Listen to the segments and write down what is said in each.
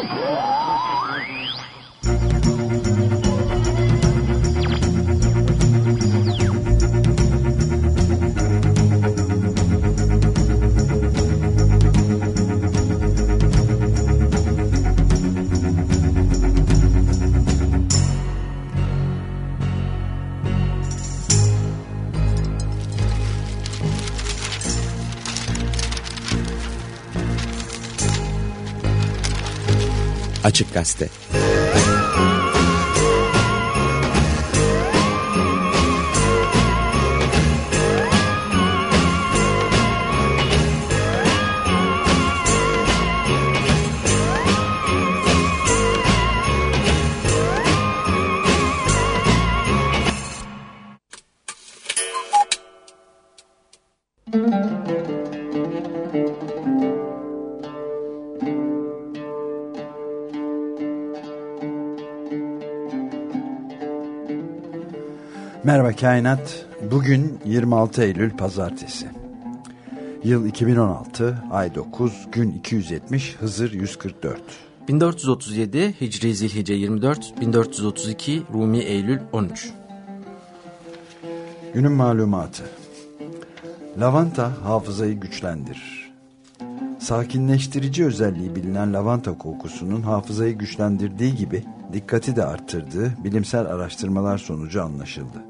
Oh! Açık Gazete Kainat. Bugün 26 Eylül Pazartesi. Yıl 2016, ay 9, gün 270, Hızır 144. 1437 Hicri Zilhice 24, 1432 Rumi Eylül 13. Günün malumatı. Lavanta hafızayı güçlendirir. Sakinleştirici özelliği bilinen lavanta kokusunun hafızayı güçlendirdiği gibi dikkati de arttırdığı bilimsel araştırmalar sonucu anlaşıldı.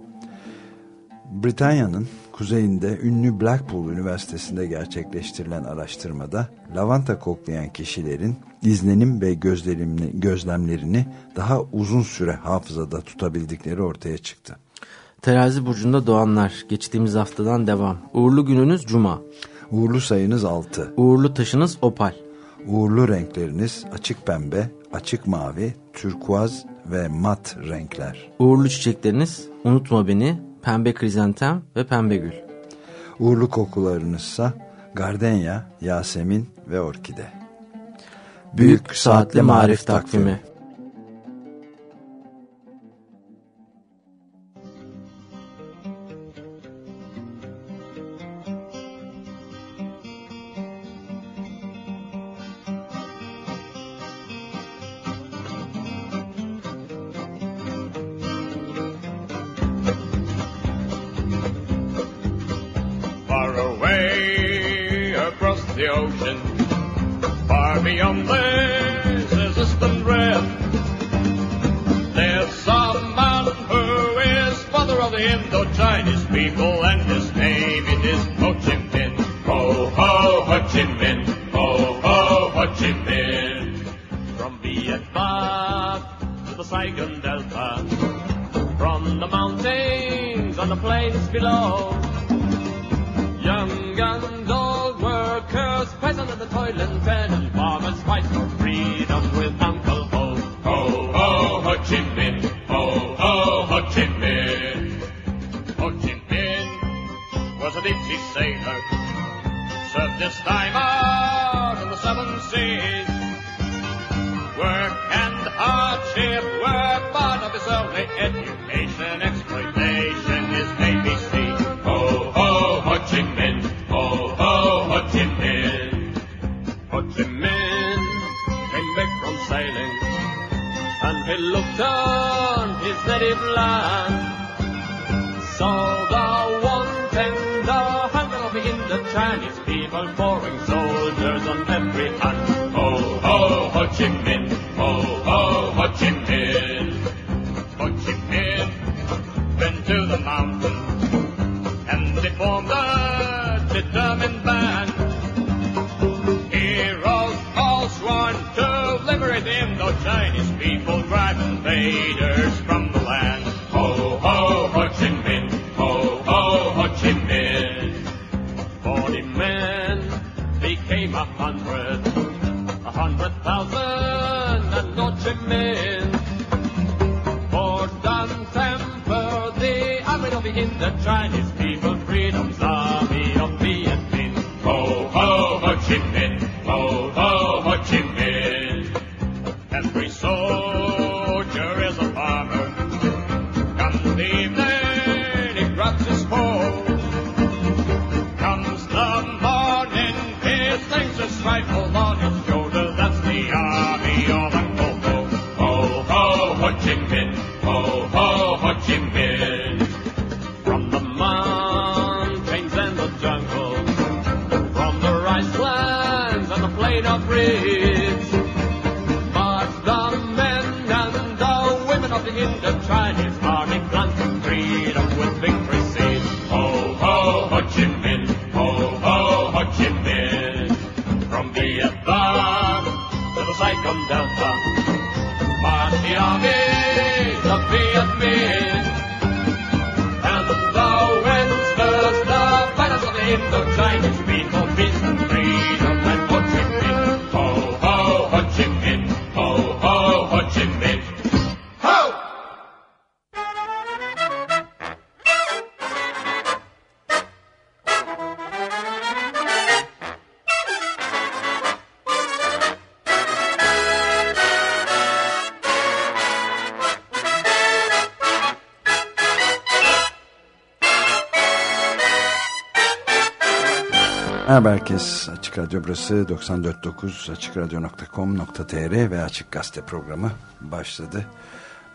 Britanya'nın kuzeyinde ünlü Blackpool Üniversitesi'nde gerçekleştirilen araştırmada lavanta koklayan kişilerin izlenim ve gözlemlerini daha uzun süre hafızada tutabildikleri ortaya çıktı. Terazi burcunda doğanlar geçtiğimiz haftadan devam. Uğurlu gününüz cuma. Uğurlu sayınız 6. Uğurlu taşınız opal. Uğurlu renkleriniz açık pembe, açık mavi, türkuaz ve mat renkler. Uğurlu çiçekleriniz unutma beni, pembe krizantem ve pembe gül. Uğurlu kokularınızsa gardenya, yasemin ve orkide. Büyük, Büyük Saatli Marif Takvimi, takvimi. Merhaba herkes. Açık Radyo burası 94.9 açıkradyo.com.tr ve Açık Gazete programı başladı.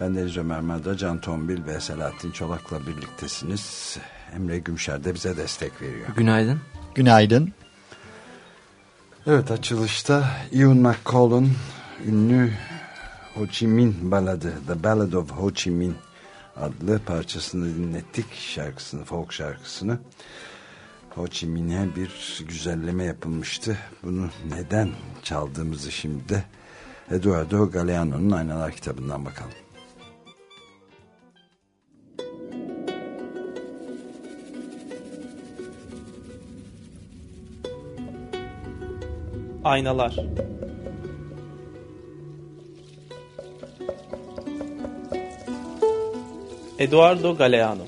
Ben Deniz Ömer Madra, Can Tombil ve Selahattin Çolak'la birliktesiniz. Emre Gümşer de bize destek veriyor. Günaydın. Günaydın. Evet açılışta Ewan McCall'un ünlü Ho Chi Minh baladı The Ballad of Ho Chi Minh adlı parçasını dinlettik. Şarkısını, folk şarkısını. Ho Chi Minh'e bir güzelleme yapılmıştı. Bunu neden çaldığımızı şimdi Eduardo Galeano'nun Aynalar kitabından bakalım. Aynalar Eduardo Galeano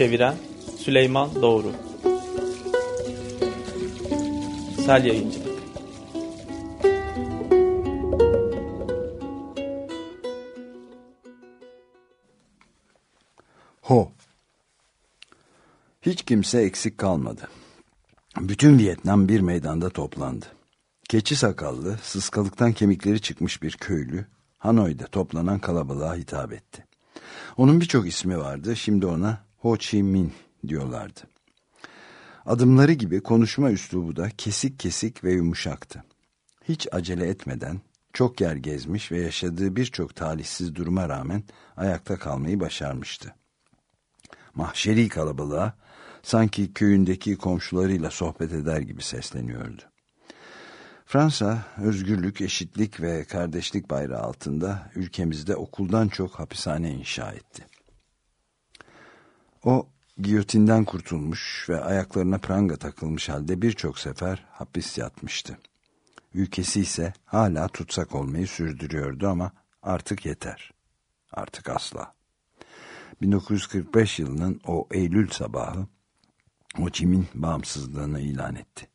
Çeviren Süleyman Doğru Sel Yayıncı Ho. Hiç kimse eksik kalmadı. Bütün Vietnam bir meydanda toplandı. Keçi sakallı, sıskalıktan kemikleri çıkmış bir köylü, Hanoi'de toplanan kalabalığa hitap etti. Onun birçok ismi vardı, şimdi ona Ho Chi Minh diyorlardı. Adımları gibi konuşma üslubu da kesik kesik ve yumuşaktı. Hiç acele etmeden çok yer gezmiş ve yaşadığı birçok talihsiz duruma rağmen ayakta kalmayı başarmıştı mahşeri kalabalığa sanki köyündeki komşularıyla sohbet eder gibi sesleniyordu. Fransa özgürlük, eşitlik ve kardeşlik bayrağı altında ülkemizde okuldan çok hapishane inşa etti. O giyotinden kurtulmuş ve ayaklarına pranga takılmış halde birçok sefer hapis yatmıştı. Ülkesi ise hala tutsak olmayı sürdürüyordu ama artık yeter. Artık asla. 1945 yılının o Eylül sabahı Ho Chi Minh bağımsızlığını ilan etti.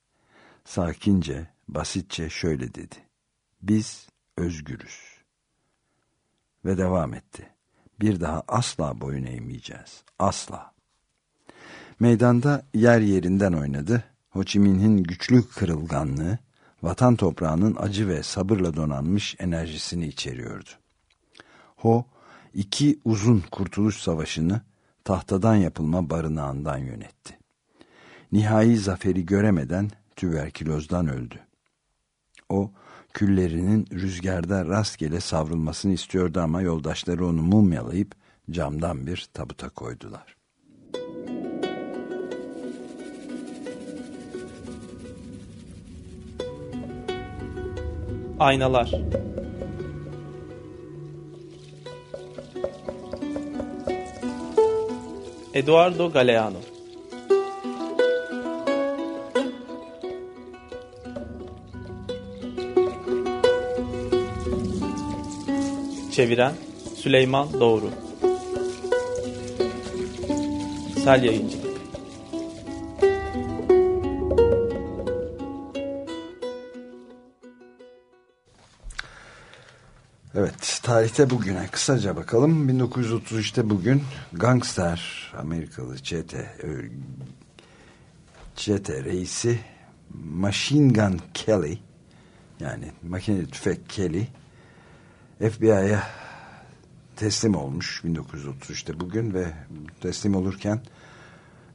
Sakince, basitçe şöyle dedi. Biz özgürüz. Ve devam etti. Bir daha asla boyun eğmeyeceğiz. Asla. Meydanda yer yerinden oynadı. Ho Chi Minh'in güçlü kırılganlığı, vatan toprağının acı ve sabırla donanmış enerjisini içeriyordu. Ho, iki uzun kurtuluş savaşını tahtadan yapılma barınağından yönetti. Nihai zaferi göremeden tüberkülozdan öldü. O küllerinin rüzgarda rastgele savrulmasını istiyordu ama yoldaşları onu mumyalayıp camdan bir tabuta koydular. Aynalar Eduardo Galeano Çeviren Süleyman Doğru Sel Yayıncılık Evet, tarihte bugüne kısaca bakalım. 1933'te bugün gangster Amerikalı çete çete reisi Machine Gun Kelly yani makineli tüfek Kelly FBI'ya teslim olmuş 1933'te bugün ve teslim olurken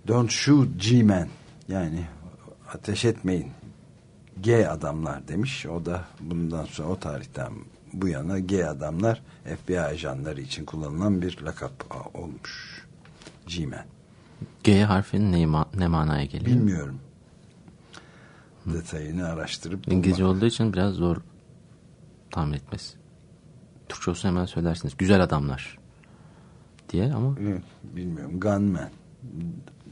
Don't shoot G-men yani ateş etmeyin G adamlar demiş. O da bundan sonra o tarihten bu yana G adamlar FBI ajanları için kullanılan bir lakap olmuş. G-Man. G harfinin ne, ma- ne manaya geliyor? Bilmiyorum. Detayını araştırıp İngilizce bulmak. olduğu için biraz zor tahmin etmesi. Türkçe olsa hemen söylersiniz. Güzel adamlar diye ama Bilmiyorum. Gunman.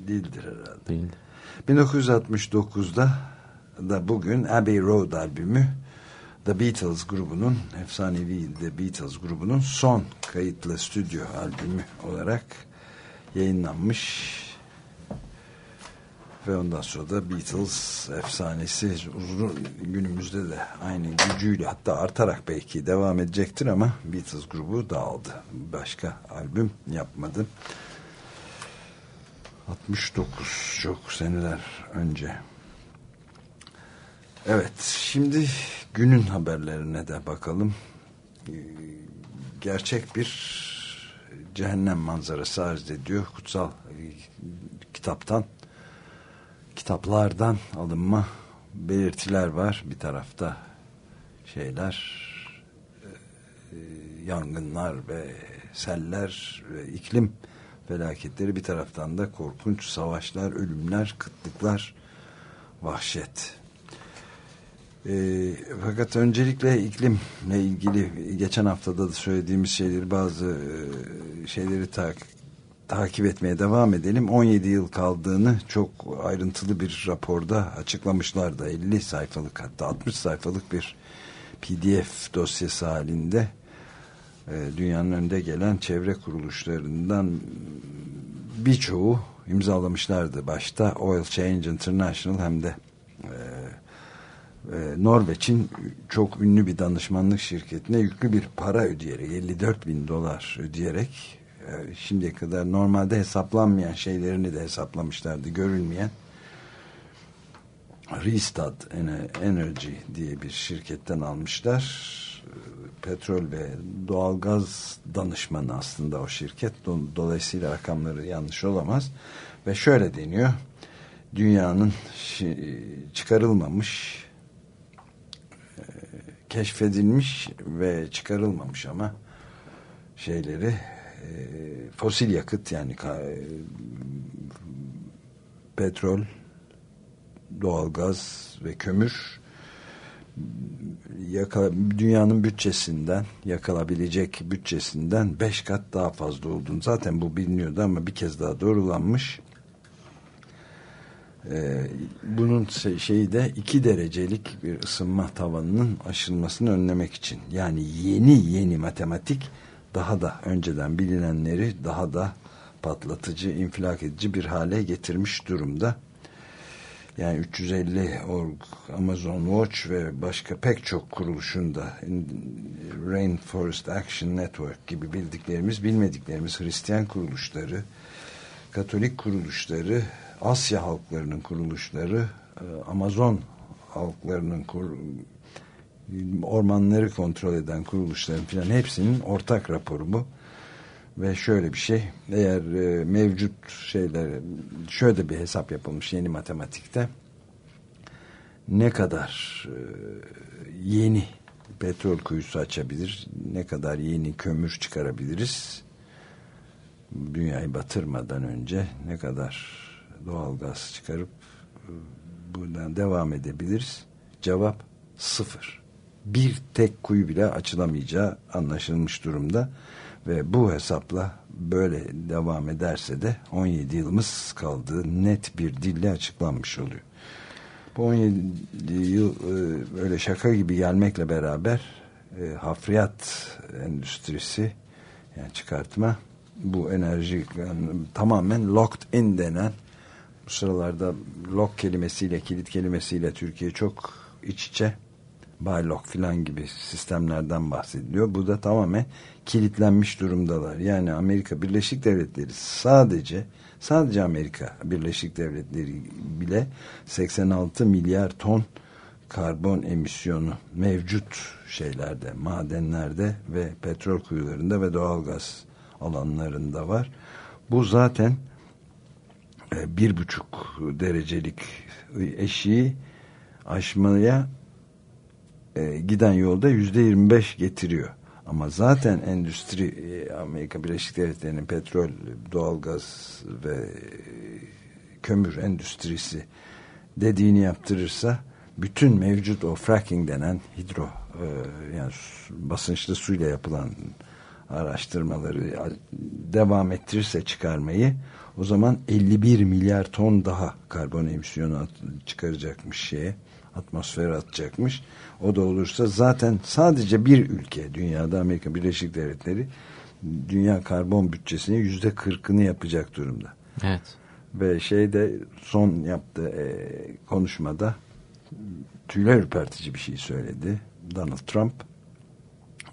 Değildir herhalde. değil. 1969'da da bugün Abbey Road albümü The Beatles grubunun efsanevi The Beatles grubunun son kayıtlı stüdyo albümü olarak yayınlanmış ve ondan sonra da Beatles efsanesi günümüzde de aynı gücüyle hatta artarak belki devam edecektir ama Beatles grubu dağıldı. Başka albüm yapmadı. 69 çok seneler önce. Evet şimdi günün haberlerine de bakalım. Ee, Gerçek bir cehennem manzarası arz ediyor. Kutsal e, kitaptan kitaplardan alınma belirtiler var. Bir tarafta şeyler e, yangınlar ve seller ve iklim felaketleri bir taraftan da korkunç savaşlar, ölümler, kıtlıklar, vahşet. E, fakat öncelikle iklimle ilgili geçen haftada da söylediğimiz şeyleri bazı e, şeyleri tak, takip etmeye devam edelim. 17 yıl kaldığını çok ayrıntılı bir raporda açıklamışlardı. 50 sayfalık hatta 60 sayfalık bir PDF dosyası halinde e, dünyanın önde gelen çevre kuruluşlarından birçoğu imzalamışlardı. Başta Oil Change International hem de e, e, Norveç'in çok ünlü bir danışmanlık şirketine yüklü bir para ödeyerek 54 bin dolar ödeyerek şimdiye kadar normalde hesaplanmayan şeylerini de hesaplamışlardı görülmeyen Ristad Energy diye bir şirketten almışlar petrol ve doğalgaz danışmanı aslında o şirket. Dolayısıyla rakamları yanlış olamaz. Ve şöyle deniyor. Dünyanın çıkarılmamış e, keşfedilmiş ve çıkarılmamış ama şeyleri e, fosil yakıt yani e, petrol doğalgaz ve kömür dünyanın bütçesinden yakalabilecek bütçesinden beş kat daha fazla olduğunu zaten bu biliniyordu ama bir kez daha doğrulanmış. Ee, bunun şeyi de iki derecelik bir ısınma tavanının aşılmasını önlemek için. Yani yeni yeni matematik daha da önceden bilinenleri daha da patlatıcı infilak edici bir hale getirmiş durumda. Yani 350 org, Amazon Watch ve başka pek çok kuruluşunda Rainforest Action Network gibi bildiklerimiz, bilmediklerimiz Hristiyan kuruluşları, Katolik kuruluşları, Asya halklarının kuruluşları, e, Amazon halklarının kur, ormanları kontrol eden kuruluşların filan hepsinin ortak raporu bu. Ve şöyle bir şey eğer e, mevcut şeyler şöyle bir hesap yapılmış yeni matematikte. Ne kadar e, yeni petrol kuyusu açabilir ne kadar yeni kömür çıkarabiliriz dünyayı batırmadan önce ne kadar doğal gaz çıkarıp e, buradan devam edebiliriz? Cevap sıfır bir tek kuyu bile açılamayacağı anlaşılmış durumda ve bu hesapla böyle devam ederse de 17 yılımız kaldığı net bir dille açıklanmış oluyor. Bu 17 yıl e, böyle şaka gibi gelmekle beraber e, hafriyat endüstrisi yani çıkartma bu enerji yani tamamen locked in denen bu sıralarda lock kelimesiyle kilit kelimesiyle Türkiye çok iç içe Bylock filan gibi sistemlerden bahsediliyor. Bu da tamamen kilitlenmiş durumdalar. Yani Amerika Birleşik Devletleri sadece sadece Amerika Birleşik Devletleri bile 86 milyar ton karbon emisyonu mevcut şeylerde, madenlerde ve petrol kuyularında ve doğalgaz alanlarında var. Bu zaten e, bir buçuk derecelik eşiği aşmaya e, giden yolda yüzde 25 getiriyor. Ama zaten endüstri e, Amerika Birleşik Devletleri'nin petrol, doğalgaz ve e, kömür endüstrisi dediğini yaptırırsa bütün mevcut o fracking denen hidro e, yani basınçlı suyla yapılan araştırmaları devam ettirirse çıkarmayı o zaman 51 milyar ton daha karbon emisyonu çıkaracakmış şeye atmosfere atacakmış. O da olursa zaten sadece bir ülke dünyada Amerika Birleşik Devletleri dünya karbon bütçesinin yüzde kırkını yapacak durumda. Evet. Ve şeyde son yaptığı e, konuşmada tüyler ürpertici bir şey söyledi. Donald Trump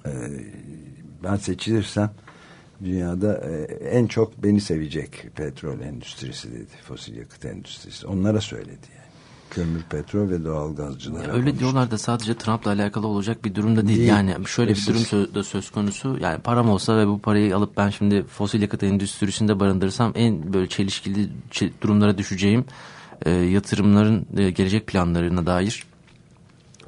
e, ben seçilirsem dünyada e, en çok beni sevecek petrol endüstrisi dedi. Fosil yakıt endüstrisi. Onlara söyledi yani. Kömür, petrol ve doğalgazcılara. Öyle konuştu. diyorlar da sadece Trump'la alakalı olacak bir durumda değil. Değil. Yani şöyle bir Siz- durum söz, da söz konusu. Yani param olsa ve bu parayı alıp ben şimdi fosil yakıt endüstrisinde barındırırsam en böyle çelişkili çe- durumlara düşeceğim e, yatırımların e, gelecek planlarına dair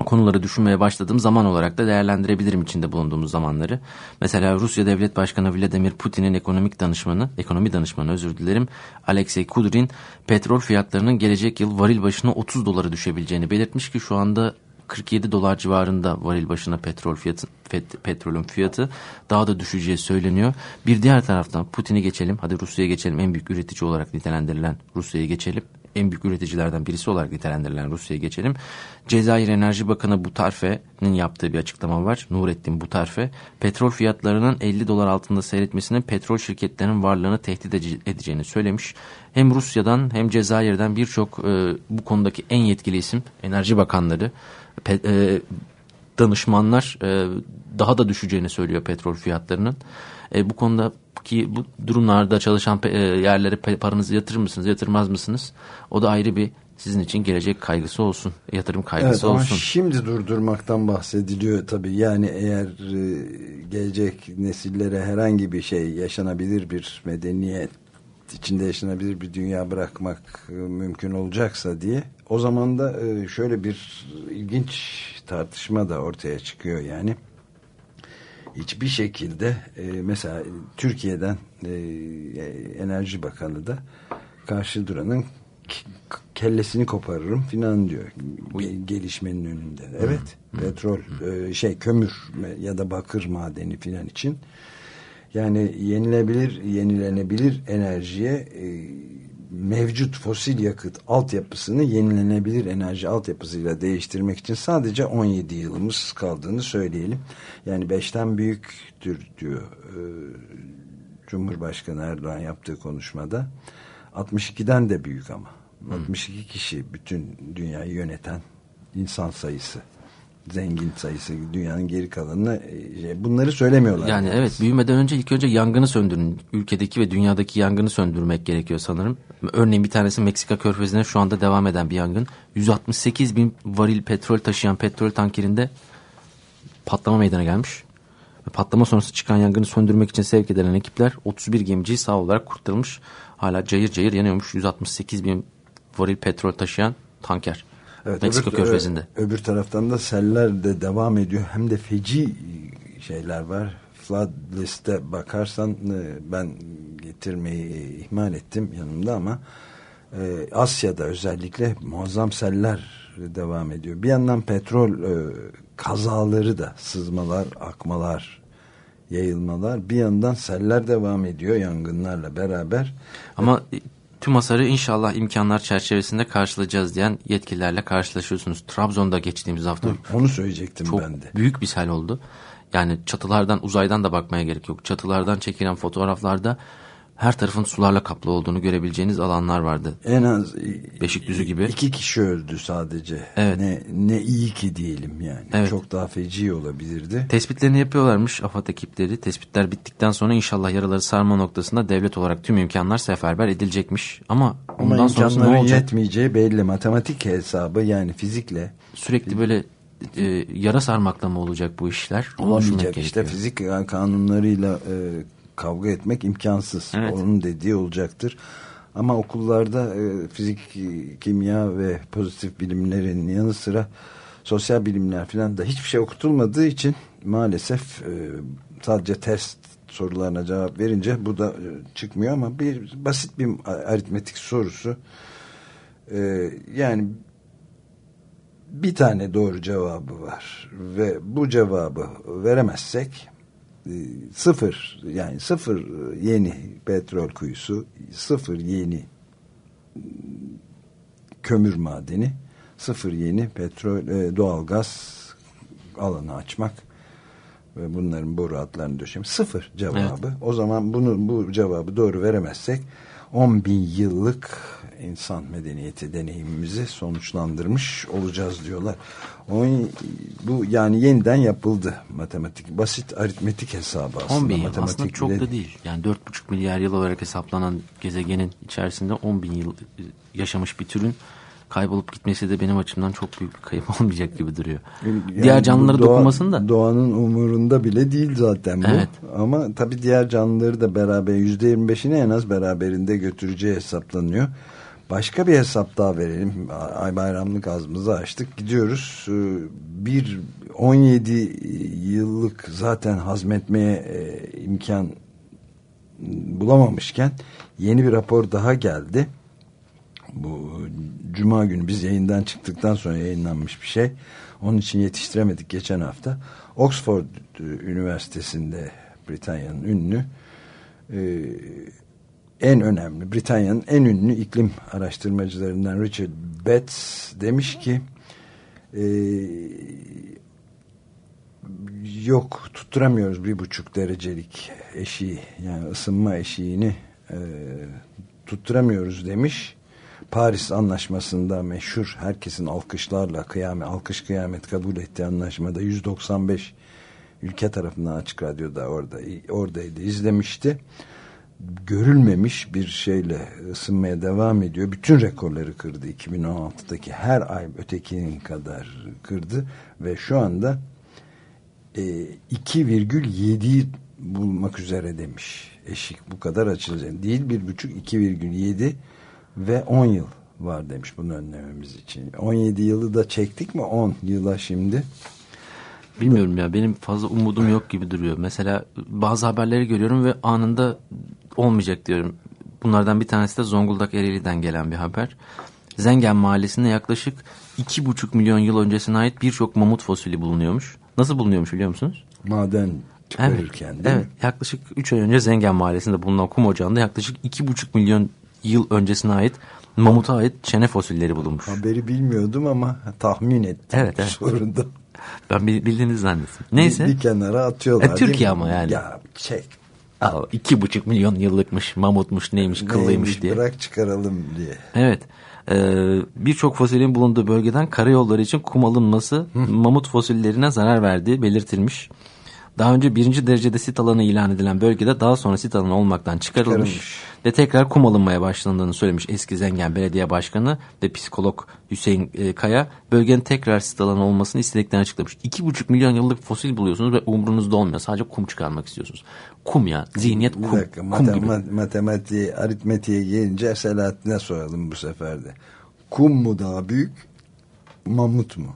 konuları düşünmeye başladığım zaman olarak da değerlendirebilirim içinde bulunduğumuz zamanları. Mesela Rusya Devlet Başkanı Vladimir Putin'in ekonomik danışmanı, ekonomi danışmanı özür dilerim, Alexey Kudrin petrol fiyatlarının gelecek yıl varil başına 30 dolara düşebileceğini belirtmiş ki şu anda 47 dolar civarında varil başına petrol fiyatı, fet- petrolün fiyatı daha da düşeceği söyleniyor. Bir diğer taraftan Putin'i geçelim, hadi Rusya'ya geçelim, en büyük üretici olarak nitelendirilen Rusya'ya geçelim en büyük üreticilerden birisi olarak nitelendirilen Rusya'ya geçelim. Cezayir Enerji Bakanı Butarfe'nin yaptığı bir açıklama var. Nurettin Butarfe, petrol fiyatlarının 50 dolar altında seyretmesinin petrol şirketlerinin varlığını tehdit ede- edeceğini söylemiş. Hem Rusya'dan hem Cezayir'den birçok e, bu konudaki en yetkili isim, enerji bakanları, pe- e, danışmanlar e, daha da düşeceğini söylüyor petrol fiyatlarının. E, bu konuda ki bu durumlarda çalışan e, yerlere paranızı yatırır mısınız, yatırmaz mısınız? O da ayrı bir sizin için gelecek kaygısı olsun, yatırım kaygısı Evet ama olsun. şimdi durdurmaktan bahsediliyor tabii. Yani eğer e, gelecek nesillere herhangi bir şey yaşanabilir bir medeniyet içinde yaşanabilir bir dünya bırakmak e, mümkün olacaksa diye o zaman da şöyle bir ilginç tartışma da ortaya çıkıyor yani hiçbir şekilde e, mesela Türkiye'den e, Enerji Bakanı da karşı duranın kellesini koparırım filan diyor Ge- gelişmenin önünde. Evet. Petrol, e, şey kömür ya da bakır madeni filan için yani yenilebilir, yenilenebilir enerjiye e, mevcut fosil yakıt altyapısını yenilenebilir enerji altyapısıyla değiştirmek için sadece 17 yılımız kaldığını söyleyelim. Yani 5'ten büyüktür diyor e, Cumhurbaşkanı Erdoğan yaptığı konuşmada. 62'den de büyük ama. 62 kişi bütün dünyayı yöneten insan sayısı zengin sayısı dünyanın geri kalanına e, şey, bunları söylemiyorlar. Yani evet büyümeden önce ilk önce yangını söndürün. Ülkedeki ve dünyadaki yangını söndürmek gerekiyor sanırım. Örneğin bir tanesi Meksika körfezine şu anda devam eden bir yangın. 168 bin varil petrol taşıyan petrol tankerinde patlama meydana gelmiş. Patlama sonrası çıkan yangını söndürmek için sevk edilen ekipler 31 gemiciyi sağ olarak kurtarılmış. Hala cayır cayır yanıyormuş 168 bin varil petrol taşıyan tanker. Evet, Meksika öbür, körfezinde. Öbür taraftan da seller de devam ediyor. Hem de feci şeyler var. Flood liste bakarsan e, ben getirmeyi ihmal ettim yanımda ama e, Asya'da özellikle muazzam seller devam ediyor. Bir yandan petrol e, kazaları da sızmalar, akmalar, yayılmalar. Bir yandan seller devam ediyor yangınlarla beraber. Ama tüm hasarı inşallah imkanlar çerçevesinde karşılayacağız diyen yetkililerle karşılaşıyorsunuz. Trabzon'da geçtiğimiz hafta Onu söyleyecektim çok ben de. büyük bir sel oldu. Yani çatılardan uzaydan da bakmaya gerek yok. Çatılardan çekilen fotoğraflarda her tarafın sularla kaplı olduğunu görebileceğiniz alanlar vardı. En az Beşikdüzü gibi. iki kişi öldü sadece. Evet. Ne, ne iyi ki diyelim yani. Evet. Çok daha feci olabilirdi. Tespitlerini yapıyorlarmış AFAD ekipleri. Tespitler bittikten sonra inşallah yaraları sarma noktasında devlet olarak tüm imkanlar seferber edilecekmiş. Ama Ama bundan sonrası ne olacak? yetmeyeceği belli. Matematik hesabı yani fizikle Sürekli böyle e, yara sarmakla mı olacak bu işler? Olamayacak. İşte gerekiyor. fizik kanunlarıyla e, kavga etmek imkansız. Evet. Onun dediği olacaktır. Ama okullarda e, fizik, kimya ve pozitif bilimlerin yanı sıra sosyal bilimler falan da hiçbir şey okutulmadığı için maalesef e, sadece test sorularına cevap verince bu da e, çıkmıyor ama bir basit bir aritmetik sorusu e, yani bir tane doğru cevabı var ve bu cevabı veremezsek sıfır yani sıfır yeni petrol kuyusu sıfır yeni kömür madeni sıfır yeni petrol e, doğalgaz alanı açmak ve bunların boru hatlarını döşemek sıfır cevabı. Evet. O zaman bunu bu cevabı doğru veremezsek 10 bin yıllık insan medeniyeti deneyimimizi sonuçlandırmış olacağız diyorlar. O, bu yani yeniden yapıldı matematik basit aritmetik hesabı aslında. 10 bin yıl aslında çok da değil. Yani 4,5 milyar yıl olarak hesaplanan gezegenin içerisinde 10 bin yıl yaşamış bir türün kaybolup gitmesi de benim açımdan çok büyük bir kayıp olmayacak gibi duruyor. Yani diğer canlıları doğa, dokunmasın da. Doğanın umurunda bile değil zaten bu. Evet. Ama tabii diğer canlıları da beraber yüzde yirmi beşini en az beraberinde götüreceği hesaplanıyor. Başka bir hesap daha verelim. Ay bayramlık ağzımızı açtık. Gidiyoruz. Ee, bir 17 yıllık zaten hazmetmeye e, imkan bulamamışken yeni bir rapor daha geldi bu cuma günü biz yayından çıktıktan sonra yayınlanmış bir şey. Onun için yetiştiremedik geçen hafta. Oxford Üniversitesi'nde Britanya'nın ünlü e, en önemli Britanya'nın en ünlü iklim araştırmacılarından Richard Betts demiş ki e, yok tutturamıyoruz bir buçuk derecelik eşiği yani ısınma eşiğini e, tutturamıyoruz demiş Paris Anlaşması'nda meşhur herkesin alkışlarla kıyamet, alkış kıyamet kabul ettiği anlaşmada 195 ülke tarafından açık radyoda orada oradaydı izlemişti. Görülmemiş bir şeyle ısınmaya devam ediyor. Bütün rekorları kırdı. 2016'daki her ay ötekinin kadar kırdı ve şu anda e, 2,7'yi bulmak üzere demiş. Eşik bu kadar açılacak. Değil bir buçuk 2,7 ve 10 yıl var demiş bunu önlememiz için. 17 yılı da çektik mi 10 yıla şimdi? Bilmiyorum ya benim fazla umudum yok gibi duruyor. Mesela bazı haberleri görüyorum ve anında olmayacak diyorum. Bunlardan bir tanesi de Zonguldak Ereğli'den gelen bir haber. Zengen Mahallesi'nde yaklaşık 2,5 milyon yıl öncesine ait birçok mamut fosili bulunuyormuş. Nasıl bulunuyormuş biliyor musunuz? Maden çıkarırken evet, değil evet. mi? Yaklaşık 3 ay önce Zengen Mahallesi'nde bulunan kum ocağında yaklaşık 2,5 milyon yıl öncesine ait mamuta ait çene fosilleri bulunmuş. Haberi bilmiyordum ama tahmin ettim evet, evet. sorunda. Ben bildiğinizi zannettim. Neyse. Bir, bir kenara atıyorlar. E, Türkiye ama yani. Ya şey. Al, iki buçuk milyon yıllıkmış, mamutmuş, neymiş, kıllıymış neymiş, diye. Bırak çıkaralım diye. Evet. Ee, Birçok fosilin bulunduğu bölgeden karayolları için kum alınması Hı. mamut fosillerine zarar verdiği belirtilmiş. Daha önce birinci derecede sit alanı ilan edilen bölgede daha sonra sit alanı olmaktan çıkarılmış, çıkarılmış. ve tekrar kum alınmaya başlandığını söylemiş eski Zengen Belediye Başkanı ve psikolog Hüseyin e, Kaya bölgenin tekrar sit alanı olmasını istediklerini açıklamış. İki buçuk milyon yıllık fosil buluyorsunuz ve umrunuzda olmuyor. Sadece kum çıkarmak istiyorsunuz. Kum ya. Zihniyet kum. Bir dakika, kum matem gibi. matematiğe, aritmetiğe gelince Selahattin'e soralım bu sefer de. Kum mu daha büyük, mamut mu?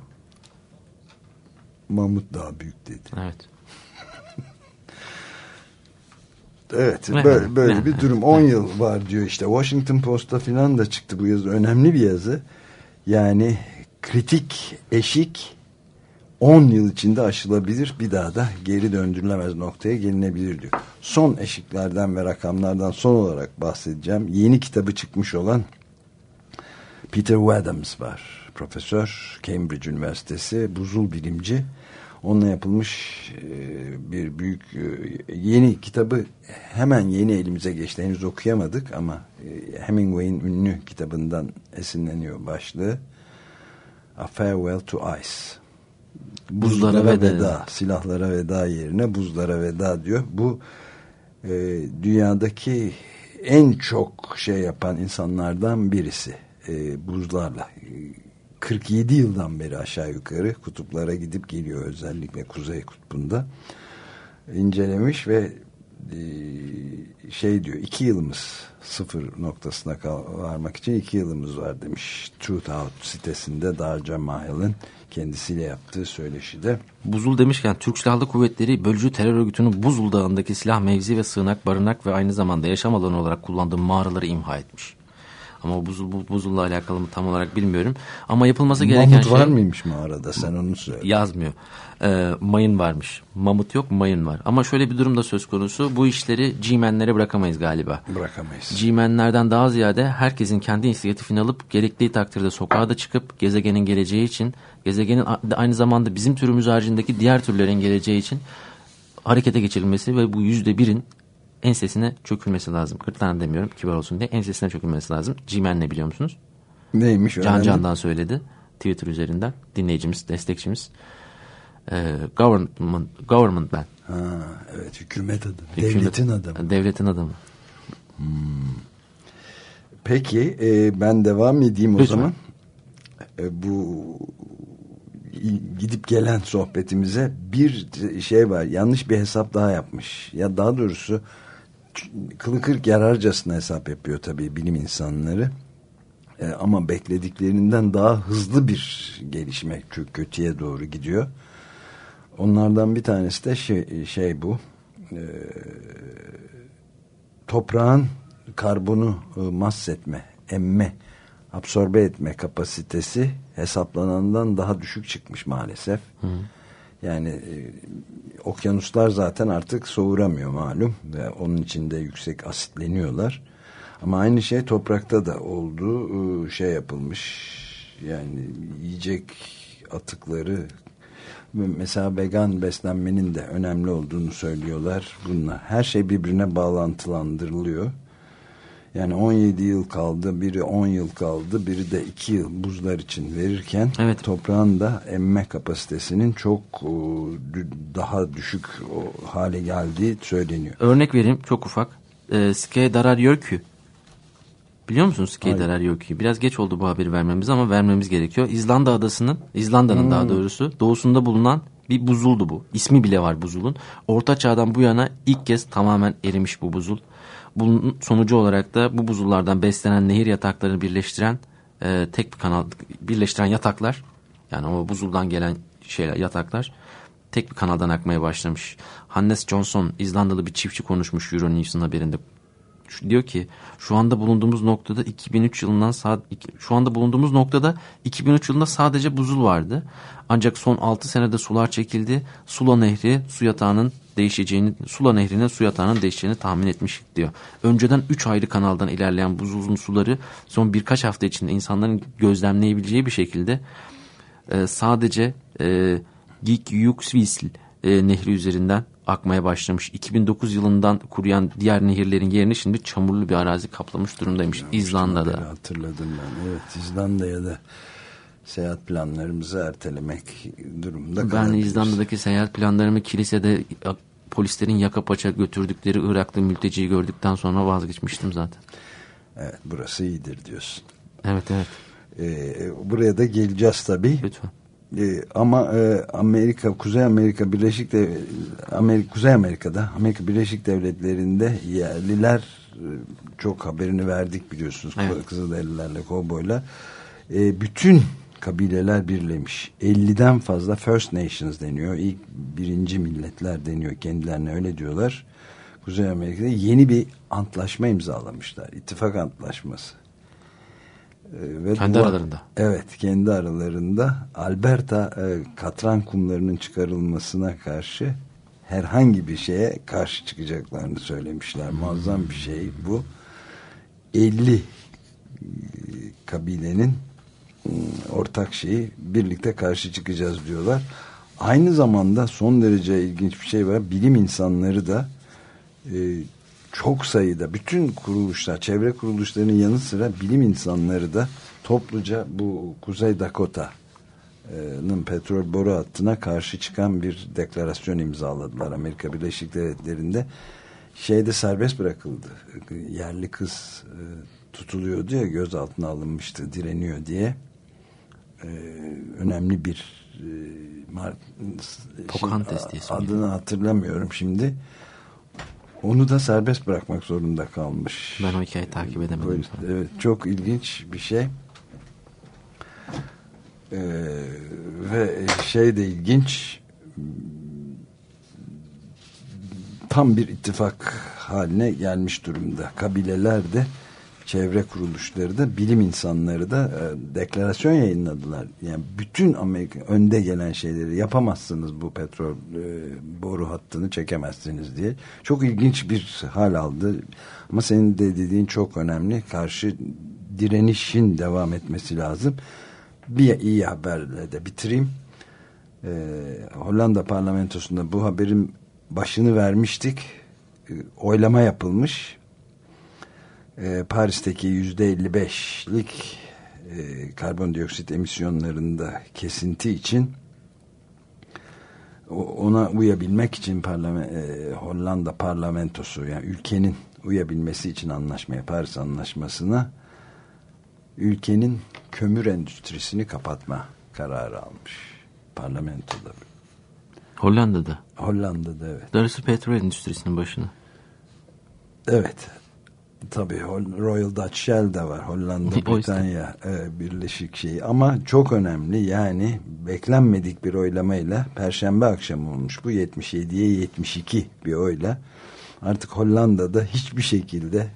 Mamut daha büyük dedi. Evet. Evet böyle, böyle bir durum. 10 yıl var diyor işte. Washington Post'ta filan da çıktı bu yazı. Önemli bir yazı. Yani kritik eşik 10 yıl içinde aşılabilir bir daha da geri döndürülemez noktaya gelinebilir diyor. Son eşiklerden ve rakamlardan son olarak bahsedeceğim. Yeni kitabı çıkmış olan Peter Wadhams var. Profesör Cambridge Üniversitesi buzul bilimci onunla yapılmış e, bir büyük e, yeni kitabı hemen yeni elimize geçti. Henüz okuyamadık ama e, Hemingway'in ünlü kitabından esinleniyor başlığı. A Farewell to Ice. Buzlara, buzlara veda. veda. Silahlara veda yerine buzlara veda diyor. Bu e, dünyadaki en çok şey yapan insanlardan birisi. E, buzlarla 47 yıldan beri aşağı yukarı kutuplara gidip geliyor özellikle Kuzey Kutbu'nda incelemiş ve e, şey diyor iki yılımız sıfır noktasına varmak için iki yılımız var demiş Truth Out sitesinde Darca Mahil'in kendisiyle yaptığı söyleşide. Buzul demişken Türk Silahlı Kuvvetleri bölücü terör örgütünün Buzul Dağı'ndaki silah mevzi ve sığınak, barınak ve aynı zamanda yaşam alanı olarak kullandığı mağaraları imha etmiş. Ama buzul, bu, Buzul'la alakalı mı tam olarak bilmiyorum. Ama yapılması gereken Mamut şey... var mıymış mağarada sen onu söyle. Yazmıyor. Ee, mayın varmış. Mamut yok mayın var. Ama şöyle bir durum da söz konusu. Bu işleri G-Men'lere bırakamayız galiba. Bırakamayız. G-Men'lerden daha ziyade herkesin kendi inisiyatifini alıp gerektiği takdirde sokağa da çıkıp gezegenin geleceği için gezegenin aynı zamanda bizim türümüz haricindeki diğer türlerin geleceği için harekete geçirilmesi ve bu yüzde birin ensesine çökülmesi lazım. 40 tane demiyorum kibar olsun diye ensesine çökülmesi lazım. G-Men ne biliyor musunuz? Neymiş Can önemli? Can'dan söyledi. Twitter üzerinden. Dinleyicimiz, destekçimiz. Ee, government, government man. Ha, evet hükümet adamı. Hükümet- Devletin adamı. Devletin adamı. Peki e, ben devam edeyim o Lütfen. zaman. E, bu gidip gelen sohbetimize bir şey var. Yanlış bir hesap daha yapmış. Ya daha doğrusu kılı kırk yararcasına hesap yapıyor tabii bilim insanları. E, ama beklediklerinden daha hızlı bir gelişme çok kötüye doğru gidiyor. Onlardan bir tanesi de şey, şey bu. E, toprağın karbonu e, mahsetme, emme, absorbe etme kapasitesi hesaplanandan daha düşük çıkmış maalesef. Yani e, okyanuslar zaten artık soğuramıyor malum ve onun içinde yüksek asitleniyorlar. Ama aynı şey toprakta da oldu. E, şey yapılmış. Yani yiyecek atıkları mesela vegan beslenmenin de önemli olduğunu söylüyorlar. Bunlar her şey birbirine bağlantılandırılıyor. Yani 17 yıl kaldı, biri 10 yıl kaldı, biri de 2 yıl buzlar için verirken Evet. toprağın da emme kapasitesinin çok dü- daha düşük hale geldiği söyleniyor. Örnek vereyim çok ufak. Ee, Skye Dararyökü. Biliyor musunuz Skye. Dararyökü'yü? Biraz geç oldu bu haberi vermemiz ama vermemiz gerekiyor. İzlanda adasının, İzlanda'nın daha doğrusu doğusunda bulunan bir buzuldu bu. İsmi bile var buzulun. Orta çağdan bu yana ilk kez tamamen erimiş bu buzul. Bunun sonucu olarak da bu buzullardan beslenen nehir yataklarını birleştiren e, tek bir kanal birleştiren yataklar yani o buzuldan gelen şeyler yataklar tek bir kanaldan akmaya başlamış. Hannes Johnson İzlandalı bir çiftçi konuşmuş Euronews'un haberinde. Şu- diyor ki şu anda bulunduğumuz noktada 2003 yılından şu anda bulunduğumuz noktada 2003 yılında sadece buzul vardı. Ancak son 6 senede sular çekildi. Sula Nehri su yatağının değişeceğini, Sula Nehri'nin su yatağının değişeceğini tahmin etmiş diyor. Önceden 3 ayrı kanaldan ilerleyen buzulun suları son birkaç hafta içinde insanların gözlemleyebileceği bir şekilde e, sadece e, Gikyuksvisl e, nehri üzerinden akmaya başlamış. 2009 yılından kuruyan diğer nehirlerin yerini şimdi çamurlu bir arazi kaplamış durumdaymış İzlanda'da. Hatırladım ben. Evet İzlanda'ya da seyahat planlarımızı ertelemek durumunda Ben kalabiliriz. İzlanda'daki seyahat planlarımı kilisede polislerin yaka paça götürdükleri Iraklı mülteciyi gördükten sonra vazgeçmiştim zaten. Evet burası iyidir diyorsun. Evet evet Ee, buraya da geleceğiz tabii. lütfen. Ee, ama e, Amerika, Kuzey Amerika Birleşik Dev Amerika, Kuzey Amerika'da Amerika Birleşik Devletleri'nde yerliler e, çok haberini verdik biliyorsunuz. Evet. Kızılderililerle, Kovboyla. E, bütün kabileler birlemiş. 50'den fazla First Nations deniyor. İlk birinci milletler deniyor. Kendilerine öyle diyorlar. Kuzey Amerika'da yeni bir antlaşma imzalamışlar. İttifak antlaşması. E, ve Kendi bu- aralarında. Evet kendi aralarında Alberta e, katran kumlarının çıkarılmasına karşı herhangi bir şeye karşı çıkacaklarını söylemişler. Muazzam bir şey bu. 50 e, kabilenin ortak şeyi birlikte karşı çıkacağız diyorlar. Aynı zamanda son derece ilginç bir şey var. Bilim insanları da e, çok sayıda bütün kuruluşlar, çevre kuruluşlarının yanı sıra bilim insanları da topluca bu Kuzey Dakota'nın petrol boru hattına karşı çıkan bir deklarasyon imzaladılar Amerika Birleşik Devletleri'nde. Şeyde serbest bırakıldı. Yerli kız e, tutuluyordu ya gözaltına alınmıştı direniyor diye. E, önemli bir e, mar- Pocahontas şey, adını hatırlamıyorum şimdi Onu da serbest bırakmak zorunda kalmış. Ben o hikayeyi takip edemedim. Polis- evet, çok ilginç bir şey. Ee, ve şey de ilginç tam bir ittifak haline gelmiş durumda. Kabileler de çevre kuruluşları da bilim insanları da e, deklarasyon yayınladılar. Yani bütün Amerika önde gelen şeyleri yapamazsınız bu petrol e, boru hattını çekemezsiniz diye. Çok ilginç bir hal aldı. Ama senin de dediğin çok önemli. Karşı direnişin devam etmesi lazım. Bir iyi haberle de bitireyim. Ee, Hollanda parlamentosunda bu haberin başını vermiştik. Ee, oylama yapılmış. Ee, Paris'teki yüzde 55'lik e, karbondioksit emisyonlarında kesinti için ona uyabilmek için parlamen, e, Hollanda parlamentosu yani ülkenin uyabilmesi için anlaşmaya Paris anlaşmasına ülkenin kömür endüstrisini kapatma kararı almış parlamentoda. Hollanda'da. Hollanda'da evet. Darısı petrol endüstrisinin başına. Evet. Tabii Royal Dutch Shell de var. Hollanda. Britanya e, birleşik şeyi. Ama çok önemli yani beklenmedik bir oylamayla Perşembe akşamı olmuş. Bu 77'ye 72 bir oyla. Artık Hollanda'da hiçbir şekilde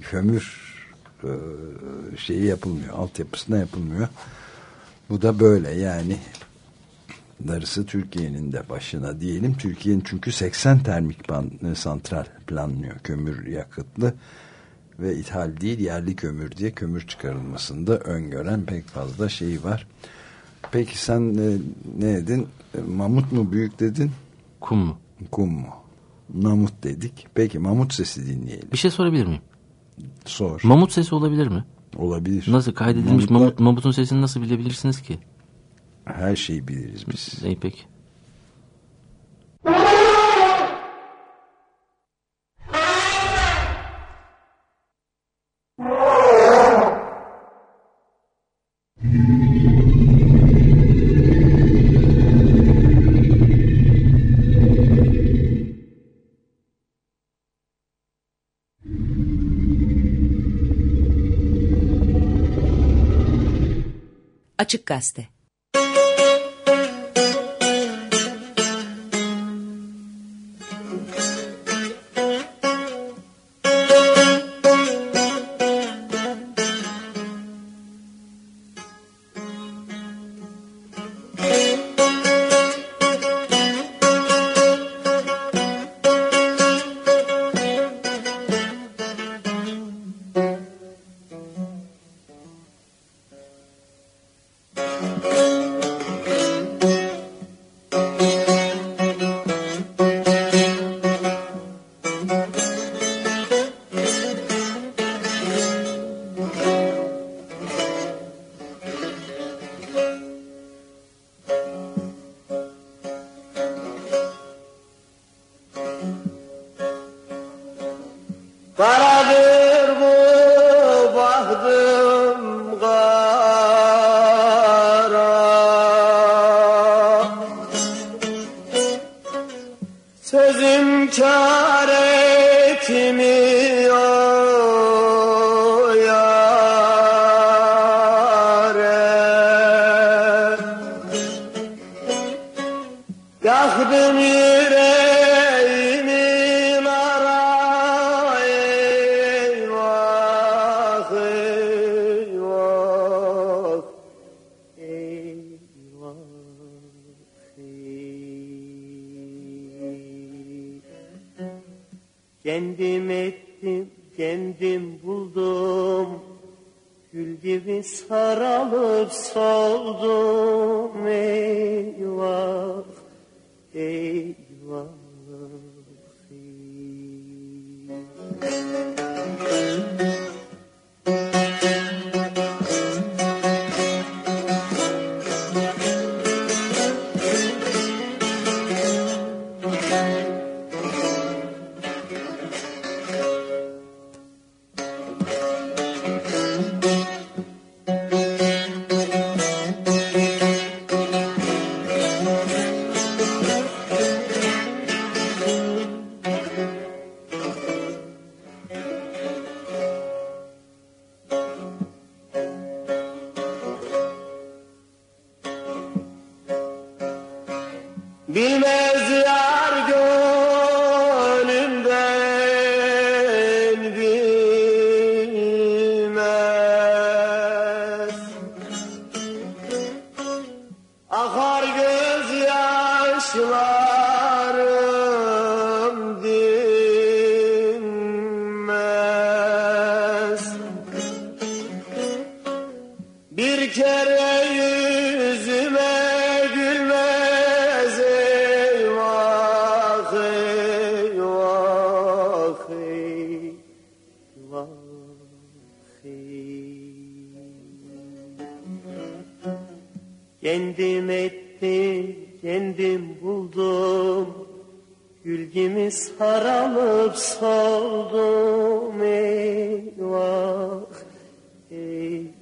kömür e, şeyi yapılmıyor. Altyapısına yapılmıyor. Bu da böyle yani darısı Türkiye'nin de başına diyelim. Türkiye'nin çünkü 80 termik santral planlıyor kömür yakıtlı ve ithal değil yerli kömür diye kömür çıkarılmasında öngören pek fazla şey var. Peki sen e, ne dedin? E, Mamut mu büyük dedin? Kum mu? Kum mu? Mamut dedik. Peki mamut sesi dinleyelim. Bir şey sorabilir miyim? Sor. Mamut sesi olabilir mi? Olabilir. Nasıl kaydedilmiş Mamutlar- mamut, mamutun sesini nasıl bilebilirsiniz ki? Her şeyi biliriz biz. İyi peki. Açık Gazete Kendim ettim, kendim buldum. Gül gibi sarılıp soldum. Eyvah eyvah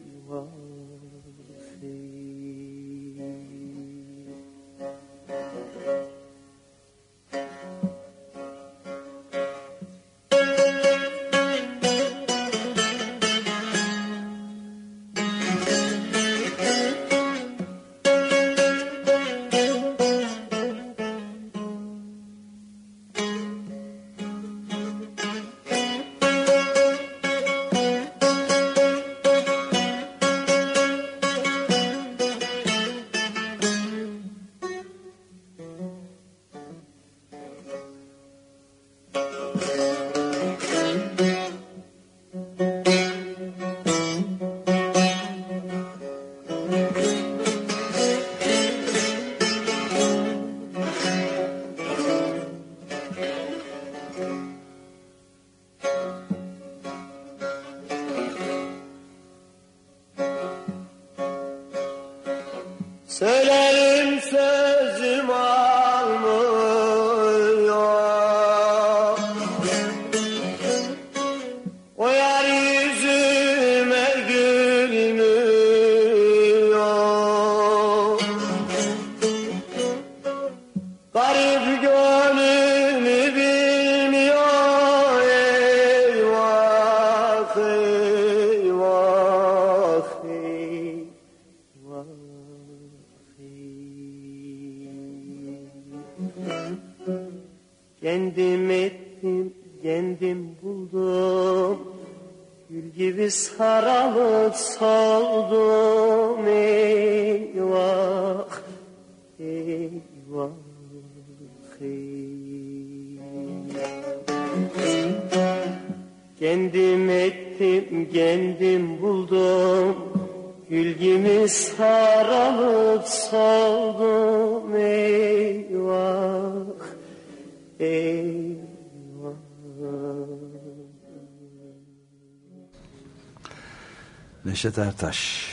Neşet Ertaş.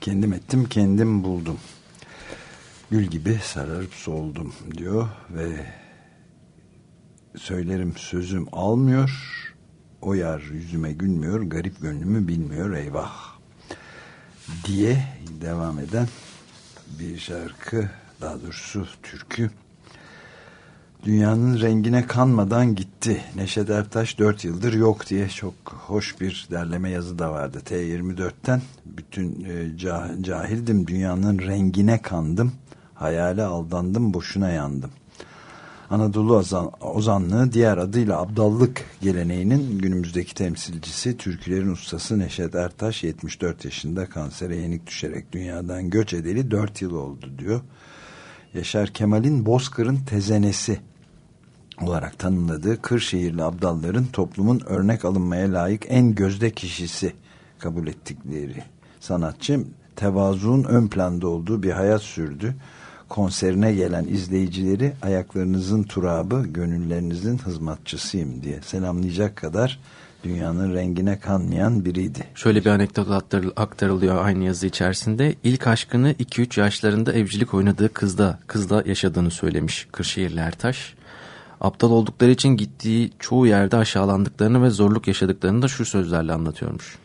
Kendim ettim, kendim buldum. Gül gibi sararıp soldum diyor ve söylerim sözüm almıyor. O yar yüzüme gülmüyor, garip gönlümü bilmiyor eyvah. Diye devam eden bir şarkı, daha doğrusu türkü. Dünyanın rengine kanmadan gitti. Neşet Ertaş 4 yıldır yok diye çok hoş bir derleme yazı da vardı. T24'ten bütün e, cah- cahildim dünyanın rengine kandım. Hayale aldandım boşuna yandım. Anadolu ozan, ozanlığı diğer adıyla abdallık geleneğinin günümüzdeki temsilcisi türkülerin ustası Neşet Ertaş 74 yaşında kansere yenik düşerek dünyadan göç edeli 4 yıl oldu diyor. Yaşar Kemal'in Bozkır'ın tezenesi olarak tanımladığı Kırşehirli abdalların toplumun örnek alınmaya layık en gözde kişisi kabul ettikleri sanatçı tevazuun ön planda olduğu bir hayat sürdü. Konserine gelen izleyicileri ayaklarınızın turabı, gönüllerinizin hizmetçisiyim diye selamlayacak kadar dünyanın rengine kanmayan biriydi. Şöyle bir anekdot aktar- aktarılıyor aynı yazı içerisinde. İlk aşkını 2-3 yaşlarında evcilik oynadığı kızda, kızla yaşadığını söylemiş Kırşehirli Ertaş. Aptal oldukları için gittiği çoğu yerde aşağılandıklarını ve zorluk yaşadıklarını da şu sözlerle anlatıyormuş.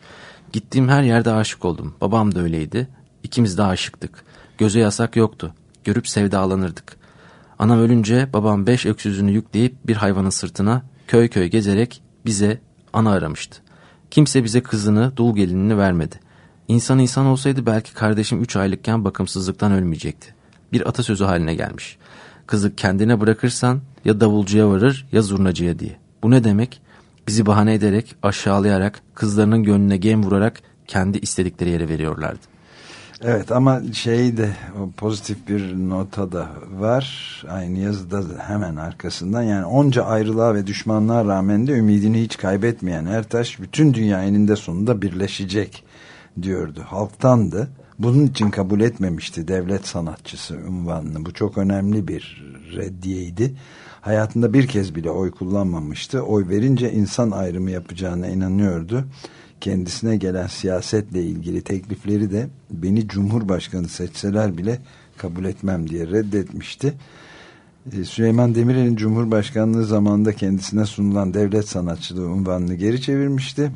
Gittiğim her yerde aşık oldum. Babam da öyleydi. İkimiz de aşıktık. Göze yasak yoktu. Görüp sevdalanırdık. Anam ölünce babam beş öksüzünü yükleyip bir hayvanın sırtına köy köy gezerek bize ana aramıştı. Kimse bize kızını, dul gelinini vermedi. İnsan insan olsaydı belki kardeşim 3 aylıkken bakımsızlıktan ölmeyecekti. Bir atasözü haline gelmiş. Kızı kendine bırakırsan ya davulcuya varır ya zurnacıya diye. Bu ne demek? Bizi bahane ederek, aşağılayarak, kızlarının gönlüne gem vurarak kendi istedikleri yere veriyorlardı. Evet ama şey de pozitif bir nota da var. Aynı yazıda hemen arkasından yani onca ayrılığa ve düşmanlığa rağmen de ümidini hiç kaybetmeyen Ertaş bütün dünya eninde sonunda birleşecek diyordu. Halktandı. Bunun için kabul etmemişti devlet sanatçısı unvanını. Bu çok önemli bir reddiyeydi. Hayatında bir kez bile oy kullanmamıştı. Oy verince insan ayrımı yapacağına inanıyordu kendisine gelen siyasetle ilgili teklifleri de beni Cumhurbaşkanı seçseler bile kabul etmem diye reddetmişti. Ee, Süleyman Demirel'in Cumhurbaşkanlığı zamanında kendisine sunulan devlet sanatçılığı unvanını geri çevirmişti.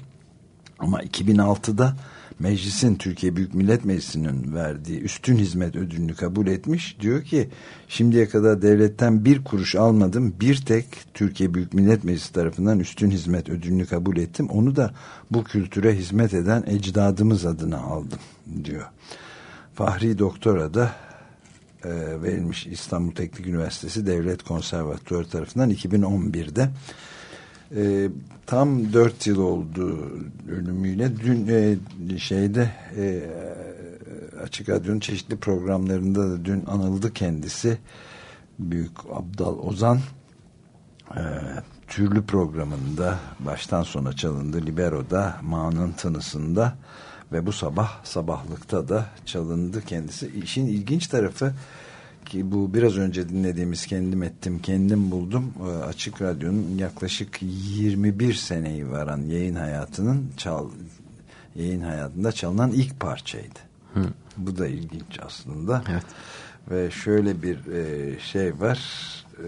Ama 2006'da meclisin Türkiye Büyük Millet Meclisi'nin verdiği üstün hizmet ödülünü kabul etmiş. Diyor ki şimdiye kadar devletten bir kuruş almadım. Bir tek Türkiye Büyük Millet Meclisi tarafından üstün hizmet ödülünü kabul ettim. Onu da bu kültüre hizmet eden ecdadımız adına aldım diyor. Fahri Doktora da e, verilmiş İstanbul Teknik Üniversitesi Devlet Konservatuarı tarafından 2011'de e, tam dört yıl oldu ölümüyle. Dün e, şeyde e, Açık Radyo'nun çeşitli programlarında da dün anıldı kendisi. Büyük Abdal Ozan e, türlü programında baştan sona çalındı. Libero'da, Ma'nın tınısında ve bu sabah sabahlıkta da çalındı kendisi. İşin ilginç tarafı bu biraz önce dinlediğimiz kendim ettim kendim buldum e, açık radyonun yaklaşık 21 seneyi varan yayın hayatının çal yayın hayatında çalınan ilk parçaydı. Hı. Bu da ilginç aslında. Evet. Ve şöyle bir e, şey var. E,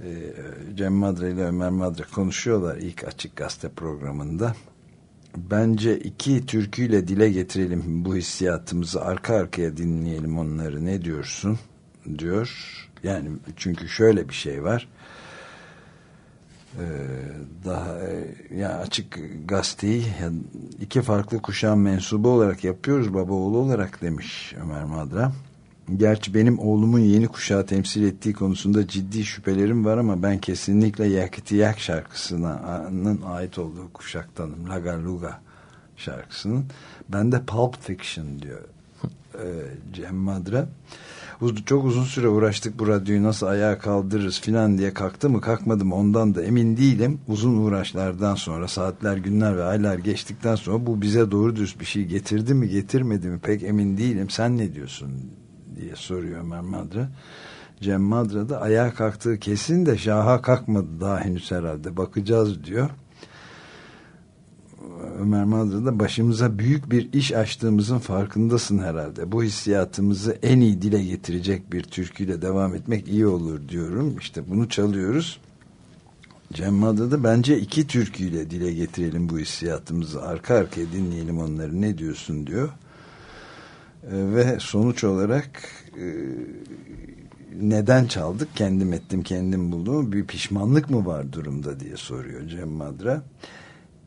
e, Cem Madre ile Ömer Madre konuşuyorlar ilk Açık Gazete programında bence iki türküyle dile getirelim bu hissiyatımızı. Arka arkaya dinleyelim onları. Ne diyorsun? Diyor. Yani çünkü şöyle bir şey var. Ee, daha e, ya açık gazeteyi iki farklı kuşağın mensubu olarak yapıyoruz baba oğlu olarak demiş Ömer Madra Gerçi benim oğlumun yeni kuşağı temsil ettiği konusunda ciddi şüphelerim var ama ben kesinlikle Yakiti Yak şarkısının ait olduğu kuşaktanım. Laga Luga şarkısının. Ben de Pulp Fiction diyor e, Cem Madra. Çok uzun süre uğraştık bu radyoyu nasıl ayağa kaldırırız filan diye kalktı mı kalkmadı mı ondan da emin değilim. Uzun uğraşlardan sonra saatler günler ve aylar geçtikten sonra bu bize doğru düz bir şey getirdi mi getirmedi mi pek emin değilim. Sen ne diyorsun diye soruyor Ömer Madra. Cem Madra da ayağa kalktığı kesin de şaha kalkmadı daha henüz herhalde bakacağız diyor. Ömer Madra da başımıza büyük bir iş açtığımızın farkındasın herhalde. Bu hissiyatımızı en iyi dile getirecek bir türküyle devam etmek iyi olur diyorum. İşte bunu çalıyoruz. Cem Madra da bence iki türküyle dile getirelim bu hissiyatımızı. Arka arkaya dinleyelim onları ne diyorsun diyor. Ee, ve sonuç olarak e, neden çaldık? Kendim ettim kendim buldum. Bir pişmanlık mı var durumda diye soruyor Cem Madra.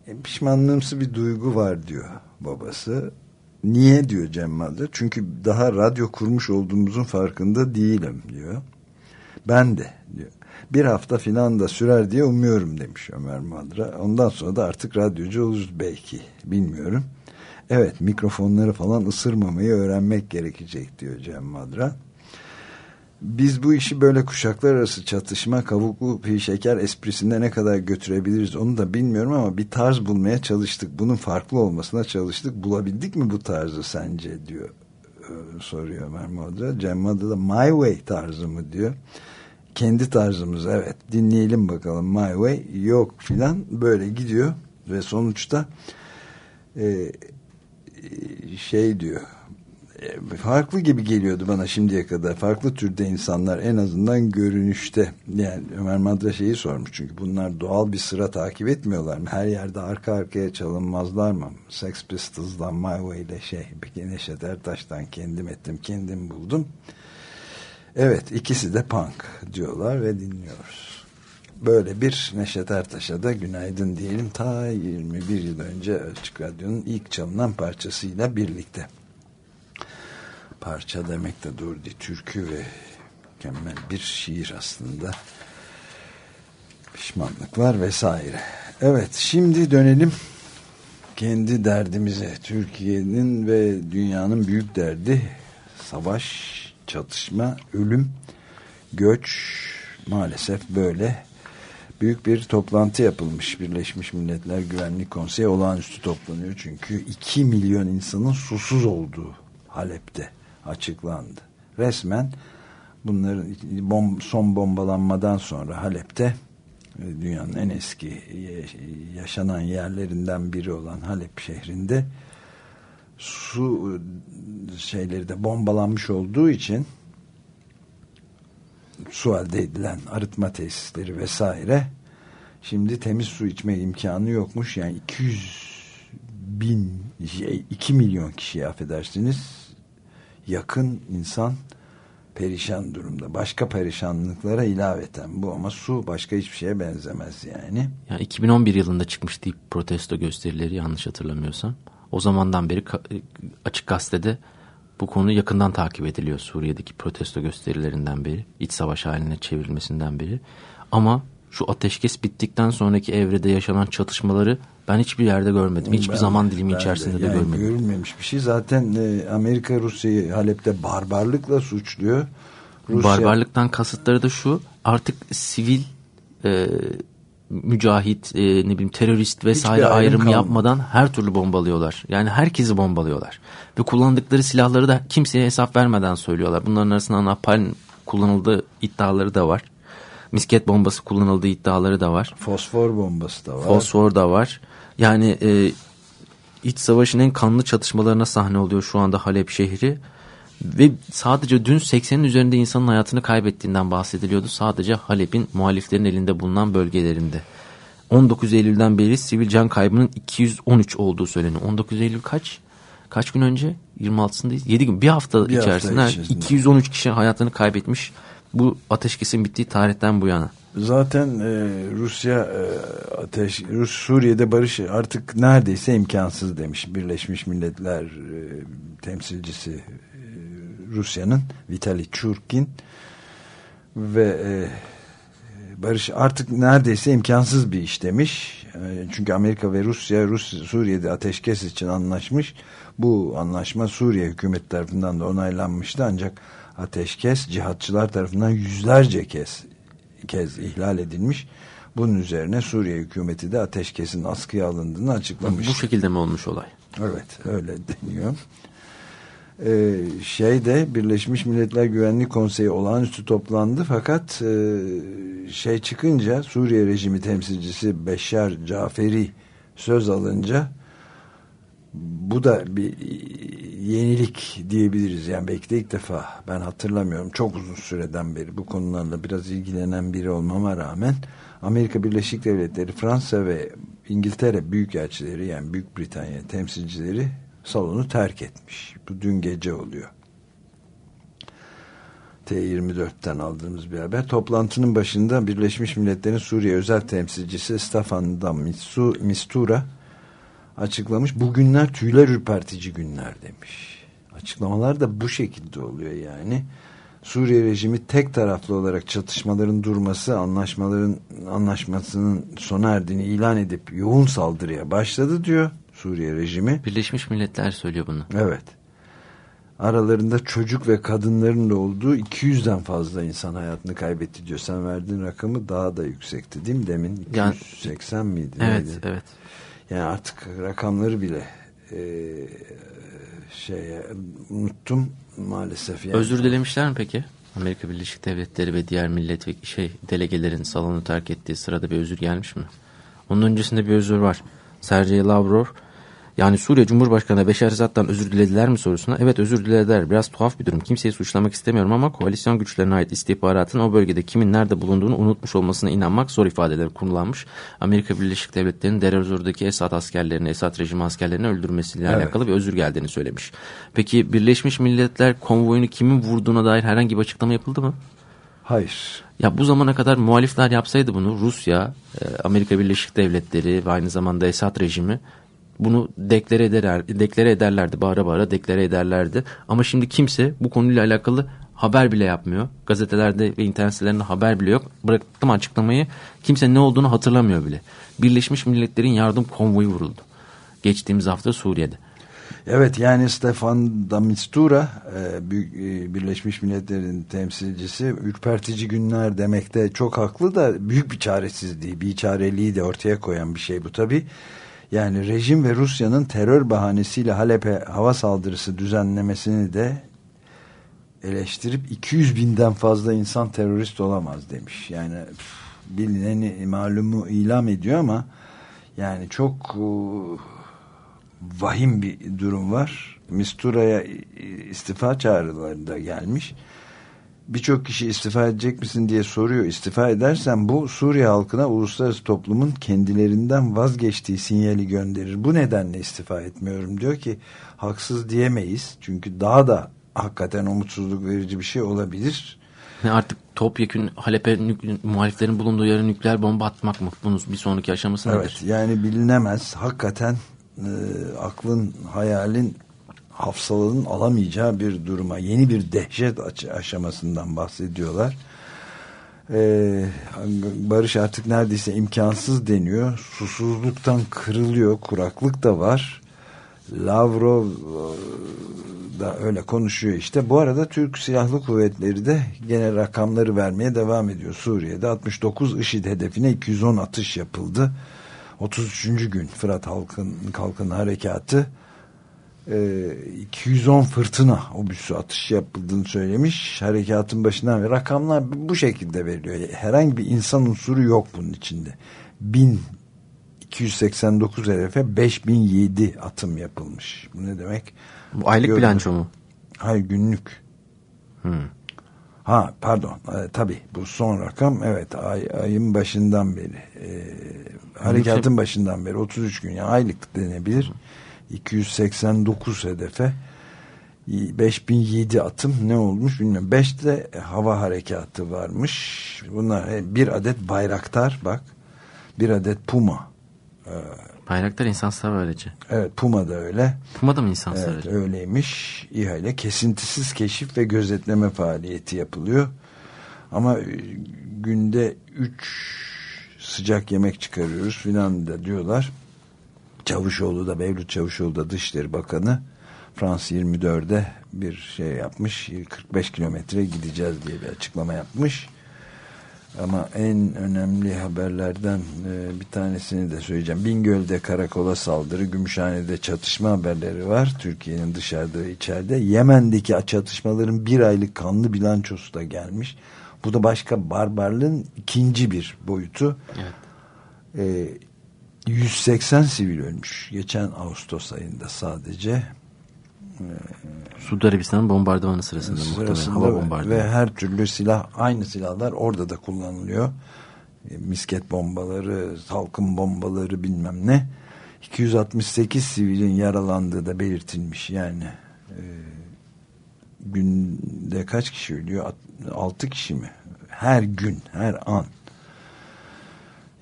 E, pişmanlığımsı bir duygu var diyor babası. Niye diyor Cem Madra? Çünkü daha radyo kurmuş olduğumuzun farkında değilim diyor. Ben de diyor. Bir hafta filan da sürer diye umuyorum demiş Ömer Madra. Ondan sonra da artık radyocu oluruz belki. Bilmiyorum Evet mikrofonları falan ısırmamayı öğrenmek gerekecek diyor Cem Madra. Biz bu işi böyle kuşaklar arası çatışma, kavuklu bir şeker esprisinde ne kadar götürebiliriz onu da bilmiyorum ama bir tarz bulmaya çalıştık. Bunun farklı olmasına çalıştık. Bulabildik mi bu tarzı sence diyor e, soruyor Ömer Madra. Cem Madra da My Way tarzı mı diyor. Kendi tarzımız evet dinleyelim bakalım My Way yok filan böyle gidiyor ve sonuçta e, şey diyor. E, farklı gibi geliyordu bana şimdiye kadar. Farklı türde insanlar en azından görünüşte. Yani Ömer Madra şeyi sormuş çünkü bunlar doğal bir sıra takip etmiyorlar mı? Her yerde arka arkaya çalınmazlar mı? Sex Pistols'dan My Way ile şey Neşet Ertaş'tan kendim ettim kendim buldum. Evet ikisi de punk diyorlar ve dinliyoruz böyle bir Neşet Ertaş'a da günaydın diyelim. Ta 21 yıl önce Açık Radyo'nun ilk çalınan parçasıyla birlikte. parça demek de doğru değil. Türkü ve mükemmel bir şiir aslında. Pişmanlıklar vesaire. Evet şimdi dönelim kendi derdimize. Türkiye'nin ve dünyanın büyük derdi savaş, çatışma, ölüm, göç maalesef böyle büyük bir toplantı yapılmış Birleşmiş Milletler Güvenlik Konseyi olağanüstü toplanıyor çünkü 2 milyon insanın susuz olduğu Halep'te açıklandı. Resmen bunların bom, son bombalanmadan sonra Halep'te e, dünyanın en eski yaşanan yerlerinden biri olan Halep şehrinde su e, şeyleri de bombalanmış olduğu için su elde edilen arıtma tesisleri vesaire şimdi temiz su içme imkanı yokmuş yani 200 bin 2 şey, milyon kişiye affedersiniz yakın insan perişan durumda. Başka perişanlıklara ilaveten bu ama su başka hiçbir şeye benzemez yani. yani 2011 yılında çıkmıştı protesto gösterileri yanlış hatırlamıyorsam. O zamandan beri açık gazetede bu konu yakından takip ediliyor Suriye'deki protesto gösterilerinden beri, iç savaş haline çevrilmesinden beri. Ama şu ateşkes bittikten sonraki evrede yaşanan çatışmaları ben hiçbir yerde görmedim. Hiçbir ben, zaman dilimi içerisinde de, de yani görmedim. Görülmemiş bir şey. Zaten e, Amerika Rusya'yı Halep'te barbarlıkla suçluyor. Rusya... Barbarlıktan kasıtları da şu artık sivil e, mücahit, e, ne bileyim terörist vesaire ayrım kalmadı. yapmadan her türlü bombalıyorlar. Yani herkesi bombalıyorlar. Ve kullandıkları silahları da kimseye hesap vermeden söylüyorlar. Bunların arasında napalm kullanıldığı iddiaları da var. Misket bombası kullanıldığı iddiaları da var. Fosfor bombası da var. Fosfor da var. Yani e, iç savaşın en kanlı çatışmalarına sahne oluyor şu anda Halep şehri. Ve sadece dün 80'in üzerinde insanın hayatını kaybettiğinden bahsediliyordu. Sadece Halep'in muhaliflerin elinde bulunan bölgelerinde. 19 Eylül'den beri sivil can kaybının 213 olduğu söyleniyor. 19 Eylül kaç? Kaç gün önce? 26'sındayız. 7 gün. Bir hafta bir içerisinde, hafta içerisinde 213 kişi hayatını kaybetmiş. Bu ateşkesin bittiği tarihten bu yana. Zaten e, Rusya e, ateş Rus Suriye'de barış artık neredeyse imkansız demiş Birleşmiş Milletler e, temsilcisi Rusya'nın Vitali Churkin ve e, barış artık neredeyse imkansız bir iş demiş. E, çünkü Amerika ve Rusya Rus Suriye'de ateşkes için anlaşmış. Bu anlaşma Suriye hükümet tarafından da onaylanmıştı ancak ateşkes cihatçılar tarafından yüzlerce kez kez ihlal edilmiş. Bunun üzerine Suriye hükümeti de ateşkesin askıya alındığını açıklamış. Bu şekilde mi olmuş olay? Evet öyle deniyor e, şeyde Birleşmiş Milletler Güvenlik Konseyi olağanüstü toplandı fakat e, şey çıkınca Suriye rejimi temsilcisi Beşar Caferi söz alınca bu da bir yenilik diyebiliriz. Yani belki de ilk defa ben hatırlamıyorum. Çok uzun süreden beri bu konularla biraz ilgilenen biri olmama rağmen Amerika Birleşik Devletleri, Fransa ve İngiltere büyükelçileri yani Büyük Britanya temsilcileri salonu terk etmiş. Bu dün gece oluyor. T24'ten aldığımız bir haber. Toplantının başında Birleşmiş Milletler'in Suriye özel temsilcisi Stefan da Mistura açıklamış. Bugünler tüyler ürpertici günler demiş. Açıklamalar da bu şekilde oluyor yani. Suriye rejimi tek taraflı olarak çatışmaların durması, anlaşmaların anlaşmasının sona erdiğini ilan edip yoğun saldırıya başladı diyor. Suriye rejimi. Birleşmiş Milletler söylüyor bunu. Evet. Aralarında çocuk ve kadınların da olduğu 200'den fazla insan hayatını kaybetti diyor. Sen verdiğin rakamı daha da yüksekti değil mi demin? 280 yani, miydi? Evet, neydi? evet. Yani artık rakamları bile e, şey unuttum maalesef. Yani. Özür dilemişler mi peki? Amerika Birleşik Devletleri ve diğer millet ve şey delegelerin salonu terk ettiği sırada bir özür gelmiş mi? Onun öncesinde bir özür var. Sergey Lavrov yani Suriye Cumhurbaşkanı Beşar Esad'dan özür dilediler mi sorusuna evet özür dilediler. Biraz tuhaf bir durum. Kimseyi suçlamak istemiyorum ama koalisyon güçlerine ait istihbaratın o bölgede kimin nerede bulunduğunu unutmuş olmasına inanmak zor ifadeler kullanmış. Amerika Birleşik Devletleri'nin Deir Esad askerlerini, Esad rejimi askerlerini öldürmesiyle evet. alakalı bir özür geldiğini söylemiş. Peki Birleşmiş Milletler konvoyunu kimin vurduğuna dair herhangi bir açıklama yapıldı mı? Hayır. Ya bu zamana kadar muhalifler yapsaydı bunu Rusya, e, Amerika Birleşik Devletleri ve aynı zamanda Esad rejimi bunu deklare, eder, deklare ederlerdi. Bağıra bağıra deklare ederlerdi. Ama şimdi kimse bu konuyla alakalı haber bile yapmıyor. Gazetelerde ve internet sitelerinde haber bile yok. Bıraktım açıklamayı. Kimse ne olduğunu hatırlamıyor bile. Birleşmiş Milletler'in yardım konvoyu vuruldu. Geçtiğimiz hafta Suriye'de. Evet yani Stefan da Mistura e, e, Birleşmiş Milletler'in temsilcisi ürpertici günler demekte çok haklı da büyük bir çaresizliği, bir çareliği de ortaya koyan bir şey bu tabi. Yani rejim ve Rusya'nın terör bahanesiyle Halep'e hava saldırısı düzenlemesini de eleştirip 200 binden fazla insan terörist olamaz demiş. Yani bilineni malumu ilam ediyor ama yani çok uh, vahim bir durum var. Mistura'ya istifa çağrıları da gelmiş. Birçok kişi istifa edecek misin diye soruyor. İstifa edersen bu Suriye halkına uluslararası toplumun kendilerinden vazgeçtiği sinyali gönderir. Bu nedenle istifa etmiyorum diyor ki haksız diyemeyiz. Çünkü daha da hakikaten umutsuzluk verici bir şey olabilir. Ne artık topyekün Halep'e muhaliflerin bulunduğu yere nükleer bomba atmak mı? Bunun bir sonraki aşaması evet, nedir? Yani bilinemez. Hakikaten e, aklın, hayalin, hafsalığın alamayacağı bir duruma, yeni bir dehşet aşamasından bahsediyorlar. Ee, barış artık neredeyse imkansız deniyor. Susuzluktan kırılıyor, kuraklık da var. Lavrov e, da öyle konuşuyor işte. Bu arada Türk Silahlı Kuvvetleri de gene rakamları vermeye devam ediyor. Suriye'de 69 IŞİD hedefine 210 atış yapıldı. 33. gün Fırat Halkın Kalkın Harekatı 210 fırtına obüsü atış yapıldığını söylemiş. Harekatın başından ve rakamlar bu şekilde veriliyor. Herhangi bir insan unsuru yok bunun içinde. 1289 hedefe 5007 atım yapılmış. Bu ne demek? Bu aylık Gördüm. bilanço mu? Hayır günlük. Hmm. Ha pardon e, tabi bu son rakam evet ay, ayın başından beri e, harekatın başından beri 33 gün yani aylık denebilir 289 hedefe 5007 atım ne olmuş bilmiyorum 5 de hava harekatı varmış bunlar e, bir adet bayraktar bak bir adet puma Bayraktar insansız hava aracı. evet puma da öyle Puma da mı insansız Evet aracı? öyleymiş. İHA ile kesintisiz keşif ve gözetleme faaliyeti yapılıyor. Ama e, günde 3 sıcak yemek çıkarıyoruz filan da diyorlar. Çavuşoğlu da Mevlüt Çavuşoğlu da Dışişleri Bakanı Frans 24'de bir şey yapmış. 45 kilometre gideceğiz diye bir açıklama yapmış. Ama en önemli haberlerden e, bir tanesini de söyleyeceğim. Bingöl'de karakola saldırı, Gümüşhane'de çatışma haberleri var. Türkiye'nin dışarıda içeride. Yemen'deki çatışmaların bir aylık kanlı bilançosu da gelmiş. Bu da başka barbarlığın ikinci bir boyutu. Evet. E, 180 sivil ölmüş. Geçen Ağustos ayında sadece. Suudi Arabistan'ın bombardımanı sırasında, sırasında hava bombardımanı. ve her türlü silah aynı silahlar orada da kullanılıyor. E, misket bombaları, salkım bombaları bilmem ne. 268 sivilin yaralandığı da belirtilmiş yani. E, günde kaç kişi ölüyor? 6 kişi mi? Her gün, her an.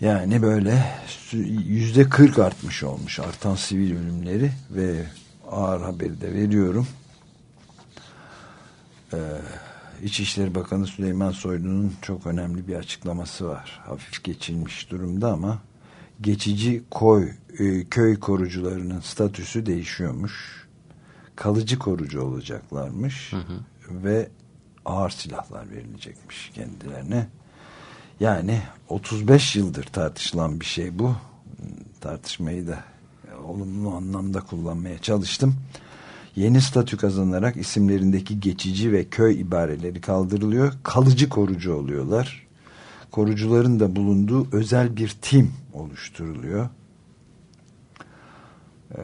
Yani böyle yüzde 40 artmış olmuş artan sivil ölümleri ve ağır haberi de veriyorum. Ee, İçişleri Bakanı Süleyman Soylu'nun çok önemli bir açıklaması var. Hafif geçilmiş durumda ama geçici koy, e, köy korucularının statüsü değişiyormuş. Kalıcı korucu olacaklarmış ve ağır silahlar verilecekmiş kendilerine. Yani 35 yıldır tartışılan bir şey bu. Tartışmayı da olumlu anlamda kullanmaya çalıştım. Yeni statü kazanarak isimlerindeki geçici ve köy ibareleri kaldırılıyor. Kalıcı korucu oluyorlar. Korucuların da bulunduğu özel bir tim oluşturuluyor. Ee,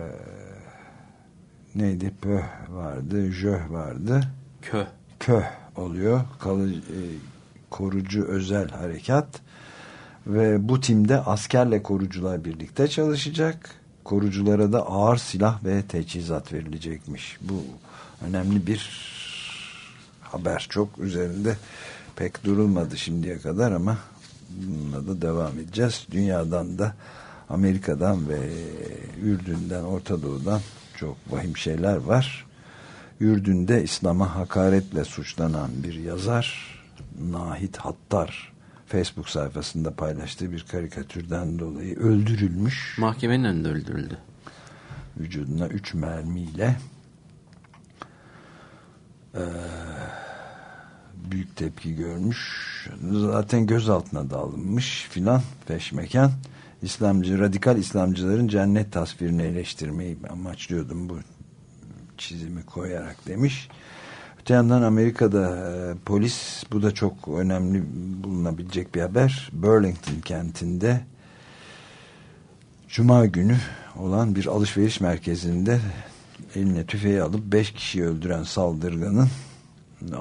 neydi? Pöh vardı, jöh vardı Kö. köh oluyor. Kalıcı, e, korucu özel harekat ve bu timde askerle korucular birlikte çalışacak. Koruculara da ağır silah ve teçhizat verilecekmiş. Bu önemli bir haber. Çok üzerinde pek durulmadı şimdiye kadar ama bununla da devam edeceğiz. Dünyadan da Amerika'dan ve Ürdün'den, Orta Doğu'dan çok vahim şeyler var. Ürdün'de İslam'a hakaretle suçlanan bir yazar Nahit Hattar Facebook sayfasında paylaştığı bir karikatürden dolayı öldürülmüş. Mahkemenin önünde öldürüldü. Vücuduna 3 mermiyle ee, büyük tepki görmüş. Zaten gözaltına da alınmış filan peşmeken. İslamcı, radikal İslamcıların cennet tasvirini eleştirmeyi amaçlıyordum bu çizimi koyarak demiş. Öte yandan Amerika'da e, polis bu da çok önemli bulunabilecek bir haber. Burlington kentinde Cuma günü olan bir alışveriş merkezinde eline tüfeği alıp 5 kişiyi öldüren saldırganın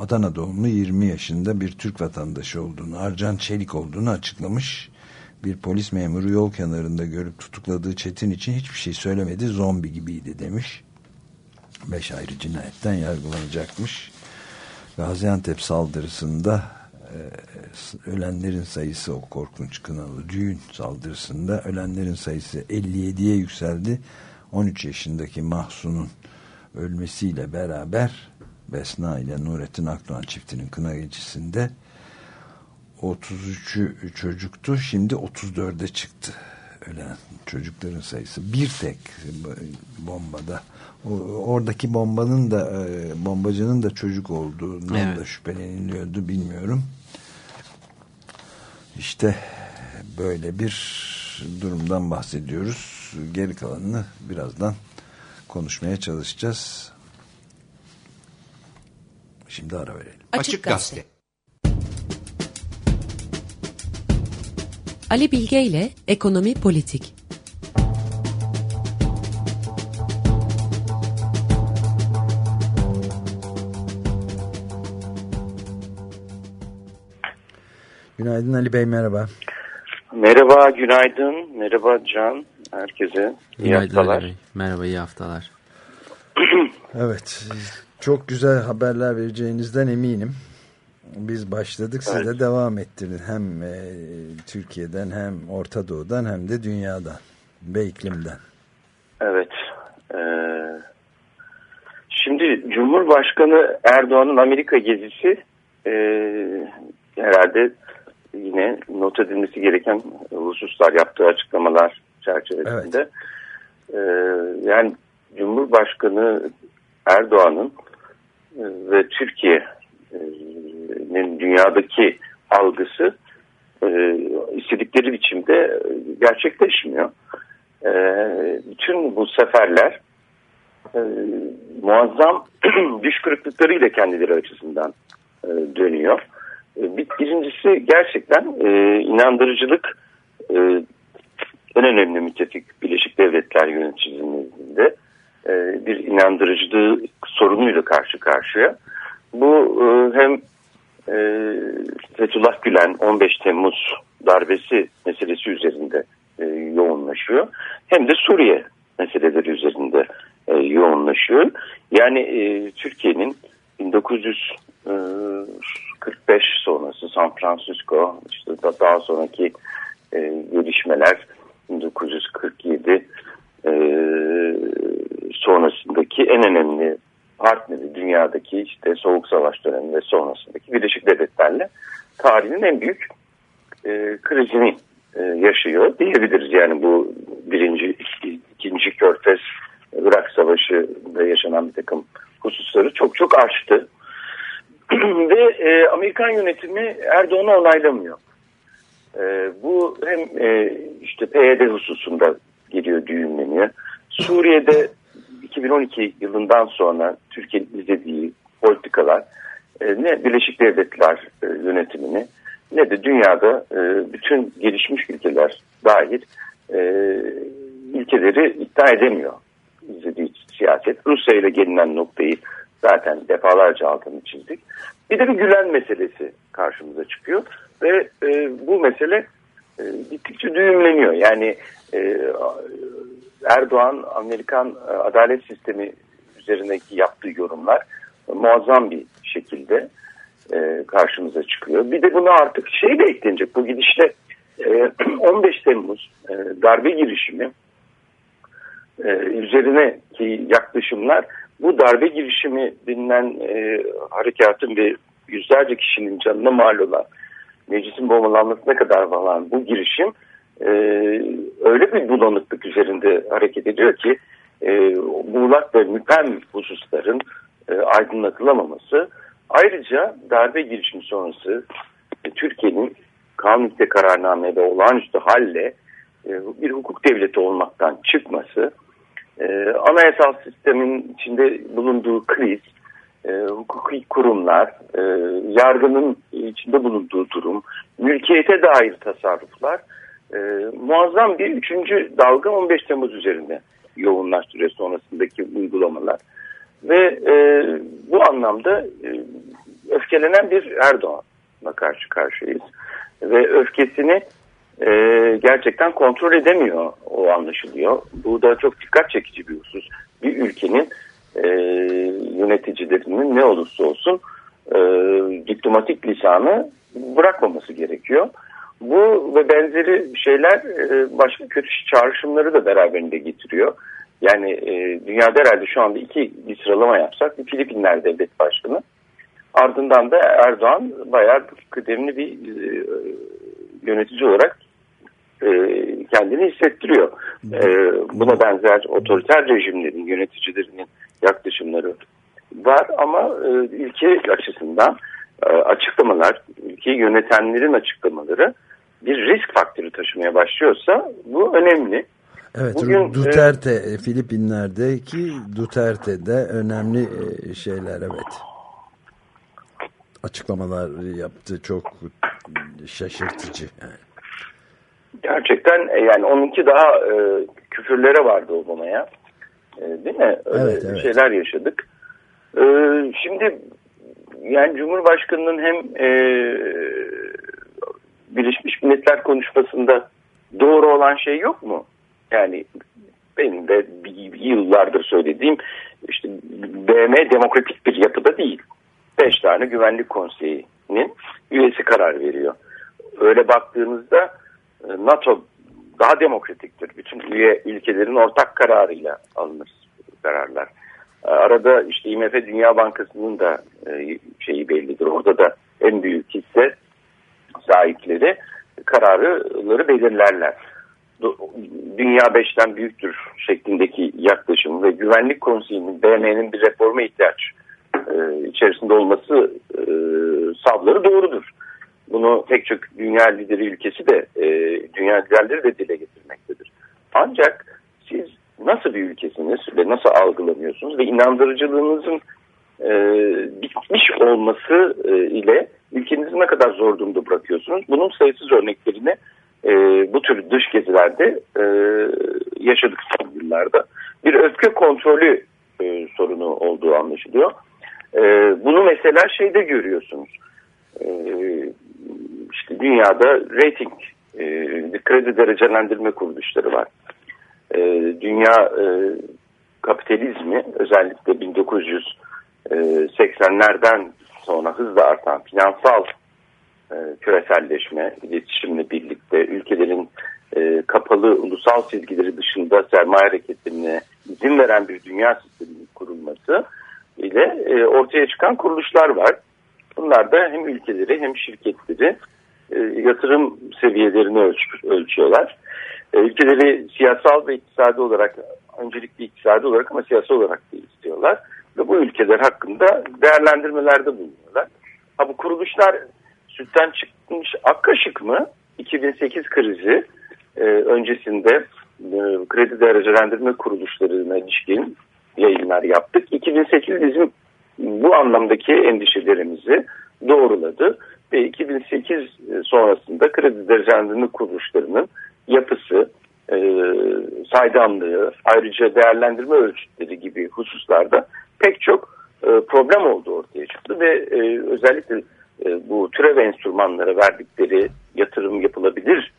Adana doğumlu 20 yaşında bir Türk vatandaşı olduğunu, Arcan Çelik olduğunu açıklamış. Bir polis memuru yol kenarında görüp tutukladığı Çetin için hiçbir şey söylemedi, zombi gibiydi demiş. Beş ayrı cinayetten yargılanacakmış. Gaziantep saldırısında e, ölenlerin sayısı o korkunç kınalı düğün saldırısında ölenlerin sayısı 57'ye yükseldi. 13 yaşındaki Mahsun'un ölmesiyle beraber Besna ile Nurettin Akdoğan çiftinin kına gecesinde 33'ü çocuktu. Şimdi 34'e çıktı. Ölen çocukların sayısı. Bir tek bombada. Oradaki bombanın da e, bombacının da çocuk olduğundan evet. da şüpheleniliyordu bilmiyorum. İşte böyle bir durumdan bahsediyoruz. Geri kalanını birazdan konuşmaya çalışacağız. Şimdi ara verelim. Açık Gazete. Ali Bilge ile Ekonomi Politik. Günaydın Ali Bey merhaba. Merhaba günaydın. Merhaba Can. Herkese iyi günaydın haftalar. Ali Bey. Merhaba iyi haftalar. evet çok güzel haberler vereceğinizden eminim. Biz başladık siz de devam ettirin. Hem e, Türkiye'den hem Orta Doğu'dan hem de dünyadan ve iklimden. Evet. Ee, şimdi Cumhurbaşkanı Erdoğan'ın Amerika gezisi e, herhalde yine not edilmesi gereken hususlar yaptığı açıklamalar çerçevesinde. Evet. Ee, yani Cumhurbaşkanı Erdoğan'ın e, ve Türkiye'nin dünyadaki algısı e, istedikleri biçimde gerçekleşmiyor. E, bütün bu seferler muazzam düş kırıklıklarıyla kendileri açısından dönüyor. Birincisi gerçekten inandırıcılık en önemli müttefik Birleşik Devletler yöneticisinde e, bir inandırıcılığı sorunuyla karşı karşıya. Bu e, hem e, Fethullah Gülen 15 Temmuz darbesi meselesi üzerinde yoğunlaşıyor. Hem de Suriye meseleleri üzerinde yoğunlaşıyor. Yani Türkiye'nin 1945 sonrası San Francisco işte daha sonraki gelişmeler 1947 sonrasındaki en önemli partneri dünyadaki işte Soğuk Savaş döneminde sonrasındaki Birleşik Devletler'le tarihinin en büyük e, krizini e, yaşıyor diyebiliriz. Yani bu birinci, ikinci Körfez Irak Savaşı'da yaşanan bir takım hususları çok çok aştı. Ve e, Amerikan yönetimi Erdoğan'ı onaylamıyor. E, bu hem e, işte PYD hususunda geliyor düğümleniyor. Suriye'de 2012 yılından sonra Türkiye'nin izlediği politikalar e, ne Birleşik Devletler e, yönetimini ne de dünyada e, bütün gelişmiş ülkeler dahil e, ülkeleri ikna edemiyor izlediği siyaset. Rusya ile gelinen noktayı zaten defalarca altını çizdik. Bir de bir Gülen meselesi karşımıza çıkıyor ve e, bu mesele e, gittikçe düğümleniyor. Yani e, Erdoğan Amerikan e, adalet sistemi üzerindeki yaptığı yorumlar muazzam bir şekilde e, karşımıza çıkıyor. Bir de buna artık şey de eklenecek. Bu gidişle e, 15 Temmuz e, darbe girişimi e, üzerine ki yaklaşımlar bu darbe girişimi denilen e, harekatın ve yüzlerce kişinin canına mal olan meclisin bombalanmasına kadar falan bu girişim e, öyle bir bulanıklık üzerinde hareket ediyor ki e, muğlak ve müpem hususların e, aydınlatılamaması ayrıca darbe girişimi sonrası e, Türkiye'nin kanun hükme kararname ve olağanüstü halle e, bir hukuk devleti olmaktan çıkması e, anayasal sistemin içinde bulunduğu kriz e, hukuki kurumlar, e, yargının içinde bulunduğu durum, mülkiyete dair tasarruflar e, muazzam bir üçüncü dalga 15 Temmuz üzerinde yoğunlaştırıyor sonrasındaki uygulamalar. Ve e, bu anlamda e, öfkelenen bir Erdoğan'la karşı karşıyayız. Ve öfkesini e, gerçekten kontrol edemiyor o anlaşılıyor. Bu da çok dikkat çekici bir husus. Bir ülkenin e, yöneticilerinin ne olursa olsun e, diplomatik lisanı bırakmaması gerekiyor. Bu ve benzeri şeyler e, başka kötü çağrışımları da beraberinde getiriyor. Yani e, dünyada herhalde şu anda iki bir sıralama yapsak bir Filipinler devlet başkanı ardından da Erdoğan bayağı kıdemli bir e, yönetici olarak e, kendini hissettiriyor. E, buna benzer otoriter rejimlerin yöneticilerinin yaklaşımları var ama e, ülke açısından e, açıklamalar, ülkeyi yönetenlerin açıklamaları bir risk faktörü taşımaya başlıyorsa bu önemli. Evet, Bugün, Duterte, e, Filipinler'deki Duterte'de önemli şeyler evet. Açıklamalar yaptı çok şaşırtıcı. Yani. Gerçekten e, yani onunki daha e, küfürlere vardı Obama'ya. E, değil mi? Öyle Evet, evet. şeyler yaşadık. E, şimdi yani Cumhurbaşkanı'nın hem e, Birleşmiş Milletler konuşmasında doğru olan şey yok mu? Yani benim de yıllardır söylediğim işte BM demokratik bir yapıda değil. Beş tane güvenlik konseyinin üyesi karar veriyor. Öyle baktığınızda e, NATO daha demokratiktir. Bütün üye ülkelerin ortak kararıyla alınır kararlar. E, Arada işte IMF Dünya Bankası'nın da e, şeyi bellidir. Orada da en büyük hisse sahipleri kararları belirlerler. Dünya beşten büyüktür şeklindeki yaklaşım ve Güvenlik Konseyi'nin BM'nin bir reforma ihtiyaç e, içerisinde olması e, savları doğrudur. Bunu pek çok dünya lideri ülkesi de e, dünya liderleri de dile getirmektedir. Ancak siz nasıl bir ülkesiniz ve nasıl algılanıyorsunuz ve inandırıcılığınızın e, bitmiş olması e, ile ülkenizi ne kadar zor durumda bırakıyorsunuz. Bunun sayısız örneklerini e, bu tür dış gezilerde e, yaşadık son yıllarda. Bir öfke kontrolü e, sorunu olduğu anlaşılıyor. E, bunu mesela şeyde görüyorsunuz. E, işte dünyada rating, e, kredi derecelendirme kuruluşları var. E, dünya e, kapitalizmi özellikle 1980'lerden sonra hızla artan finansal e, küreselleşme, iletişimle birlikte ülkelerin e, kapalı ulusal çizgileri dışında sermaye hareketlerine izin veren bir dünya sisteminin kurulması ile e, ortaya çıkan kuruluşlar var. Bunlar da hem ülkeleri hem şirketleri e, yatırım seviyelerini ölç- ölçüyorlar. E, ülkeleri siyasal ve iktisadi olarak öncelikli iktisadi olarak ama siyasal olarak da istiyorlar. Ve bu ülkeler hakkında değerlendirmelerde bulunuyorlar. Ha bu kuruluşlar sütten çıkmış ak kaşık mı? 2008 krizi e, öncesinde e, kredi derecelendirme kuruluşlarına ilişkin yayınlar yaptık. 2008 bizim bu anlamdaki endişelerimizi doğruladı ve 2008 sonrasında kredi derecelendirme kuruluşlarının yapısı, e, saydamlığı, ayrıca değerlendirme ölçütleri gibi hususlarda pek çok e, problem oldu ortaya çıktı ve e, özellikle e, bu türev enstrümanlara verdikleri yatırım yapılabilir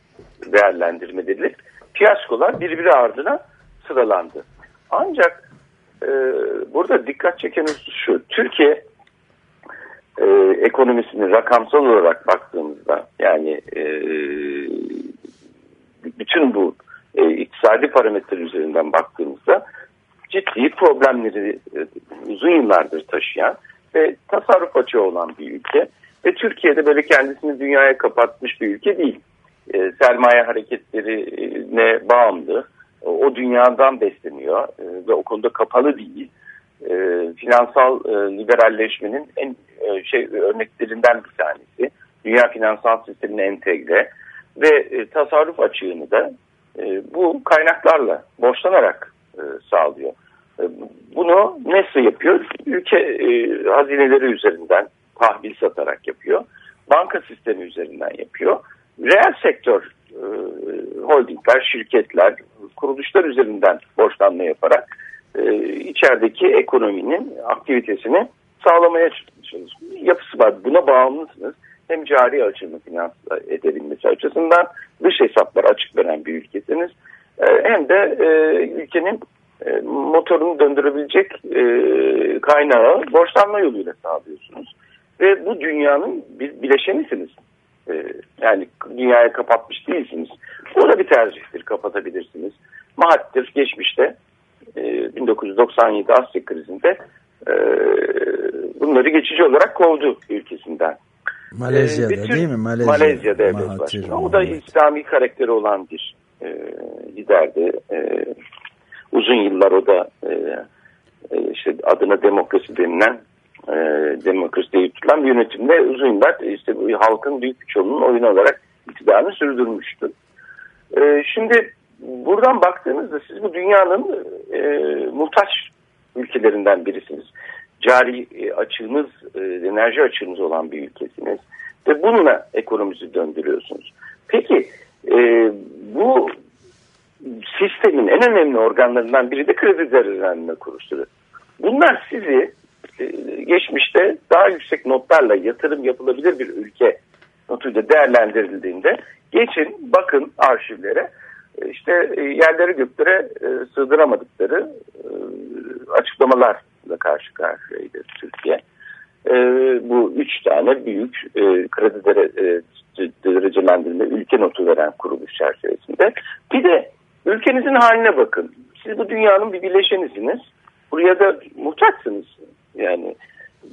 değerlendirmeleri fiyaskolar birbiri ardına sıralandı. Ancak e, burada dikkat çeken şu, Türkiye e, ekonomisini rakamsal olarak baktığımızda yani e, bütün bu e, iktisadi parametre üzerinden baktığımızda ciddi problemleri e, uzun yıllardır taşıyan ve tasarruf açığı olan bir ülke. Ve Türkiye'de böyle kendisini dünyaya kapatmış bir ülke değil. E, sermaye hareketlerine bağımlı. O dünyadan besleniyor e, ve o konuda kapalı değil. E, finansal e, liberalleşmenin en şey örneklerinden bir tanesi. Dünya finansal sistemine entegre ve tasarruf açığını da bu kaynaklarla borçlanarak sağlıyor. Bunu nasıl yapıyor? Ülke hazineleri üzerinden tahvil satarak yapıyor. Banka sistemi üzerinden yapıyor. Reel sektör holdingler, şirketler, kuruluşlar üzerinden borçlanma yaparak e, içerideki ekonominin aktivitesini sağlamaya çalışıyorsunuz. Yapısı var. Buna bağımlısınız. Hem cari açığını finanse edebilmesi açısından dış hesaplar açık veren bir ülkesiniz. E, hem de e, ülkenin e, motorunu döndürebilecek e, kaynağı borçlanma yoluyla sağlıyorsunuz. Ve bu dünyanın bir bileşenisiniz. E, yani dünyaya kapatmış değilsiniz. O da bir tercihtir kapatabilirsiniz. Mahathir geçmişte e, 1997 Asya krizinde e, bunları geçici olarak kovdu ülkesinden. Malezya'da Ee, tür- değil mi? Malezya, Malezya devlet Mahathir başkanı. O da. İslami karakteri olan bir e, liderdi. E, uzun yıllar o da e, e, işte adına demokrasi denilen e, demokrasi diye tutulan yönetimde uzun yıllar işte bu halkın büyük bir çoğunluğunun oyunu olarak iktidarını sürdürmüştü. E, şimdi buradan baktığınızda siz bu dünyanın e, muhtaç ülkelerinden birisiniz. Cari e, açığınız, e, enerji açığınız olan bir ülkesiniz. Ve bununla ekonomimizi döndürüyorsunuz. Peki e, bu sistemin en önemli organlarından biri de kredi düzenleme kuruluşları. Bunlar sizi geçmişte daha yüksek notlarla yatırım yapılabilir bir ülke notuyla değerlendirildiğinde geçin bakın arşivlere e, işte e, yerlere göklere e, sığdıramadıkları e, açıklamalarla karşı karşıyaydı Türkiye. E, bu üç tane büyük e, kredi dere, e, derecelendirme ülke notu veren kuruluş çerçevesinde. Bir de ülkenizin haline bakın. Siz bu dünyanın bir bileşenisiniz. Buraya da muhtaçsınız. Yani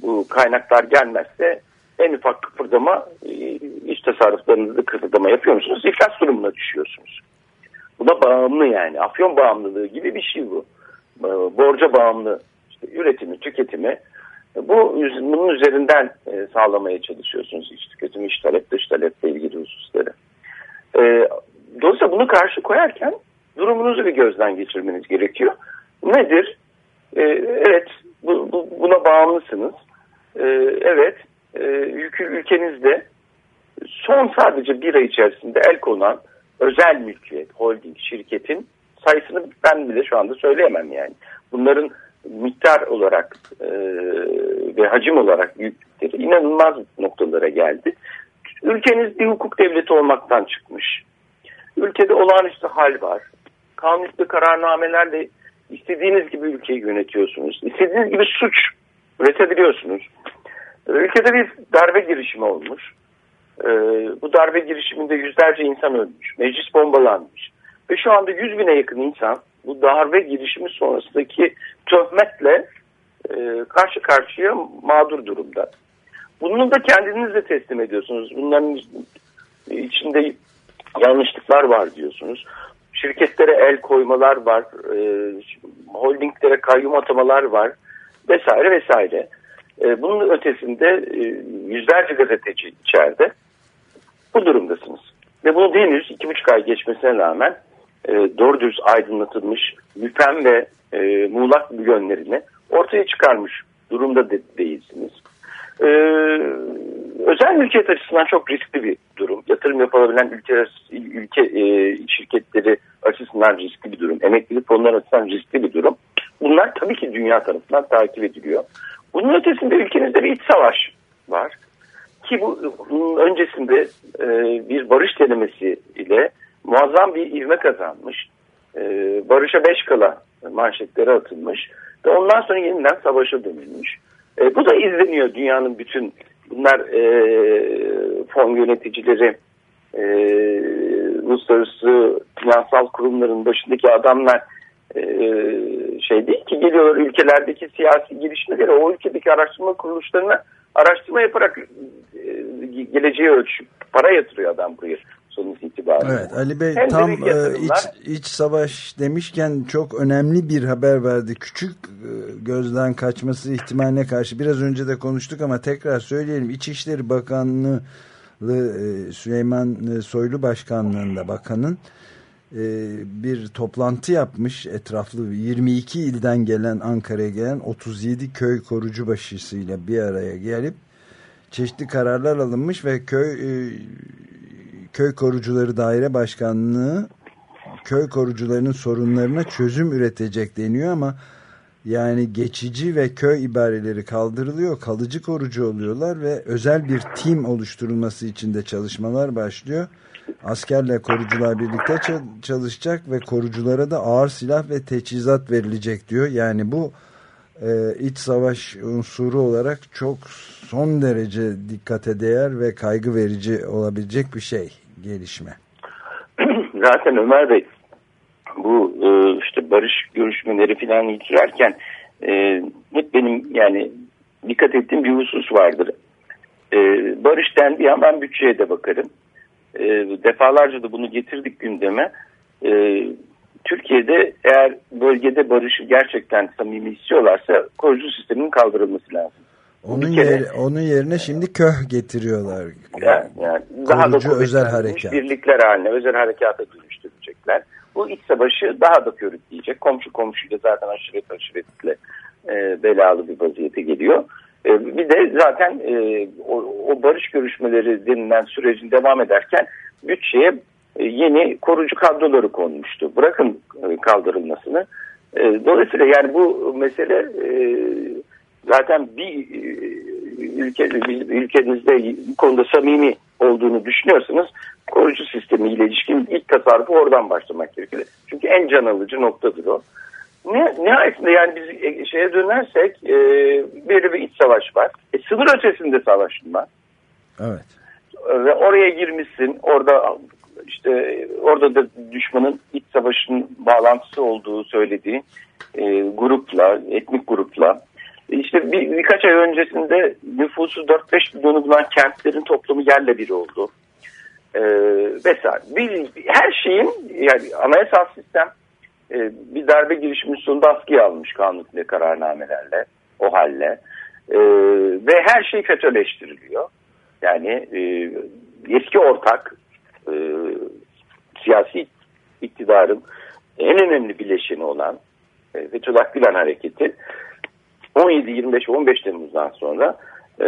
bu kaynaklar gelmezse en ufak kıpırdama e, iç tasarruflarınızda kıpırdama yapıyor musunuz? İflas durumuna düşüyorsunuz. Buna bağımlı yani. Afyon bağımlılığı gibi bir şey bu. E, Borca bağımlı işte üretimi, tüketimi bu bunun üzerinden e, sağlamaya çalışıyorsunuz. İç tüketimi, iç talep, dış taleple ilgili hususları. E, dolayısıyla bunu karşı koyarken durumunuzu bir gözden geçirmeniz gerekiyor. Nedir? E, evet bu, bu, buna bağımlısınız. E, evet e, ülke, ülkenizde son sadece bir ay içerisinde el konan özel mülkiyet, holding, şirketin sayısını ben bile şu anda söyleyemem yani. Bunların miktar olarak e, ve hacim olarak büyüklükleri inanılmaz noktalara geldi. Ülkeniz bir hukuk devleti olmaktan çıkmış. Ülkede olağanüstü hal var. Kanunüstü kararnamelerle istediğiniz gibi ülkeyi yönetiyorsunuz. İstediğiniz gibi suç üretebiliyorsunuz. Ülkede bir darbe girişimi olmuş. Ee, bu darbe girişiminde yüzlerce insan ölmüş. Meclis bombalanmış. Ve şu anda yüz bine yakın insan bu darbe girişimi sonrasındaki töhmetle e, karşı karşıya mağdur durumda. Bunu da kendiniz de teslim ediyorsunuz. Bunların içinde yanlışlıklar var diyorsunuz. Şirketlere el koymalar var. E, holdinglere kayyum atamalar var. Vesaire vesaire. E, bunun ötesinde e, yüzlerce gazeteci içeride. Bu durumdasınız. Ve bunu henüz iki buçuk ay geçmesine rağmen e, doğru dürüst aydınlatılmış, müpem ve e, muğlak bir yönlerini ortaya çıkarmış durumda de, değilsiniz. E, özel mülkiyet açısından çok riskli bir durum. Yatırım yapılabilen ülke, ülke e, şirketleri açısından riskli bir durum. Emeklilik fonları açısından riskli bir durum. Bunlar tabii ki dünya tarafından takip ediliyor. Bunun ötesinde ülkenizde bir iç savaş var. Ki bu öncesinde e, bir barış denemesi ile muazzam bir ivme kazanmış. E, barışa beş kala manşetlere atılmış ve ondan sonra yeniden savaşa dönülmüş. E, bu da izleniyor dünyanın bütün bunlar e, fon yöneticileri e, uluslararası finansal kurumların başındaki adamlar e, şey değil ki geliyorlar ülkelerdeki siyasi gelişmeleri o ülkedeki araştırma kuruluşlarına araştırma yaparak e, geleceği ölçüp para yatırıyor adam buraya sonuç itibariyle. Evet Ali Bey Hem tam e, iç, iç savaş demişken çok önemli bir haber verdi. Küçük e, gözden kaçması ihtimaline karşı biraz önce de konuştuk ama tekrar söyleyelim. İçişleri Bakanlığı Süleyman Soylu Başkanlığında bakanın bir toplantı yapmış etraflı 22 ilden gelen Ankara'ya gelen 37 köy korucu başısıyla bir araya gelip çeşitli kararlar alınmış ve köy e, köy korucuları daire başkanlığı köy korucularının sorunlarına çözüm üretecek deniyor ama yani geçici ve köy ibareleri kaldırılıyor, kalıcı korucu oluyorlar ve özel bir tim oluşturulması için de çalışmalar başlıyor. Askerle korucular birlikte ça- çalışacak ve koruculara da ağır silah ve teçhizat verilecek diyor. Yani bu e, iç savaş unsuru olarak çok son derece dikkate değer ve kaygı verici olabilecek bir şey, gelişme. Zaten Ömer Bey bu e, işte barış görüşmeleri falan yitirerken e, hep benim yani dikkat ettiğim bir husus vardır. E, barış dendiği ben bütçeye de bakarım. E, defalarca da bunu getirdik gündeme. E, Türkiye'de eğer bölgede barışı gerçekten samimi istiyorlarsa korucu sisteminin kaldırılması lazım. Onun, kere- yeri- onun yerine şimdi köh getiriyorlar. Yani, yani daha da özel harekat. birlikler haline özel harekata dönüştürecekler. Bu iç savaşı daha da körükleyecek. Komşu komşuyla zaten aşiret aşiretle e, belalı bir vaziyete geliyor. E, bir de zaten e, o, barış görüşmeleri denilen sürecin devam ederken bütçeye e, yeni korucu kadroları konmuştu. Bırakın kaldırılmasını. Dolayısıyla yani bu mesele zaten bir ülke, ülkenizde bu konuda samimi olduğunu düşünüyorsanız korucu sistemiyle ilişkin ilk tasarrufu oradan başlamak gerekiyor. Çünkü en can alıcı noktadır o. Ne, nihayetinde yani biz e, şeye dönersek e, böyle bir iç savaş var. E, sınır ötesinde savaşın var. Evet. Ve oraya girmişsin. Orada işte orada da düşmanın iç savaşın bağlantısı olduğu söylediği e, grupla, etnik grupla işte bir, birkaç ay öncesinde nüfusu 4-5 milyonu bulan kentlerin toplumu yerle bir oldu. Ee, vesaire. Bir, her şeyin yani anayasal sistem e, bir darbe girişiminin sonunda askıya almış kanun ve kararnamelerle o halle Ee, ve her şey FETÖ'leştiriliyor. Yani e, eski ortak e, siyasi iktidarın en önemli bileşeni olan e, Fethullah Gülen hareketi 17, 25 ve 15 Temmuz'dan sonra e,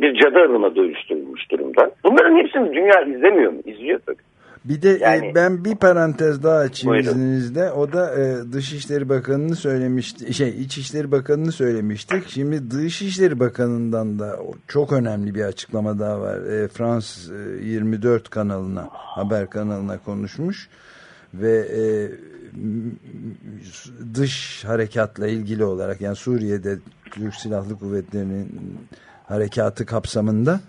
bir cadı avına dönüştürülmüş durumda. Bunların hepsini dünya izlemiyor mu? İzliyor tabii. Bir de e, Yani- ben bir parantez daha açayım Buyurun. izninizle. O da e, Dışişleri Bakanı'nı söylemişti. Şey İçişleri Bakanı'nı söylemiştik. Şimdi Dışişleri Bakanı'ndan da çok önemli bir açıklama daha var. E, Frans e, 24 kanalına, haber kanalına konuşmuş ve e, dış harekatla ilgili olarak yani Suriye'de Türk Silahlı Kuvvetleri'nin harekatı kapsamında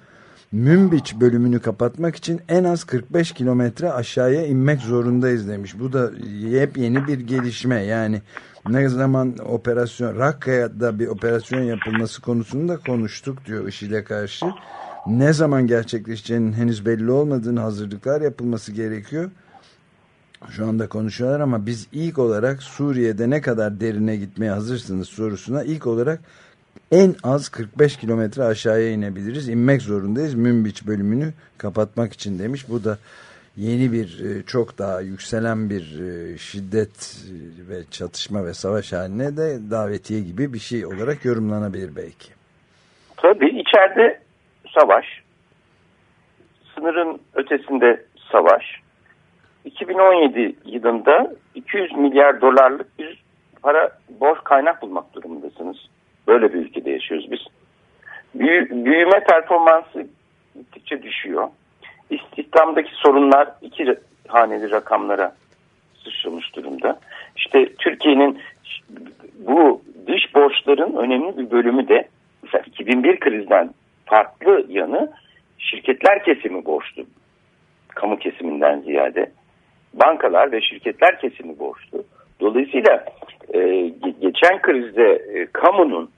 Münbiç bölümünü kapatmak için en az 45 kilometre aşağıya inmek zorundayız demiş. Bu da yepyeni bir gelişme. Yani ne zaman operasyon Rakka'da bir operasyon yapılması konusunda konuştuk diyor IŞİD'e karşı. Ne zaman gerçekleşeceğinin henüz belli olmadığını hazırlıklar yapılması gerekiyor. Şu anda konuşuyorlar ama biz ilk olarak Suriye'de ne kadar derine gitmeye hazırsınız sorusuna ilk olarak en az 45 kilometre aşağıya inebiliriz. İnmek zorundayız Münbiç bölümünü kapatmak için demiş. Bu da yeni bir e, çok daha yükselen bir e, şiddet e, ve çatışma ve savaş haline de davetiye gibi bir şey olarak yorumlanabilir belki. Tabii içeride savaş, sınırın ötesinde savaş. 2017 yılında 200 milyar dolarlık bir para borç kaynak bulmak durumundasınız. Böyle bir ülkede yaşıyoruz biz. Büyü- büyüme performansı gittikçe düşüyor. İstihdamdaki sorunlar iki haneli rakamlara sıçramış durumda. İşte Türkiye'nin bu dış borçların önemli bir bölümü de mesela 2001 krizden farklı yanı şirketler kesimi borçlu. Kamu kesiminden ziyade. Bankalar ve şirketler kesimi borçlu. Dolayısıyla e, ge- geçen krizde e, kamunun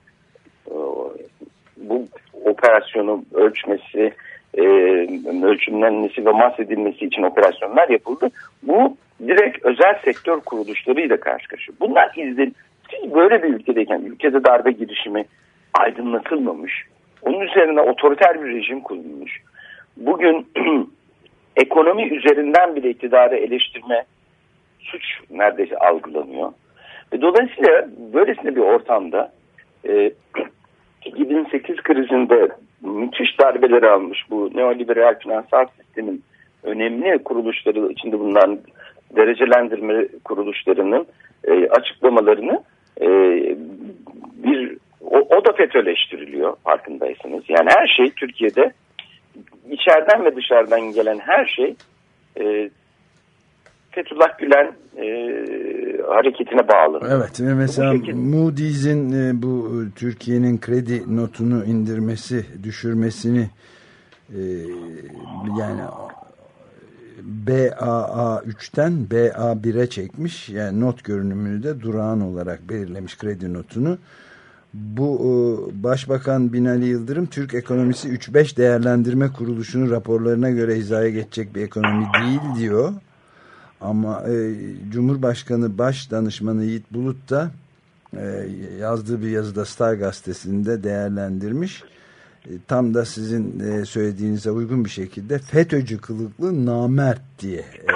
bu operasyonu ölçmesi, e, ölçümlenmesi ve mahsedilmesi için operasyonlar yapıldı. Bu direkt özel sektör kuruluşlarıyla karşı karşıya. Bunlar izlen. Siz böyle bir ülkedeyken ülkede darbe girişimi aydınlatılmamış. Onun üzerine otoriter bir rejim kurulmuş. Bugün ekonomi üzerinden bile iktidarı eleştirme suç neredeyse algılanıyor. Ve dolayısıyla böylesine bir ortamda e, 2008 krizinde müthiş darbeleri almış bu neoliberal finansal sistemin önemli kuruluşları içinde bulunan derecelendirme kuruluşlarının e, açıklamalarını e, bir o, o da FETÖ'leştiriliyor farkındaysanız. Yani her şey Türkiye'de içeriden ve dışarıdan gelen her şey e, Fethullah Gülen e, hareketine bağlı. Evet ve mesela. Moody's'in e, bu e, Türkiye'nin kredi notunu indirmesi, düşürmesini e, yani BAA 3'ten BA1'e çekmiş. Yani not görünümünü de durağan olarak belirlemiş kredi notunu. Bu e, Başbakan Binali Yıldırım Türk ekonomisi 3-5 değerlendirme kuruluşunun raporlarına göre hizaya geçecek bir ekonomi değil diyor. Ama e, Cumhurbaşkanı Baş Danışmanı Yiğit Bulut da e, yazdığı bir yazıda Star Gazetesi'nde değerlendirmiş. E, tam da sizin e, söylediğinize uygun bir şekilde FETÖ'cü kılıklı namert diye e,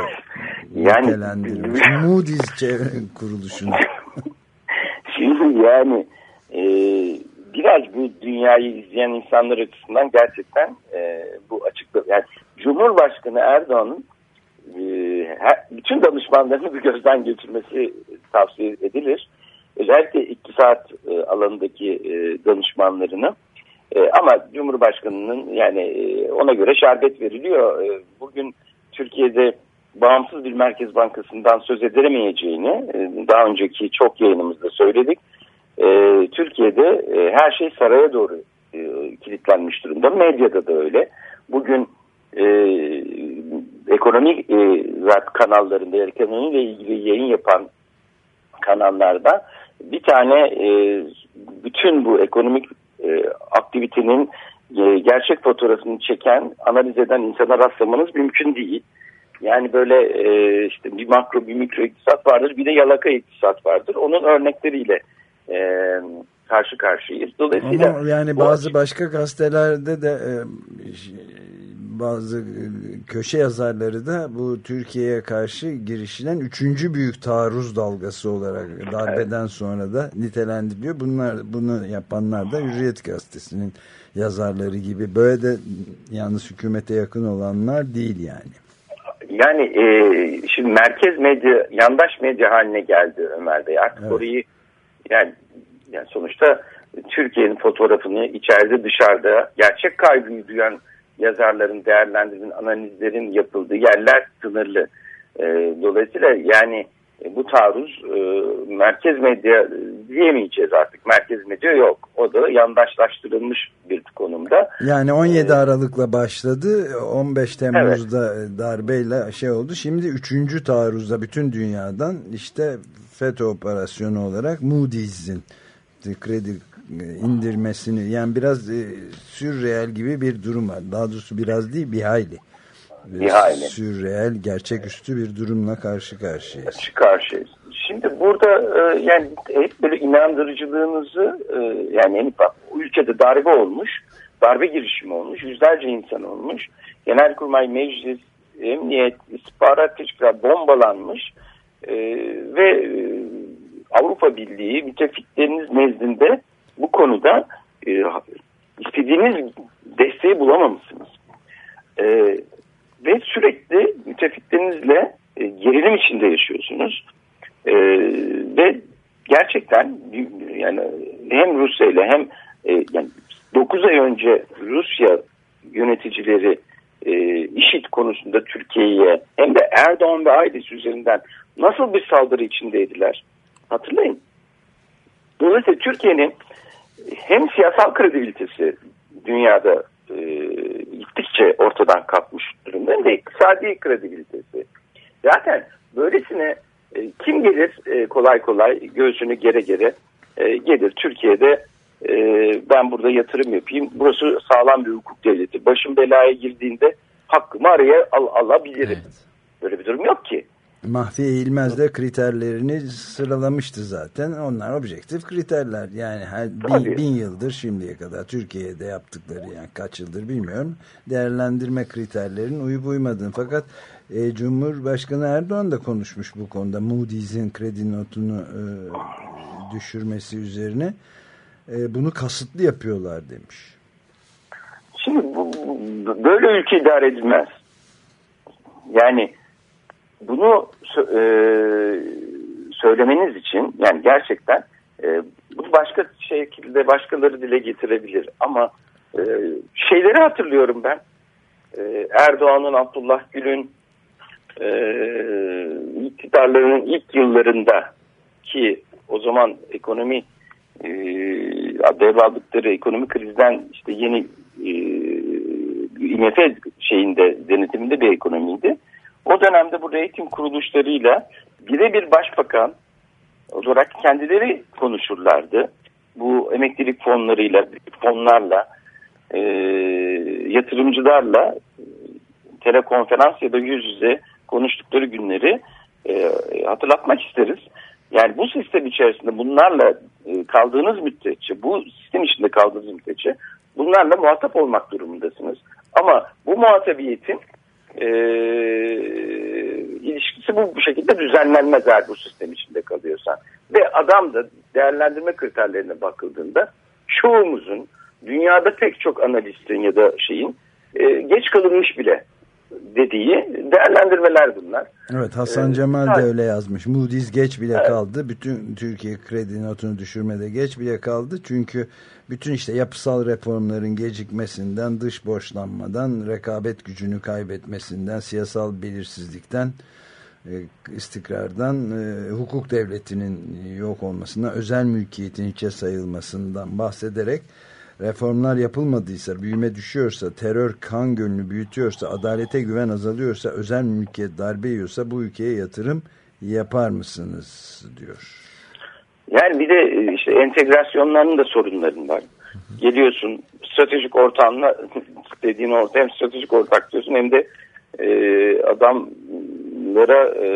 Yani- nitelendirmiş. Moody's kuruluşunu. Şimdi yani e, biraz bu dünyayı izleyen insanlar açısından gerçekten e, bu açıkla yani Cumhurbaşkanı Erdoğan'ın bütün danışmanlarını bir gözden geçirmesi tavsiye edilir. Özellikle iktisat e, alanındaki e, danışmanlarını. E, ama Cumhurbaşkanı'nın yani ona göre şerbet veriliyor. Bugün Türkiye'de bağımsız bir Merkez Bankası'ndan söz edilemeyeceğini daha önceki çok yayınımızda söyledik. Türkiye'de her şey saraya doğru kilitlenmiş durumda. Medyada da öyle. Bugün ekonomi e, kanallarında ekonomiyle ilgili yayın yapan kanallarda bir tane e, bütün bu ekonomik e, aktivitenin e, gerçek fotoğrafını çeken, analiz eden insana rastlamanız mümkün değil. Yani böyle e, işte bir makro bir mikro iktisat vardır bir de yalaka iktisat vardır. Onun örnekleriyle e, karşı karşıyayız. Dolayısıyla Ama yani bazı açı- başka gazetelerde de e, bazı e, köşe yazarları da bu Türkiye'ye karşı girişilen üçüncü büyük taarruz dalgası olarak darbeden sonra da nitelendiriliyor. Bunlar bunu yapanlar da Hürriyet gazetesinin yazarları gibi. Böyle de yalnız hükümete yakın olanlar değil yani. Yani e, şimdi merkez medya yandaş medya haline geldi Ömer Bey. Artık Evet. orayı yani, yani sonuçta Türkiye'nin fotoğrafını içeride dışarıda gerçek kaygıyı duyan yazarların, değerlendirmenin, analizlerin yapıldığı yerler sınırlı. E, dolayısıyla yani e, bu taarruz e, merkez medya diyemeyeceğiz artık. Merkez medya yok. O da yandaşlaştırılmış bir konumda. Yani 17 Aralık'la başladı. 15 Temmuz'da darbeyle şey oldu. Şimdi 3. taarruzda bütün dünyadan işte FETÖ operasyonu olarak Moody's'in kredi indirmesini yani biraz e, sürreel gibi bir durum var. Daha doğrusu biraz değil bir hayli. E, Bir hayli. Sürreel, gerçeküstü bir durumla karşı karşıyayız. karşıyız. Şimdi burada e, yani hep böyle inandırıcılığınızı e, yani hani bak, ülkede darbe olmuş, darbe girişimi olmuş, yüzlerce insan olmuş. Genelkurmay Meclis, Emniyet, istihbarat teşkilatı bombalanmış e, ve e, Avrupa Birliği müttefikleriniz nezdinde bu konuda e, istediğiniz desteği bulamamışsınız. E, ve sürekli müttefiklerinizle e, gerilim içinde yaşıyorsunuz. E, ve gerçekten yani hem Rusya ile hem e, yani 9 ay önce Rusya yöneticileri e, işit konusunda Türkiye'ye hem de Erdoğan ve ailesi üzerinden nasıl bir saldırı içindeydiler hatırlayın. Dolayısıyla Türkiye'nin hem siyasal kredibilitesi dünyada e, gittikçe ortadan kalkmış durumda hem de iktisadi kredibilitesi. Zaten böylesine e, kim gelir e, kolay kolay göğsünü gere gere e, gelir Türkiye'de e, ben burada yatırım yapayım. Burası sağlam bir hukuk devleti. Başım belaya girdiğinde hakkımı araya al, alabilirim. Evet. Böyle bir durum yok ki. Mahfiye İlmez de kriterlerini sıralamıştı zaten. Onlar objektif kriterler. Yani her bin, bin yıldır şimdiye kadar Türkiye'de yaptıkları yani kaç yıldır bilmiyorum. Değerlendirme kriterlerinin uyup uymadığını. Fakat e, Cumhurbaşkanı Erdoğan da konuşmuş bu konuda. Moody's'in kredi notunu e, düşürmesi üzerine. E, bunu kasıtlı yapıyorlar demiş. Şimdi bu- böyle ülke idare edilmez. Yani bunu e, söylemeniz için yani gerçekten e, bunu başka şekilde başkaları dile getirebilir ama e, şeyleri hatırlıyorum ben. E, Erdoğan'ın, Abdullah Gül'ün e, iktidarlarının ilk yıllarında ki o zaman ekonomi e, devraldıkları ekonomi krizden işte yeni e, IMF şeyinde denetiminde bir ekonomiydi. O dönemde bu reyting kuruluşlarıyla birebir başbakan olarak kendileri konuşurlardı. Bu emeklilik fonlarıyla, fonlarla, e, yatırımcılarla e, telekonferans ya da yüz yüze konuştukları günleri e, hatırlatmak isteriz. Yani bu sistem içerisinde bunlarla e, kaldığınız müddetçe, bu sistem içinde kaldığınız müddetçe bunlarla muhatap olmak durumundasınız. Ama bu muhatabiyetin e, ilişkisi bu, bu şekilde düzenlenmez eğer bu sistem içinde kalıyorsan. Ve adam da değerlendirme kriterlerine bakıldığında çoğumuzun dünyada pek çok analistin ya da şeyin e, geç kalınmış bile dediği değerlendirmeler bunlar. Evet Hasan Ee, Cemal de öyle yazmış. Moody's geç bile Evet. kaldı. Bütün Türkiye kredi notunu düşürmede geç bile kaldı. Çünkü bütün işte yapısal reformların gecikmesinden, dış borçlanmadan, rekabet gücünü kaybetmesinden, siyasal belirsizlikten, e, istikrardan, e, hukuk devletinin yok olmasından, özel mülkiyetin içe sayılmasından bahsederek reformlar yapılmadıysa, büyüme düşüyorsa, terör kan gölünü büyütüyorsa, adalete güven azalıyorsa, özel mülkiyet darbe yiyorsa bu ülkeye yatırım yapar mısınız diyor. Yani bir de e, işte entegrasyonlarının da sorunların var. Geliyorsun stratejik ortağınla dediğin orta hem stratejik ortak diyorsun hem de e, adamlara e,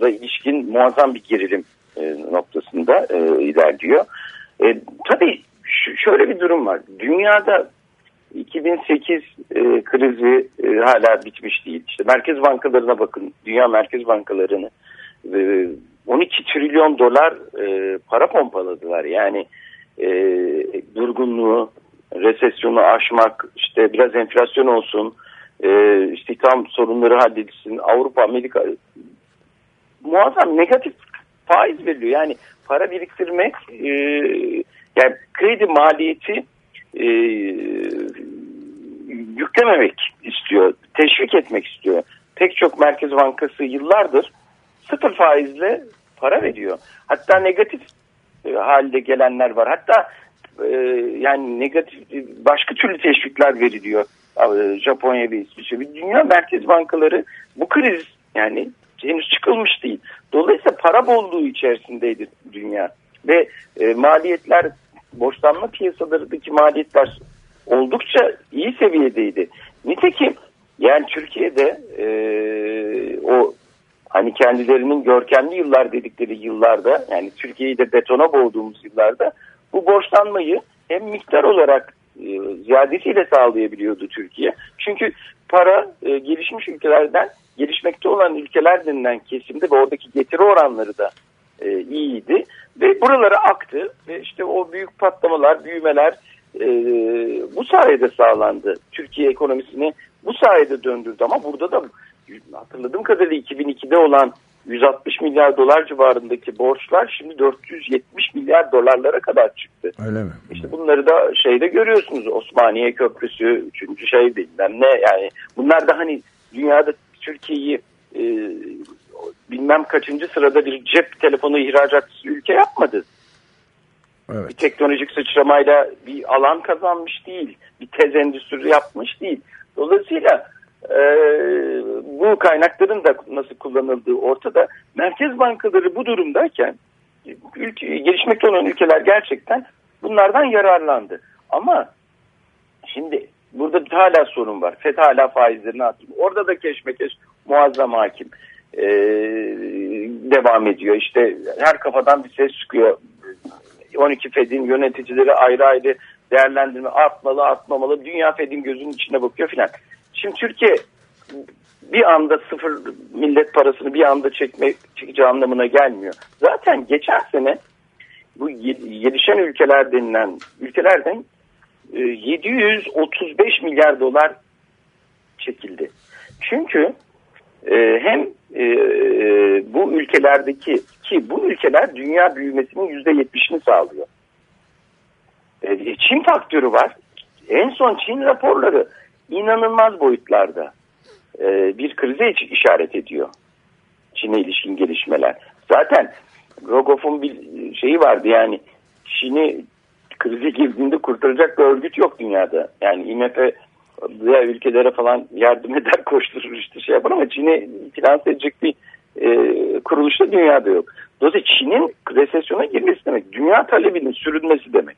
la ilişkin muazzam bir gerilim e, noktasında e, ilerliyor. E, tabii şöyle bir durum var. Dünyada 2008 e, krizi e, hala bitmiş değil. İşte merkez bankalarına bakın. Dünya merkez bankalarını e, 12 trilyon dolar e, para pompaladılar. Yani e, durgunluğu, resesyonu aşmak, işte biraz enflasyon olsun, e, istihdam sorunları halledilsin. Avrupa, Amerika muazzam negatif faiz veriliyor. Yani para biriktirmek e, yani kredi maliyeti e, yüklememek istiyor, teşvik etmek istiyor. Pek çok Merkez Bankası yıllardır sıfır faizle para veriyor. Hatta negatif e, halde gelenler var. Hatta e, yani negatif başka türlü teşvikler veriliyor. E, Japonya ve İsviçre. Dünya merkez bankaları bu kriz yani henüz çıkılmış değil. Dolayısıyla para bolluğu içerisindeydi dünya. Ve e, maliyetler borçlanma piyasalarındaki maliyetler oldukça iyi seviyedeydi. Nitekim yani Türkiye'de e, o hani kendilerinin görkemli yıllar dedikleri yıllarda yani Türkiye'yi de betona boğduğumuz yıllarda bu borçlanmayı hem miktar olarak e, ziyadesiyle sağlayabiliyordu Türkiye. Çünkü para e, gelişmiş ülkelerden gelişmekte olan ülkeler denilen kesimde ve oradaki getiri oranları da e, iyiydi ve buralara aktı ve işte o büyük patlamalar, büyümeler e, bu sayede sağlandı. Türkiye ekonomisini bu sayede döndürdü ama burada da hatırladığım kadarıyla 2002'de olan 160 milyar dolar civarındaki borçlar şimdi 470 milyar dolarlara kadar çıktı. Öyle mi? İşte bunları da şeyde görüyorsunuz Osmaniye Köprüsü, üçüncü şey bilmem ne yani bunlar da hani dünyada Türkiye'yi e, bilmem kaçıncı sırada bir cep telefonu ihracatçısı ülke yapmadı. Bir Evet. teknolojik sıçramayla bir alan kazanmış değil. Bir tez endüstri yapmış değil. Dolayısıyla e, bu kaynakların da nasıl kullanıldığı ortada. Merkez bankaları bu durumdayken ülke, gelişmekte olan ülkeler gerçekten bunlardan yararlandı. Ama şimdi burada bir hala sorun var. FED hala faizlerini artırıyor. Orada da keşmekeş muazzam hakim. Ee, devam ediyor. İşte her kafadan bir ses çıkıyor. 12 Fed'in yöneticileri ayrı ayrı değerlendirme artmalı artmamalı. Dünya Fed'in gözünün içine bakıyor filan. Şimdi Türkiye bir anda sıfır millet parasını bir anda çekme, çekeceği anlamına gelmiyor. Zaten geçen sene bu gelişen ülkeler denilen ülkelerden 735 milyar dolar çekildi. Çünkü e, hem e, bu ülkelerdeki ki bu ülkeler dünya büyümesinin %70'ini sağlıyor. E, Çin faktörü var. En son Çin raporları inanılmaz boyutlarda e, bir krize işaret ediyor. Çin'e ilişkin gelişmeler. Zaten Rogoff'un bir şeyi vardı yani Çin'i krize girdiğinde kurtaracak bir örgüt yok dünyada. Yani IMF diğer ülkelere falan yardım eder koşturur işte şey yapar ama Çin'i finanse edecek bir e, kuruluş da dünyada yok. Dolayısıyla Çin'in resesyona girmesi demek dünya talebinin sürünmesi demek.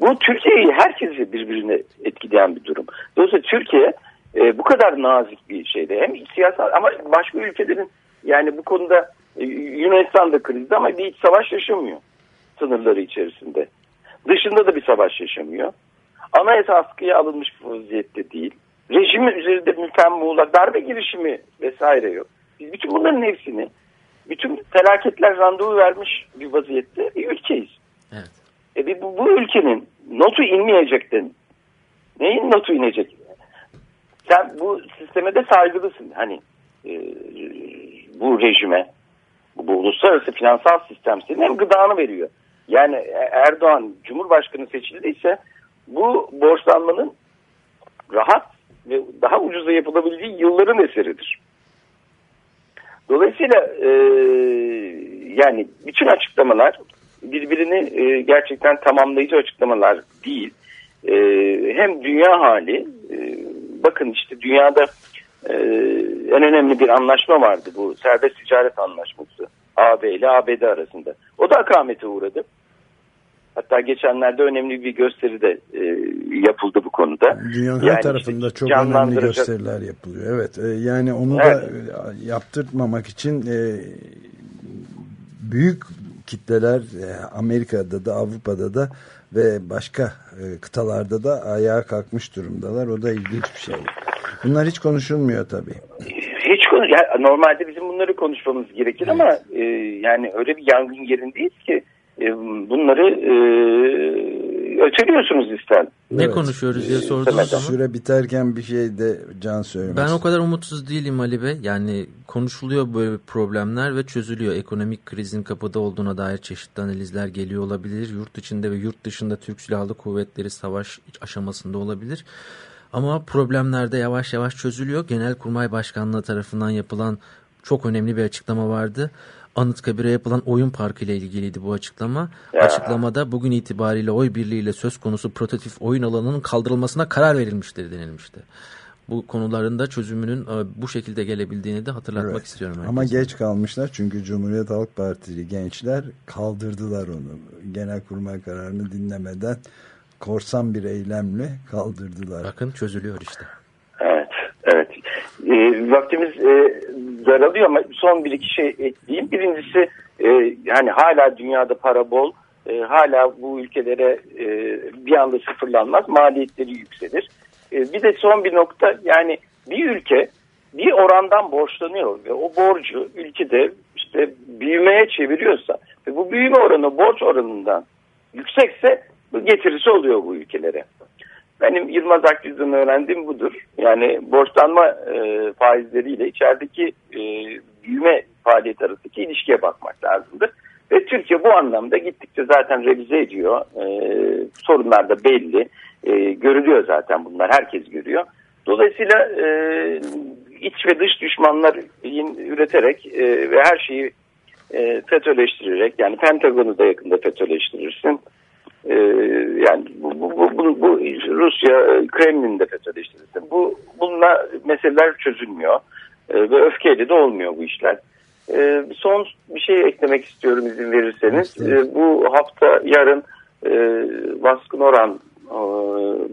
Bu Türkiye'yi herkesi birbirine etkileyen bir durum. Dolayısıyla Türkiye e, bu kadar nazik bir şeyde hem siyasal ama başka ülkelerin yani bu konuda e, Yunanistan da krizde ama bir iç savaş yaşamıyor sınırları içerisinde. Dışında da bir savaş yaşamıyor. Anayasa askıya alınmış bir vaziyette değil. Rejimi üzerinde mülken muğlak, darbe girişimi vesaire yok. Biz bütün bunların hepsini, bütün felaketler randevu vermiş bir vaziyette bir ülkeyiz. Evet. E bu, bu ülkenin notu inmeyecektin. Neyin notu inecek? Sen bu sisteme de saygılısın. Hani e, bu rejime, bu, bu uluslararası finansal sistem senin hem gıdağını veriyor. Yani Erdoğan Cumhurbaşkanı seçildiyse bu borçlanmanın rahat ve daha ucuza yapılabildiği yılların eseridir. Dolayısıyla e, yani bütün açıklamalar birbirini e, gerçekten tamamlayıcı açıklamalar değil. E, hem dünya hali, e, bakın işte dünyada e, en önemli bir anlaşma vardı bu serbest ticaret anlaşması AB ile ABD arasında. O da akamete uğradı. Hatta geçenlerde önemli bir gösteri de e, yapıldı bu konuda. Dünyanın her Yani tarafında işte çok önemli gösteriler yapılıyor. Evet e, yani onu Evet. da yaptırtmamak için e, büyük kitleler e, Amerika'da da Avrupa'da da ve başka e, kıtalarda da ayağa kalkmış durumdalar. O da ilginç bir şey. Bunlar hiç konuşulmuyor tabii. Hiç konu ya normalde bizim bunları konuşmamız gerekir ama e, yani öyle bir yangın yerindeyiz ki e, bunları e, öteliyorsunuz ister. Ne Evet. konuşuyoruz diye Ee, sorduğunuz zaman. Süre biterken bir şey de Can söylemek Ben o kadar umutsuz değilim Ali Bey. Yani konuşuluyor böyle problemler ve çözülüyor. Ekonomik krizin kapıda olduğuna dair çeşitli analizler geliyor olabilir. Yurt içinde ve yurt dışında Türk Silahlı Kuvvetleri savaş aşamasında olabilir. Ama problemler de yavaş yavaş çözülüyor. Genelkurmay Başkanlığı tarafından yapılan çok önemli bir açıklama vardı. Anıtkabir'e yapılan oyun parkı ile ilgiliydi bu açıklama. Ya. Açıklamada bugün itibariyle oy birliğiyle söz konusu prototip oyun alanının kaldırılmasına karar verilmiştir denilmişti. Bu konuların da çözümünün e, bu şekilde gelebildiğini de hatırlatmak Evet. istiyorum. Ama herkese. geç kalmışlar çünkü Cumhuriyet Halk Partili gençler kaldırdılar onu. Genelkurmay kararını dinlemeden korsan bir eylemle kaldırdılar. Bakın çözülüyor işte. Evet, evet. E, vaktimiz e, daralıyor ama son bir iki şey ekleyeyim. Birincisi e, yani hala dünyada para bol. E, hala bu ülkelere e, bir anda sıfırlanmaz. Maliyetleri yükselir. E, bir de son bir nokta yani bir ülke bir orandan borçlanıyor ve o borcu ülkede işte büyümeye çeviriyorsa ve bu büyüme oranı borç oranından yüksekse bu getirisi oluyor bu ülkelere. Benim Yılmaz Akgüz'den öğrendiğim budur. Yani borçlanma e, faizleriyle içerideki e, büyüme faaliyeti arasındaki ilişkiye bakmak lazımdır. Ve Türkiye bu anlamda gittikçe zaten revize ediyor. E, sorunlar da belli. E, görülüyor zaten bunlar. Herkes görüyor. Dolayısıyla e, iç ve dış düşmanlar üreterek e, ve her şeyi e, FETÖ'leştirerek yani Pentagon'u da yakında FETÖ'leştirirsin. Ee, yani bu, bu, bu, bu, bu Rusya e, Kremlin'de FETÖ'de işte. Bu, bununla meseleler çözülmüyor. E, ve öfkeyle de olmuyor bu işler. E, son bir şey eklemek istiyorum izin verirseniz. E, bu hafta yarın e, Baskın Orhan e,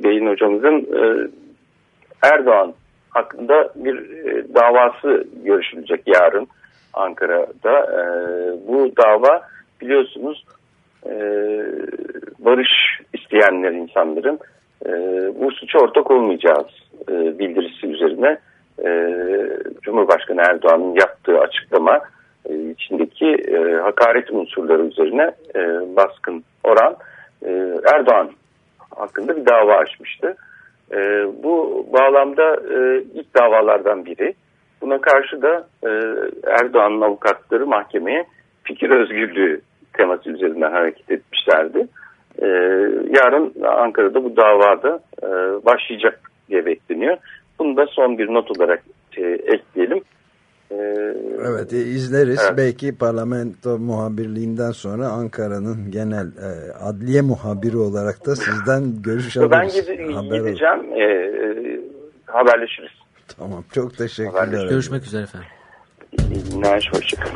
Bey'in hocamızın e, Erdoğan hakkında bir e, davası görüşülecek yarın Ankara'da. E, bu dava biliyorsunuz e, barış isteyenler insanların e, bu suça ortak olmayacağız e, bildirisi üzerine e, Cumhurbaşkanı Erdoğan'ın yaptığı açıklama içindeki hakaret unsurları üzerine baskın oran Erdoğan hakkında bir dava açmıştı. Bu bağlamda ilk davalardan biri. Buna karşı da Erdoğan'ın avukatları mahkemeye fikir özgürlüğü teması üzerinden hareket etmişlerdi. E, yarın Ankara'da bu davada e, başlayacak diye bekleniyor. Bunu da son bir not olarak e, ekleyelim. E, Evet e, izleriz. Evet. Belki parlamento muhabirliğinden sonra Ankara'nın genel e, adliye muhabiri olarak da sizden görüş alırız. ben gide- Haber olur. gideceğim. E, e, haberleşiriz. Tamam çok teşekkürler. Görüşmek üzere efendim. İyi günler, hoşçakalın.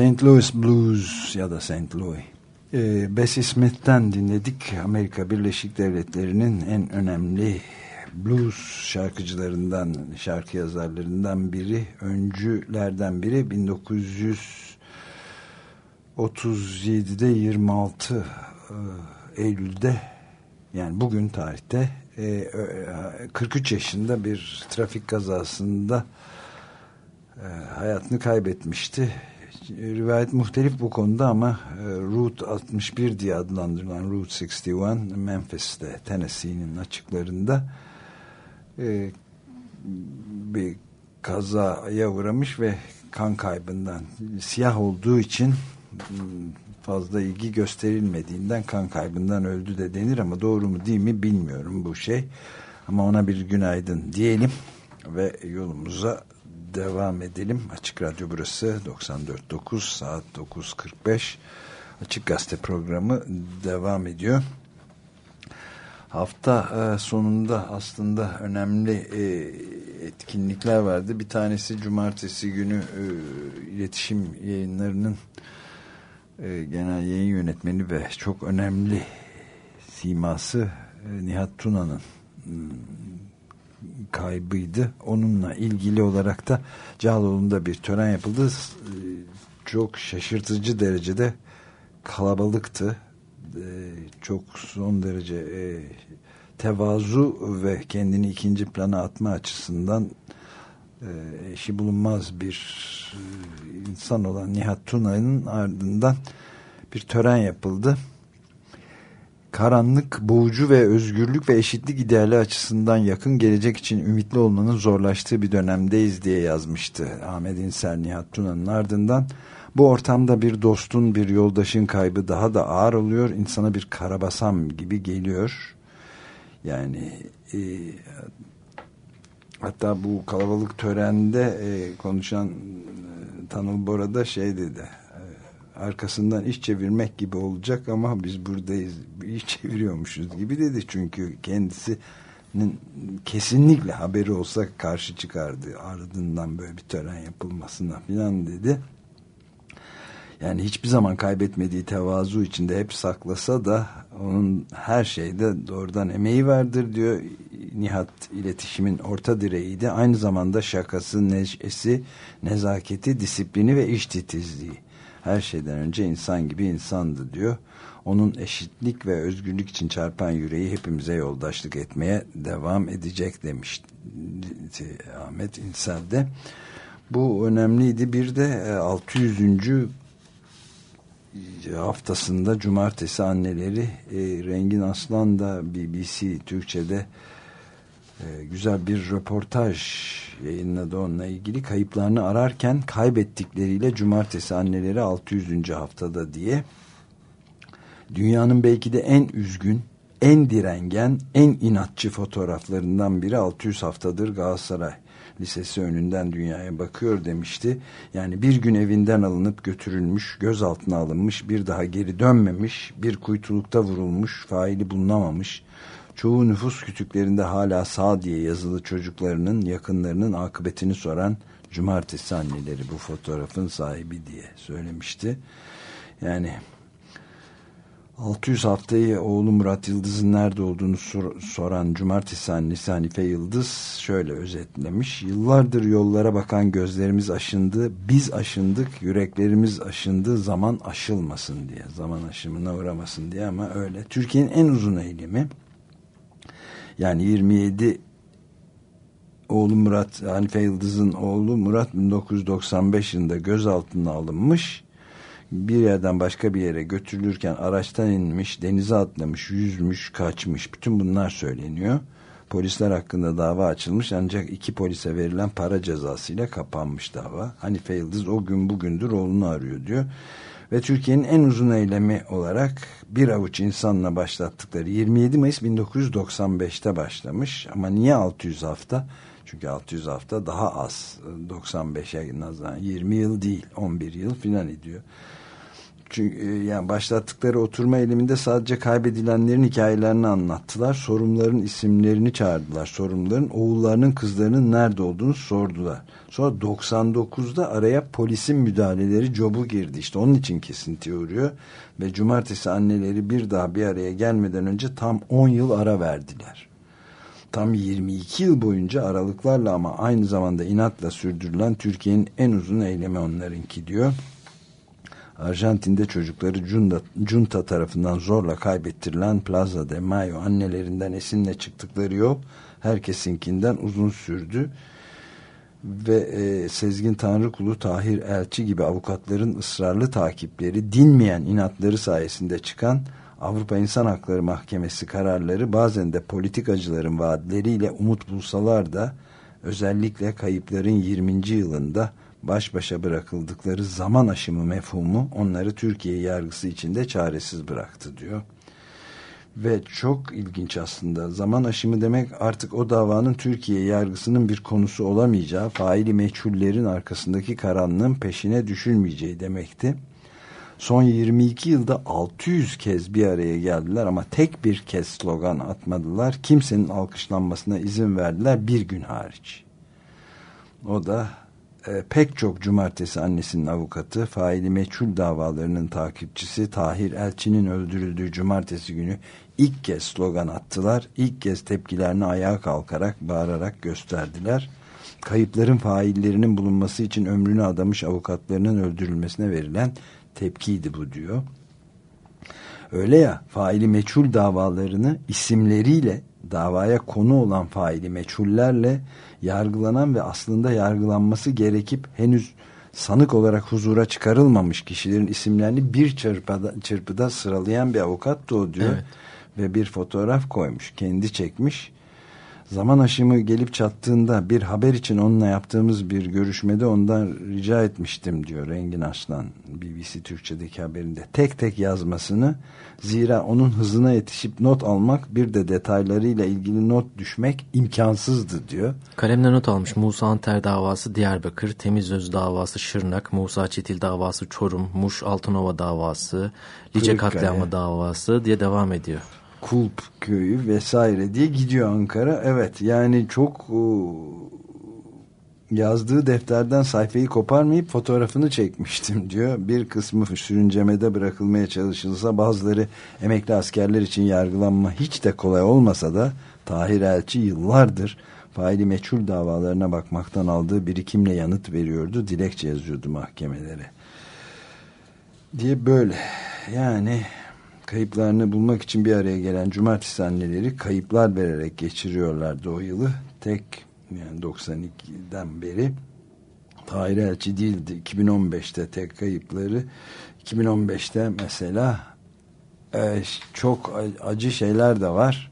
St. Louis Blues ya da St. Louis. Ee, Bessie Smith'ten dinledik. Amerika Birleşik Devletleri'nin en önemli blues şarkıcılarından, şarkı yazarlarından biri, öncülerden biri 1937'de 26 e, Eylül'de yani bugün tarihte e, e, 43 yaşında bir trafik kazasında e, hayatını kaybetmişti. Rivayet muhtelif bu konuda ama e, Route 61 diye adlandırılan Route 61 Memphis'te Tennessee'nin açıklarında e, bir kazaya uğramış ve kan kaybından siyah olduğu için hmm, fazla ilgi gösterilmediğinden kan kaybından öldü de denir ama doğru mu değil mi bilmiyorum bu şey. Ama ona bir günaydın diyelim ve yolumuza devam edelim. Açık Radyo burası 94.9 saat 9.45 Açık Gazete programı devam ediyor. Hafta e, sonunda aslında önemli e, etkinlikler vardı. Bir tanesi cumartesi günü e, iletişim yayınlarının genel yayın yönetmeni ve çok önemli siması Nihat Tuna'nın kaybıydı. Onunla ilgili olarak da Cağaloğlu'nda bir tören yapıldı. Çok şaşırtıcı derecede kalabalıktı. Çok son derece tevazu ve kendini ikinci plana atma açısından eşi bulunmaz bir insan olan Nihat Tuna'nın ardından bir tören yapıldı karanlık, boğucu ve özgürlük ve eşitlik ideali açısından yakın gelecek için ümitli olmanın zorlaştığı bir dönemdeyiz diye yazmıştı Ahmet İnsel Nihat Tuna'nın ardından. Bu ortamda bir dostun, bir yoldaşın kaybı daha da ağır oluyor. İnsana bir karabasam gibi geliyor. Yani e, hatta bu kalabalık törende e, konuşan e, Tanıl Bora şey dedi arkasından iş çevirmek gibi olacak ama biz buradayız iş çeviriyormuşuz gibi dedi. Çünkü kendisinin kesinlikle haberi olsa karşı çıkardı. Ardından böyle bir tören yapılmasına filan dedi. Yani hiçbir zaman kaybetmediği tevazu içinde hep saklasa da onun her şeyde doğrudan emeği vardır diyor. Nihat iletişimin orta direğiydi. Aynı zamanda şakası, neşesi, nezaketi, disiplini ve iş titizliği her şeyden önce insan gibi insandı diyor. Onun eşitlik ve özgürlük için çarpan yüreği hepimize yoldaşlık etmeye devam edecek demiş Ahmet İnsel de. Bu önemliydi. Bir de 600. E, haftasında cumartesi anneleri e, Rengin Aslan da BBC Türkçe'de e, güzel bir röportaj yayınladı onunla ilgili kayıplarını ararken kaybettikleriyle cumartesi anneleri 600. haftada diye dünyanın belki de en üzgün en direngen en inatçı fotoğraflarından biri 600 haftadır Galatasaray Lisesi önünden dünyaya bakıyor demişti. Yani bir gün evinden alınıp götürülmüş, gözaltına alınmış, bir daha geri dönmemiş, bir kuytulukta vurulmuş, faili bulunamamış, çoğu nüfus kütüklerinde hala sağ diye yazılı çocuklarının yakınlarının akıbetini soran cumartesi anneleri bu fotoğrafın sahibi diye söylemişti. Yani 600 haftayı oğlu Murat Yıldız'ın nerede olduğunu sor soran cumartesi annesi Hanife Yıldız şöyle özetlemiş. Yıllardır yollara bakan gözlerimiz aşındı, biz aşındık, yüreklerimiz aşındı, zaman aşılmasın diye, zaman aşımına uğramasın diye ama öyle. Türkiye'nin en uzun eylemi yani 27 oğlu Murat Hanife Yıldız'ın oğlu Murat 1995 yılında gözaltına alınmış. Bir yerden başka bir yere götürülürken araçtan inmiş, denize atlamış, yüzmüş, kaçmış. Bütün bunlar söyleniyor. Polisler hakkında dava açılmış ancak iki polise verilen para cezasıyla kapanmış dava. Hanife Yıldız o gün bugündür oğlunu arıyor diyor ve Türkiye'nin en uzun eylemi olarak bir avuç insanla başlattıkları 27 Mayıs 1995'te başlamış ama niye 600 hafta? Çünkü 600 hafta daha az 95'e nazaran 20 yıl değil 11 yıl filan ediyor. Çünkü e, yani başlattıkları oturma eyleminde sadece kaybedilenlerin hikayelerini anlattılar. Sorumluların isimlerini çağırdılar. Sorumluların oğullarının kızlarının nerede olduğunu sordular. Sonra 99'da araya polisin müdahaleleri cobu girdi. İşte onun için kesinti uğruyor. Ve cumartesi anneleri bir daha bir araya gelmeden önce tam 10 yıl ara verdiler. tam 22 yıl boyunca aralıklarla ama aynı zamanda inatla sürdürülen Türkiye'nin en uzun eylemi onlarınki diyor. Arjantin'de çocukları junta, junta tarafından zorla kaybettirilen Plaza de Mayo annelerinden esinle çıktıkları yol herkesinkinden uzun sürdü ve e, Sezgin Tanrıkulu, Tahir Elçi gibi avukatların ısrarlı takipleri, dinmeyen inatları sayesinde çıkan Avrupa İnsan Hakları Mahkemesi kararları bazen de politikacıların vaadleriyle umut bulsalar da özellikle kayıpların 20. yılında baş başa bırakıldıkları zaman aşımı mefhumu onları Türkiye yargısı içinde çaresiz bıraktı diyor. Ve çok ilginç aslında zaman aşımı demek artık o davanın Türkiye yargısının bir konusu olamayacağı, faili meçhullerin arkasındaki karanlığın peşine düşülmeyeceği demekti. Son 22 yılda 600 kez bir araya geldiler ama tek bir kez slogan atmadılar. Kimsenin alkışlanmasına izin verdiler bir gün hariç. O da e, pek çok cumartesi annesinin avukatı, faili meçhul davalarının takipçisi Tahir Elçi'nin öldürüldüğü cumartesi günü ilk kez slogan attılar. İlk kez tepkilerini ayağa kalkarak, bağırarak gösterdiler. Kayıpların faillerinin bulunması için ömrünü adamış avukatlarının öldürülmesine verilen tepkiydi bu diyor. Öyle ya faili meçhul davalarını isimleriyle davaya konu olan faili meçhullerle yargılanan ve aslında yargılanması gerekip henüz sanık olarak huzura çıkarılmamış kişilerin isimlerini bir çırpıda, çırpıda sıralayan bir avukat da o diyor. Evet. Ve bir fotoğraf koymuş. Kendi çekmiş. Zaman aşımı gelip çattığında bir haber için onunla yaptığımız bir görüşmede ondan rica etmiştim diyor Engin Aslan BBC Türkçe'deki haberinde. Tek tek yazmasını zira onun hızına yetişip not almak bir de detaylarıyla ilgili not düşmek imkansızdı diyor. Kalemle not almış Musa Anter davası Diyarbakır, Temizöz davası Şırnak, Musa Çetil davası Çorum, Muş Altınova davası, Lice Kırıkkale. katliamı davası diye devam ediyor. Kulp köyü vesaire diye gidiyor Ankara. Evet yani çok o, yazdığı defterden sayfayı koparmayıp fotoğrafını çekmiştim diyor. Bir kısmı sürüncemede bırakılmaya çalışılsa bazıları emekli askerler için yargılanma hiç de kolay olmasa da Tahir Elçi yıllardır faili meçhul davalarına bakmaktan aldığı birikimle yanıt veriyordu. Dilekçe yazıyordu mahkemelere. Diye böyle yani kayıplarını bulmak için bir araya gelen cumartesi anneleri kayıplar vererek geçiriyorlardı o yılı. Tek yani 92'den beri Tahir Elçi değildi. 2015'te tek kayıpları 2015'te mesela e, çok acı şeyler de var.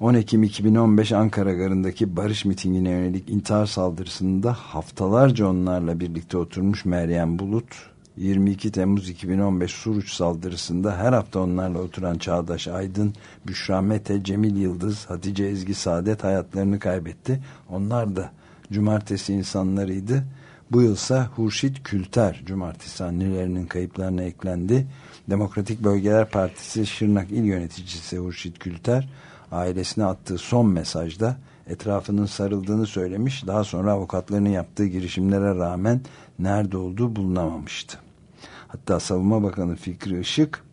10 Ekim 2015 Ankara Garı'ndaki barış mitingine yönelik intihar saldırısında haftalarca onlarla birlikte oturmuş Meryem Bulut 22 Temmuz 2015 Suruç saldırısında her hafta onlarla oturan Çağdaş Aydın, Büşra Mete, Cemil Yıldız, Hatice Ezgi Saadet hayatlarını kaybetti. Onlar da cumartesi insanlarıydı. Bu yılsa Hurşit Külter cumartesi annelerinin kayıplarına eklendi. Demokratik Bölgeler Partisi Şırnak İl Yöneticisi Hurşit Külter ailesine attığı son mesajda etrafının sarıldığını söylemiş. Daha sonra avukatlarının yaptığı girişimlere rağmen nerede olduğu bulunamamıştı. Hatta Savunma Bakanı Fikri Işık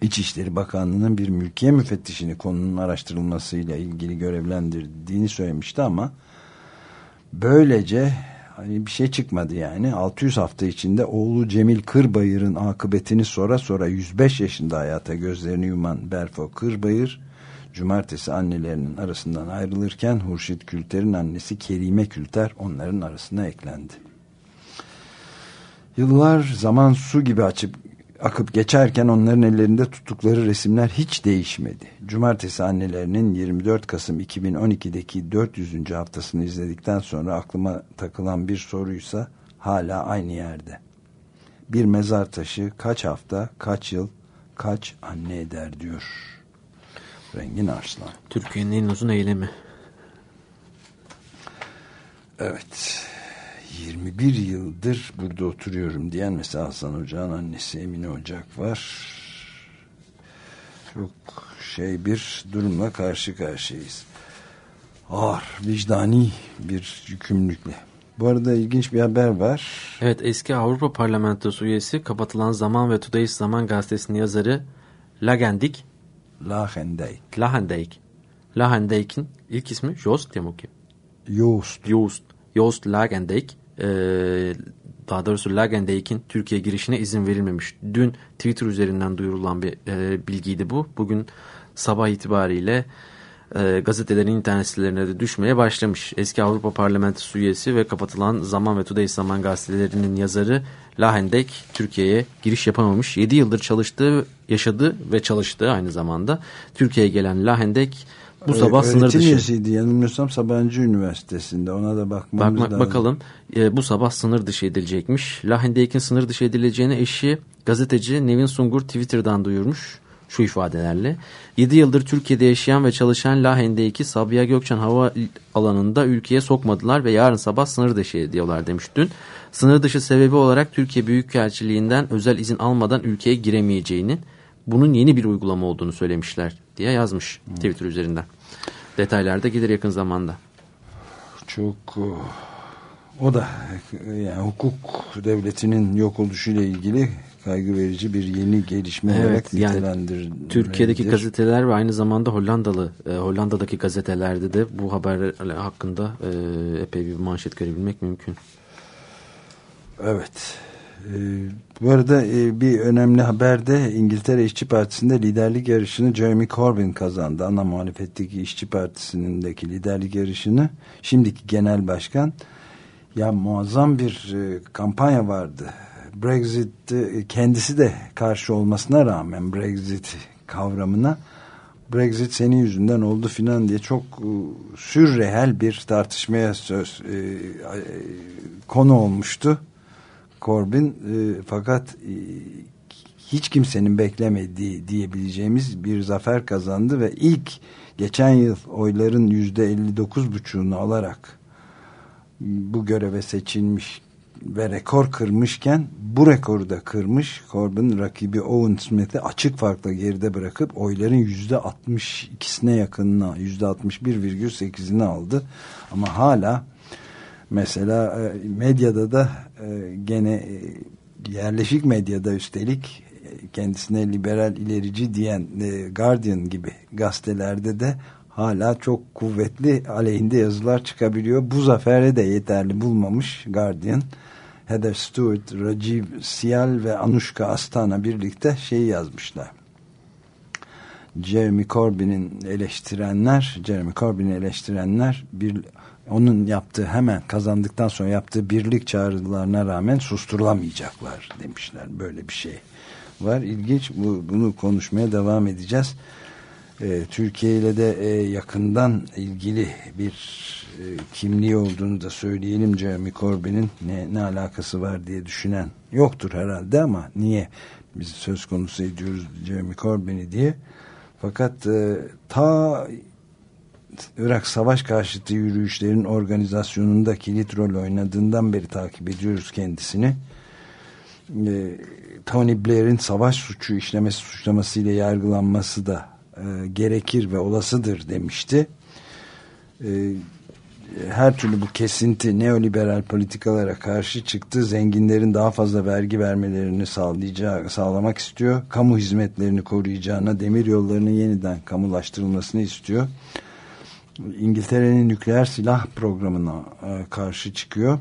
İçişleri Bakanlığı'nın bir mülkiye müfettişini konunun araştırılmasıyla ilgili görevlendirdiğini söylemişti ama böylece hani bir şey çıkmadı yani 600 hafta içinde oğlu Cemil Kırbayır'ın akıbetini sonra sonra 105 yaşında hayata gözlerini yuman Berfo Kırbayır cumartesi annelerinin arasından ayrılırken Hurşit Külter'in annesi Kerime Külter onların arasına eklendi. Yıllar zaman su gibi açıp akıp geçerken onların ellerinde tuttukları resimler hiç değişmedi. Cumartesi annelerinin 24 Kasım 2012'deki 400. haftasını izledikten sonra aklıma takılan bir soruysa hala aynı yerde. Bir mezar taşı kaç hafta, kaç yıl, kaç anne eder diyor. Rengin Arslan. Türkiye'nin en uzun eylemi. Evet. 21 yıldır burada oturuyorum diyen mesela Hasan Ocak'ın annesi Emine Ocak var. Çok şey bir durumla karşı karşıyayız. Ağır, vicdani bir yükümlülükle. Bu arada ilginç bir haber var. Evet eski Avrupa Parlamentosu üyesi kapatılan Zaman ve Today's Zaman gazetesinin yazarı Lagendik Lahendijk. Lahendijk Lahendijk'in ilk ismi Joost okuyayım? Yoğust. Joost, Joost Lagendijk e, daha doğrusu Lagendijk'in Türkiye girişine izin verilmemiş. Dün Twitter üzerinden duyurulan bir e, bilgiydi bu. Bugün sabah itibariyle e, gazetelerin internet sitelerine de düşmeye başlamış. Eski Avrupa Parlamentosu üyesi ve kapatılan Zaman ve Today Zaman gazetelerinin yazarı Lahendek Türkiye'ye giriş yapamamış. 7 yıldır çalıştığı, yaşadı ve çalıştığı aynı zamanda. Türkiye'ye gelen Lahendek bu sabah Öğretim sınır dışı. üyesiydi yanılmıyorsam Sabancı Üniversitesi'nde ona da bakmamız Bakmak lazım. bakalım e, bu sabah sınır dışı edilecekmiş. Lahendeykin sınır dışı edileceğini eşi gazeteci Nevin Sungur Twitter'dan duyurmuş şu ifadelerle. 7 yıldır Türkiye'de yaşayan ve çalışan Lahendeyki Sabiha Gökçen hava alanında ülkeye sokmadılar ve yarın sabah sınır dışı ediyorlar demiş dün. Sınır dışı sebebi olarak Türkiye Büyükelçiliğinden özel izin almadan ülkeye giremeyeceğinin bunun yeni bir uygulama olduğunu söylemişler diye yazmış Twitter üzerinden. Detaylar da gelir yakın zamanda. Çok e, o da e, yani hukuk devletinin yok oluşuyla ilgili kaygı verici bir yeni gelişme olarak Evet yani. Türkiye'deki gazeteler ve aynı zamanda Hollandalı e, Hollanda'daki gazetelerde de bu haber hakkında e, epey bir manşet görebilmek mümkün. Evet. Ee, bu arada e, bir önemli haber de İngiltere İşçi Partisi'nde liderlik yarışını Jeremy Corbyn kazandı. Ana muhalefetteki İşçi Partisi'ndeki liderlik yarışını şimdiki genel başkan ya muazzam bir e, kampanya vardı. Brexit e, kendisi de karşı olmasına rağmen Brexit kavramına Brexit senin yüzünden oldu filan diye çok sürreel bir tartışmaya söz e, konu olmuştu. Corbyn e, fakat e, hiç kimsenin beklemediği diyebileceğimiz bir zafer kazandı ve ilk geçen yıl oyların yüzde 59 buçuğunu alarak bu göreve seçilmiş ve rekor kırmışken bu rekoru da kırmış. Corbyn rakibi Owen Smith'i açık farkla geride bırakıp oyların yüzde 62'sine yakınına yüzde 61,8'ini aldı. Ama hala mesela e, medyada da e, gene e, yerleşik medyada üstelik kendisine liberal ilerici diyen Guardian gibi gazetelerde de hala çok kuvvetli aleyhinde yazılar çıkabiliyor. Bu zafere de yeterli bulmamış Guardian. Heather Stewart, Rajiv Sial ve Anushka Astana birlikte şey yazmışlar. Jeremy Corbyn'in eleştirenler, Jeremy Corbyn'i eleştirenler bir onun yaptığı hemen kazandıktan sonra yaptığı birlik çağrılarına rağmen susturulamayacaklar demişler. Böyle bir şey var. İlginç. Bu, bunu konuşmaya devam edeceğiz. Ee, Türkiye ile de e, yakından ilgili bir e, kimliği olduğunu da söyleyelim. Jeremy Corbyn'in ne, ne alakası var diye düşünen yoktur herhalde ama niye biz söz konusu ediyoruz Jeremy Corbyn'i diye. Fakat e, ta Irak savaş karşıtı yürüyüşlerin organizasyonunda kilit rol oynadığından beri takip ediyoruz kendisini. E, Tony Blair'in savaş suçu işlemesi suçlamasıyla yargılanması da e, gerekir ve olasıdır demişti. E, her türlü bu kesinti neoliberal politikalara karşı çıktı. Zenginlerin daha fazla vergi vermelerini sağlayacağı, sağlamak istiyor. Kamu hizmetlerini koruyacağına demir yollarının yeniden kamulaştırılmasını istiyor. İngiltere'nin nükleer silah programına e, karşı çıkıyor.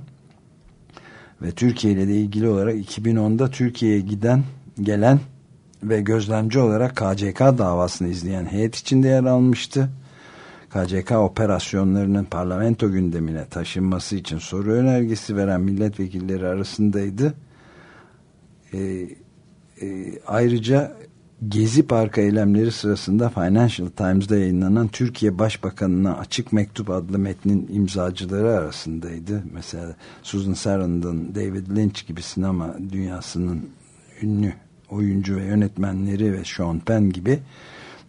Ve Türkiye ile de ilgili olarak 2010'da Türkiye'ye giden gelen ve gözlemci olarak KCK davasını izleyen heyet içinde yer almıştı. KCK operasyonlarının parlamento gündemine taşınması için soru önergesi veren milletvekilleri arasındaydı. Ee, e, ayrıca Gezi Parkı eylemleri sırasında Financial Times'da yayınlanan Türkiye Başbakanı'na Açık Mektup adlı metnin imzacıları arasındaydı. Mesela Susan Sarandon, David Lynch gibi sinema dünyasının ünlü oyuncu ve yönetmenleri ve Sean Penn gibi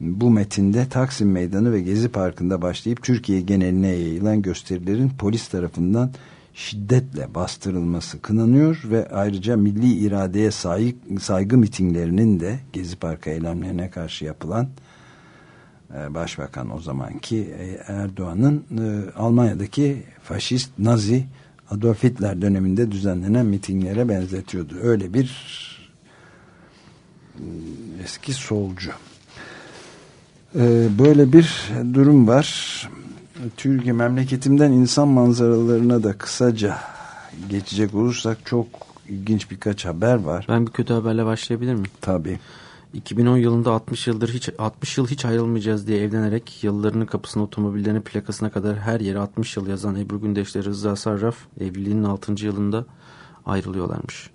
bu metinde Taksim Meydanı ve Gezi Parkı'nda başlayıp Türkiye geneline yayılan gösterilerin polis tarafından şiddetle bastırılması kınanıyor ve ayrıca milli iradeye saygı, saygı mitinglerinin de Gezi Parkı eylemlerine karşı yapılan e, Başbakan o zamanki e, Erdoğan'ın e, Almanya'daki faşist Nazi Adolf Hitler döneminde düzenlenen mitinglere benzetiyordu. Öyle bir eski solcu. Böyle bir durum var. Türkiye memleketimden insan manzaralarına da kısaca geçecek olursak çok ilginç birkaç haber var. Ben bir kötü haberle başlayabilir miyim? Tabii. 2010 yılında 60 yıldır hiç 60 yıl hiç ayrılmayacağız diye evlenerek yıllarının kapısına otomobillerinin plakasına kadar her yere 60 yıl yazan Ebru Gündeş'le Rıza Sarraf evliliğinin 6. yılında ayrılıyorlarmış.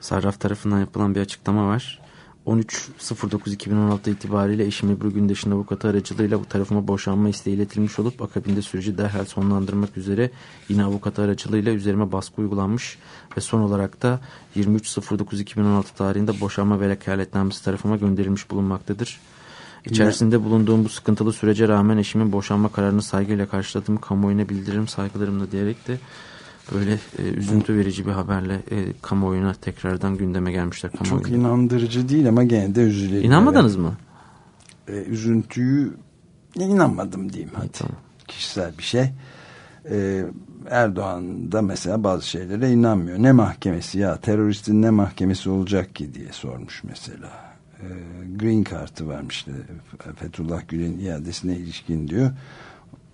Sarraf tarafından yapılan bir açıklama var. 13.09.2016 itibariyle eşim Ebru Gündeş'in avukatı aracılığıyla bu tarafıma boşanma isteği iletilmiş olup akabinde süreci derhal sonlandırmak üzere yine avukatı aracılığıyla üzerime baskı uygulanmış ve son olarak da 23.09.2016 tarihinde boşanma ve vekaletnamesi tarafıma gönderilmiş bulunmaktadır. İçerisinde bulunduğum bu sıkıntılı sürece rağmen eşimin boşanma kararını saygıyla karşıladığımı kamuoyuna bildiririm saygılarımla diyerek de böyle e, üzüntü verici bir haberle e, kamuoyuna tekrardan gündeme gelmişler. Kamuoyuna. Çok inandırıcı değil ama gene de üzülelim. İnanmadınız mı? Ee, üzüntüyü inanmadım diyeyim hadi. tamam. Kişisel bir şey. Ee, Erdoğan da mesela bazı şeylere inanmıyor. Ne mahkemesi ya teröristin ne mahkemesi olacak ki diye sormuş mesela. Ee, green Card'ı vermişti Fethullah Gülen'in iadesine ilişkin diyor.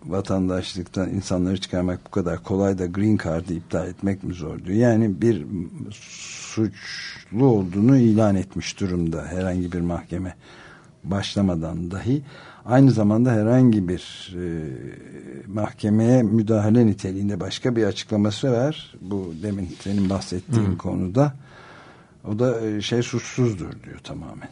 Vatandaşlıktan insanları çıkarmak bu kadar kolay da Green Card'ı iptal etmek mi zor diyor. Yani bir suçlu olduğunu ilan etmiş durumda herhangi bir mahkeme başlamadan dahi aynı zamanda herhangi bir e, mahkemeye müdahale niteliğinde başka bir açıklaması var. Bu demin senin bahsettiğin konuda o da e, şey suçsuzdur diyor tamamen.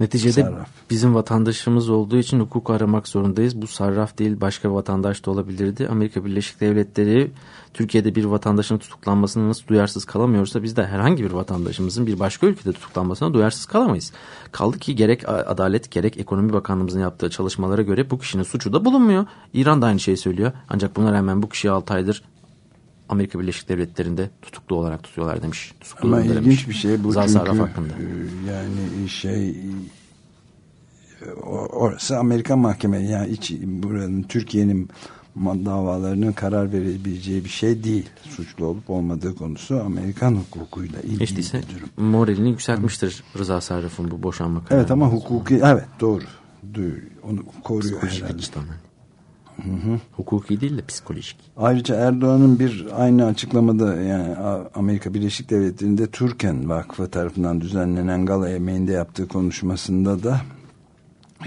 Neticede Sarraf. bizim vatandaşımız olduğu için hukuk aramak zorundayız. Bu sarraf değil başka bir vatandaş da olabilirdi. Amerika Birleşik Devletleri Türkiye'de bir vatandaşın tutuklanmasına nasıl duyarsız kalamıyorsa biz de herhangi bir vatandaşımızın bir başka ülkede tutuklanmasına duyarsız kalamayız. Kaldı ki gerek Adalet gerek Ekonomi Bakanlığımızın yaptığı çalışmalara göre bu kişinin suçu da bulunmuyor. İran da aynı şeyi söylüyor. Ancak buna rağmen bu kişiyi 6 aydır Amerika Birleşik Devletleri'nde tutuklu olarak tutuyorlar demiş. Tutuklu Ama ilginç demiş. bir şey bu Rıza çünkü hakkında. e, yani şey e, orası Amerikan mahkemeleri yani iç, buranın Türkiye'nin davalarının karar verebileceği bir şey değil. Suçlu olup olmadığı konusu Amerikan hukukuyla ilgili Hiç değilse bir durum. moralini yükseltmiştir Rıza Sarraf'ın bu boşanma kararı. Evet ama hukuki evet doğru. Duy- Onu koruyor Psikolojik herhalde. açıdan. Hukuki değil de psikolojik. Ayrıca Erdoğan'ın bir aynı açıklamada yani Amerika Birleşik Devletleri'nde Turken Vakfı tarafından düzenlenen gala yemeğinde yaptığı konuşmasında da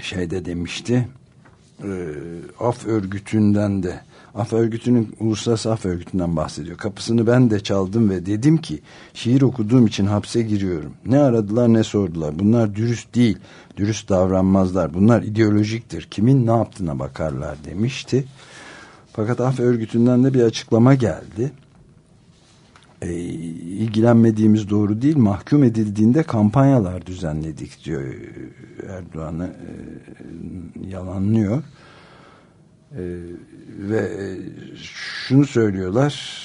şeyde demişti e, af örgütünden de af örgütünün uluslararası af örgütünden bahsediyor. Kapısını ben de çaldım ve dedim ki şiir okuduğum için hapse giriyorum. Ne aradılar ne sordular. Bunlar dürüst değil. Dürüst davranmazlar. Bunlar ideolojiktir. Kimin ne yaptığına bakarlar demişti. Fakat af örgütünden de bir açıklama geldi. E, ilgilenmediğimiz doğru değil. Mahkum edildiğinde kampanyalar düzenledik diyor Erdoğan'ı e, yalanlıyor. E, ve e, şunu söylüyorlar.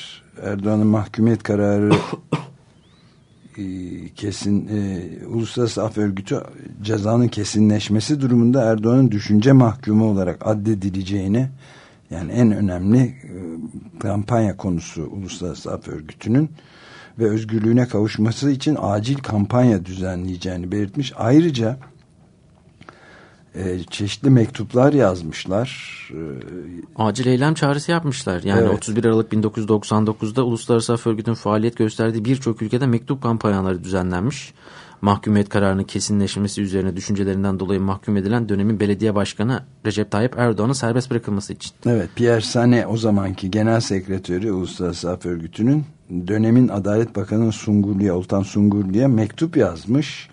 Erdoğan'ın mahkumiyet kararı e, kesin e, Uluslararası Af Örgütü cezanın kesinleşmesi durumunda Erdoğan'ın düşünce mahkumu olarak addedileceğini yani en önemli e, kampanya konusu Uluslararası Af Örgütü'nün ve özgürlüğüne kavuşması için acil kampanya düzenleyeceğini belirtmiş. Ayrıca e, çeşitli mektuplar yazmışlar. E, Acil eylem çağrısı yapmışlar. Yani Evet. 31 Aralık 1999'da Uluslararası Af Örgütü'nün faaliyet gösterdiği birçok ülkede mektup kampanyaları düzenlenmiş. Mahkumiyet kararının kesinleşmesi üzerine düşüncelerinden dolayı mahkum edilen dönemin belediye başkanı Recep Tayyip Erdoğan'ın serbest bırakılması için. Evet Pierre Sane o zamanki genel sekreteri Uluslararası Af Örgütü'nün dönemin Adalet Bakanı Sungurlu'ya, Oltan Sungurlu'ya mektup yazmış.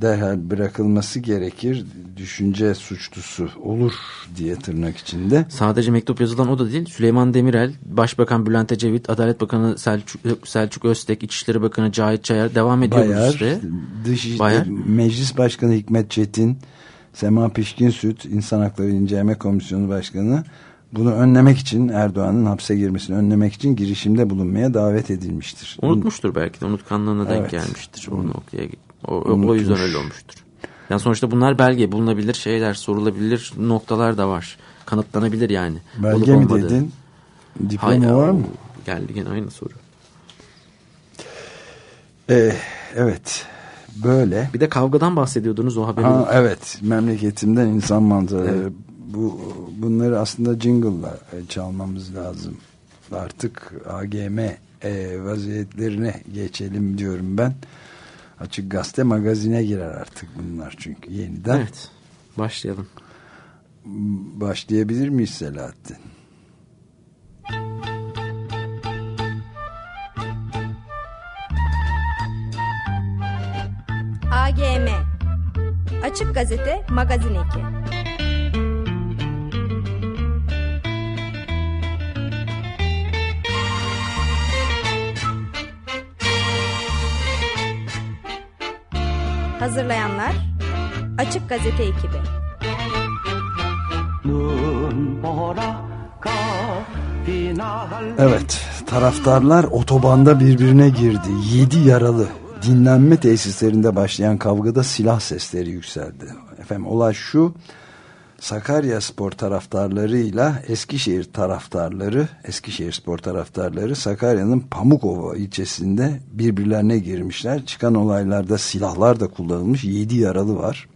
Derhal bırakılması gerekir. Düşünce suçlusu olur diye tırnak içinde. Sadece mektup yazılan o da değil. Süleyman Demirel, Başbakan Bülent Ecevit, Adalet Bakanı Selçuk, Selçuk Öztek, İçişleri Bakanı Cahit Çayar devam ediyor Bayar, liste. Dış, Bayar. Meclis Başkanı Hikmet Çetin, Sema Pişkinsüt, İnsan Hakları İnceleme Komisyonu Başkanı bunu önlemek için Erdoğan'ın hapse girmesini önlemek için girişimde bulunmaya davet edilmiştir. Unutmuştur belki de unutkanlığına denk Evet. gelmiştir. O noktaya o, o, o yüzden öyle olmuştur. Yani sonuçta bunlar belge bulunabilir şeyler sorulabilir noktalar da var. Kanıtlanabilir yani. Belge Olup mi olmadığı. dedin? Diploma Hayır, var mı? Geldi gene aynı soru. Ee, evet. böyle. Bir de kavgadan bahsediyordunuz o haberi. Ha, evet memleketimden insan manzaraları. Bu, bunları aslında jingle'la e, çalmamız lazım. Artık AGM e, vaziyetlerine geçelim diyorum ben. Açık Gazete magazine girer artık bunlar çünkü yeniden. Evet. Başlayalım. Başlayabilir miyiz Selahattin? AGM Açık Gazete Magazin Eki Hazırlayanlar Açık Gazete ekibi Evet, taraftarlar otobanda birbirine girdi. Yedi yaralı. Dinlenme tesislerinde başlayan kavgada silah sesleri yükseldi. Efendim olay şu, Sakarya spor taraftarlarıyla Eskişehir taraftarları, Eskişehir spor taraftarları Sakarya'nın Pamukova ilçesinde birbirlerine girmişler. Çıkan olaylarda silahlar da kullanılmış. Yedi yaralı var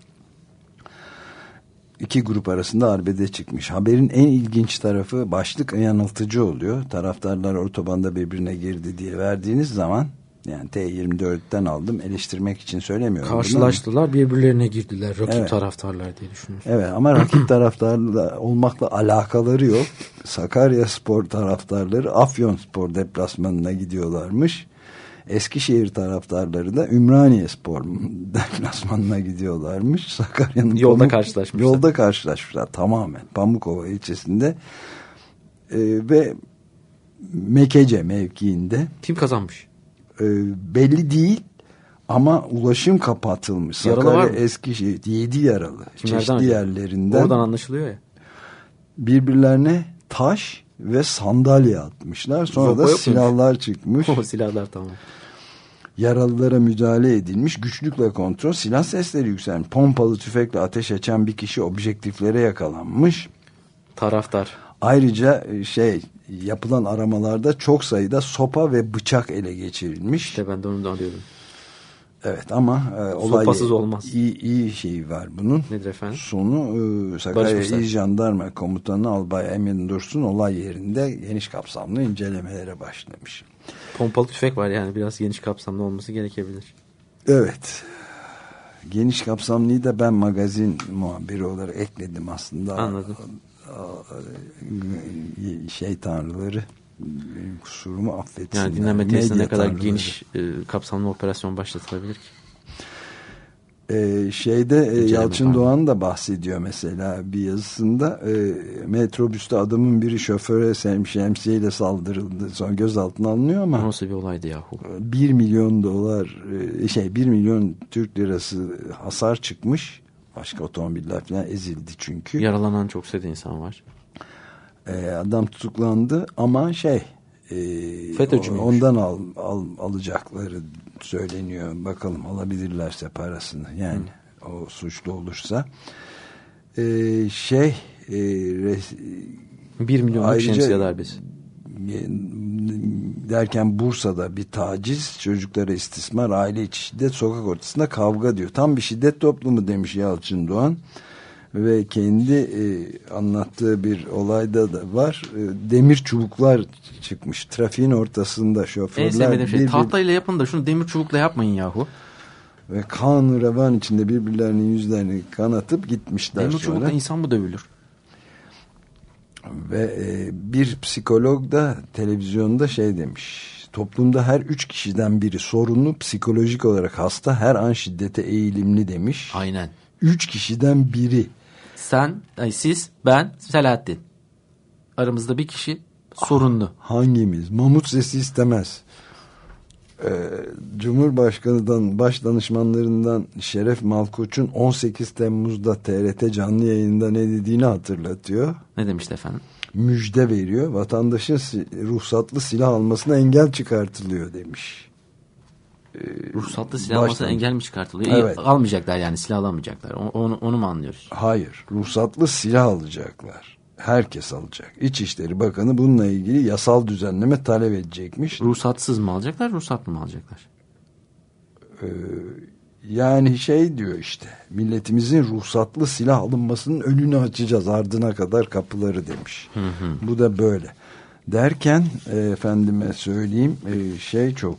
iki grup arasında arbede çıkmış. Haberin en ilginç tarafı başlık yanıltıcı oluyor. Taraftarlar otobanda birbirine girdi diye verdiğiniz zaman yani T24'ten aldım eleştirmek için söylemiyorum. Karşılaştılar birbirlerine girdiler. Rakip Evet. taraftarlar diye düşünmüş. Evet ama rakip taraftarla olmakla alakaları yok. Sakarya spor taraftarları Afyon spor deplasmanına gidiyorlarmış. Eskişehir taraftarları da Ümraniye spor deplasmanına gidiyorlarmış. Sakarya'nın Yolda karşılaşmışlar. Yolda karşılaşmışlar tamamen. Pamukova ilçesinde Ee, ve Mekece mevkiinde Kim kazanmış? Ee, belli değil ama ulaşım kapatılmış. Yaralı Sakarya var mı? Eskişehir 7 yaralı. Kimlerden Çeşitli acaba? yerlerinden Oradan anlaşılıyor ya. birbirlerine taş ve sandalye atmışlar. Sonra Zopa da yok muymuş? silahlar çıkmış. O silahlar tamam. Yaralılara müdahale edilmiş. Güçlükle kontrol. Silah sesleri yükselmiş. Pompalı tüfekle ateş açan bir kişi objektiflere yakalanmış. Taraftar. Ayrıca e, şey yapılan aramalarda çok sayıda sopa ve bıçak ele geçirilmiş. İşte ben de onu da arıyordum. Evet ama e, olay Sopasız olmaz. iyi, iyi şey var bunun. Nedir efendim? Sonu e, Sakarya Barışmışlar. İl Jandarma Komutanı Albay Emin Dursun olay yerinde geniş kapsamlı incelemelere başlamış. Pompalı tüfek var yani biraz geniş kapsamlı olması gerekebilir. Evet. Geniş kapsamlıyı da ben magazin muhabiri olarak ekledim aslında. Anladım. Şey tanrıları benim kusurumu affetsinler. Yani dinlenme tesisine ne kadar tanrıları. geniş e, kapsamlı operasyon başlatılabilir ki? Ee, şeyde e, Yalçın pardon. Doğan da bahsediyor mesela bir yazısında e, metrobüste adamın biri şoföre sem- şemsiyeyle saldırıldı sonra gözaltına alınıyor ama Nasıl bir olaydı yahu? 1 milyon dolar e, şey 1 milyon Türk lirası hasar çıkmış başka otomobiller falan ezildi çünkü. Yaralanan çok sayıda insan var. E, adam tutuklandı ama şey e, FETÖ'cü ondan al, al, alacakları söyleniyor. Bakalım alabilirlerse parasını. Yani o suçlu olursa. E, şey e, res- 1 milyonluk Ayrıca- şemsiye darbesi. Derken Bursa'da bir taciz, çocuklara istismar, aile içi şiddet, sokak ortasında kavga diyor. Tam bir şiddet toplumu demiş Yalçın Doğan. Ve kendi e, anlattığı bir olayda da var. E, demir çubuklar çıkmış. Trafiğin ortasında şoförler En şey bir- tahtayla yapın da şunu demir çubukla yapmayın yahu. ve kan revan içinde birbirlerinin yüzlerini kanatıp gitmişler Demir sonra. çubukla insan mı dövülür? Ve e, bir psikolog da televizyonda şey demiş. Toplumda her üç kişiden biri sorunlu, psikolojik olarak hasta, her an şiddete eğilimli demiş. Aynen. Üç kişiden biri. Sen, ay siz, ben, Selahattin. Aramızda bir kişi sorunlu. Hangimiz? Mamut sesi istemez. Ee, Cumhurbaşkanı'dan baş danışmanlarından Şeref Malkoç'un 18 Temmuz'da TRT canlı yayında ne dediğini hatırlatıyor. Ne demişti efendim? Müjde veriyor. Vatandaşın ruhsatlı silah almasına engel çıkartılıyor demiş. Ruhsatlı silah almasına engel mi çıkartılıyor? Evet. İyi, almayacaklar yani silah alamayacaklar. Onu, onu mu anlıyoruz? Hayır. Ruhsatlı silah alacaklar. Herkes alacak. İçişleri Bakanı bununla ilgili yasal düzenleme talep edecekmiş. Ruhsatsız mı alacaklar, ruhsatlı mı alacaklar? Yani şey diyor işte milletimizin ruhsatlı silah alınmasının önünü açacağız ardına kadar kapıları demiş. Bu da böyle. Derken e, efendime söyleyeyim e, şey çok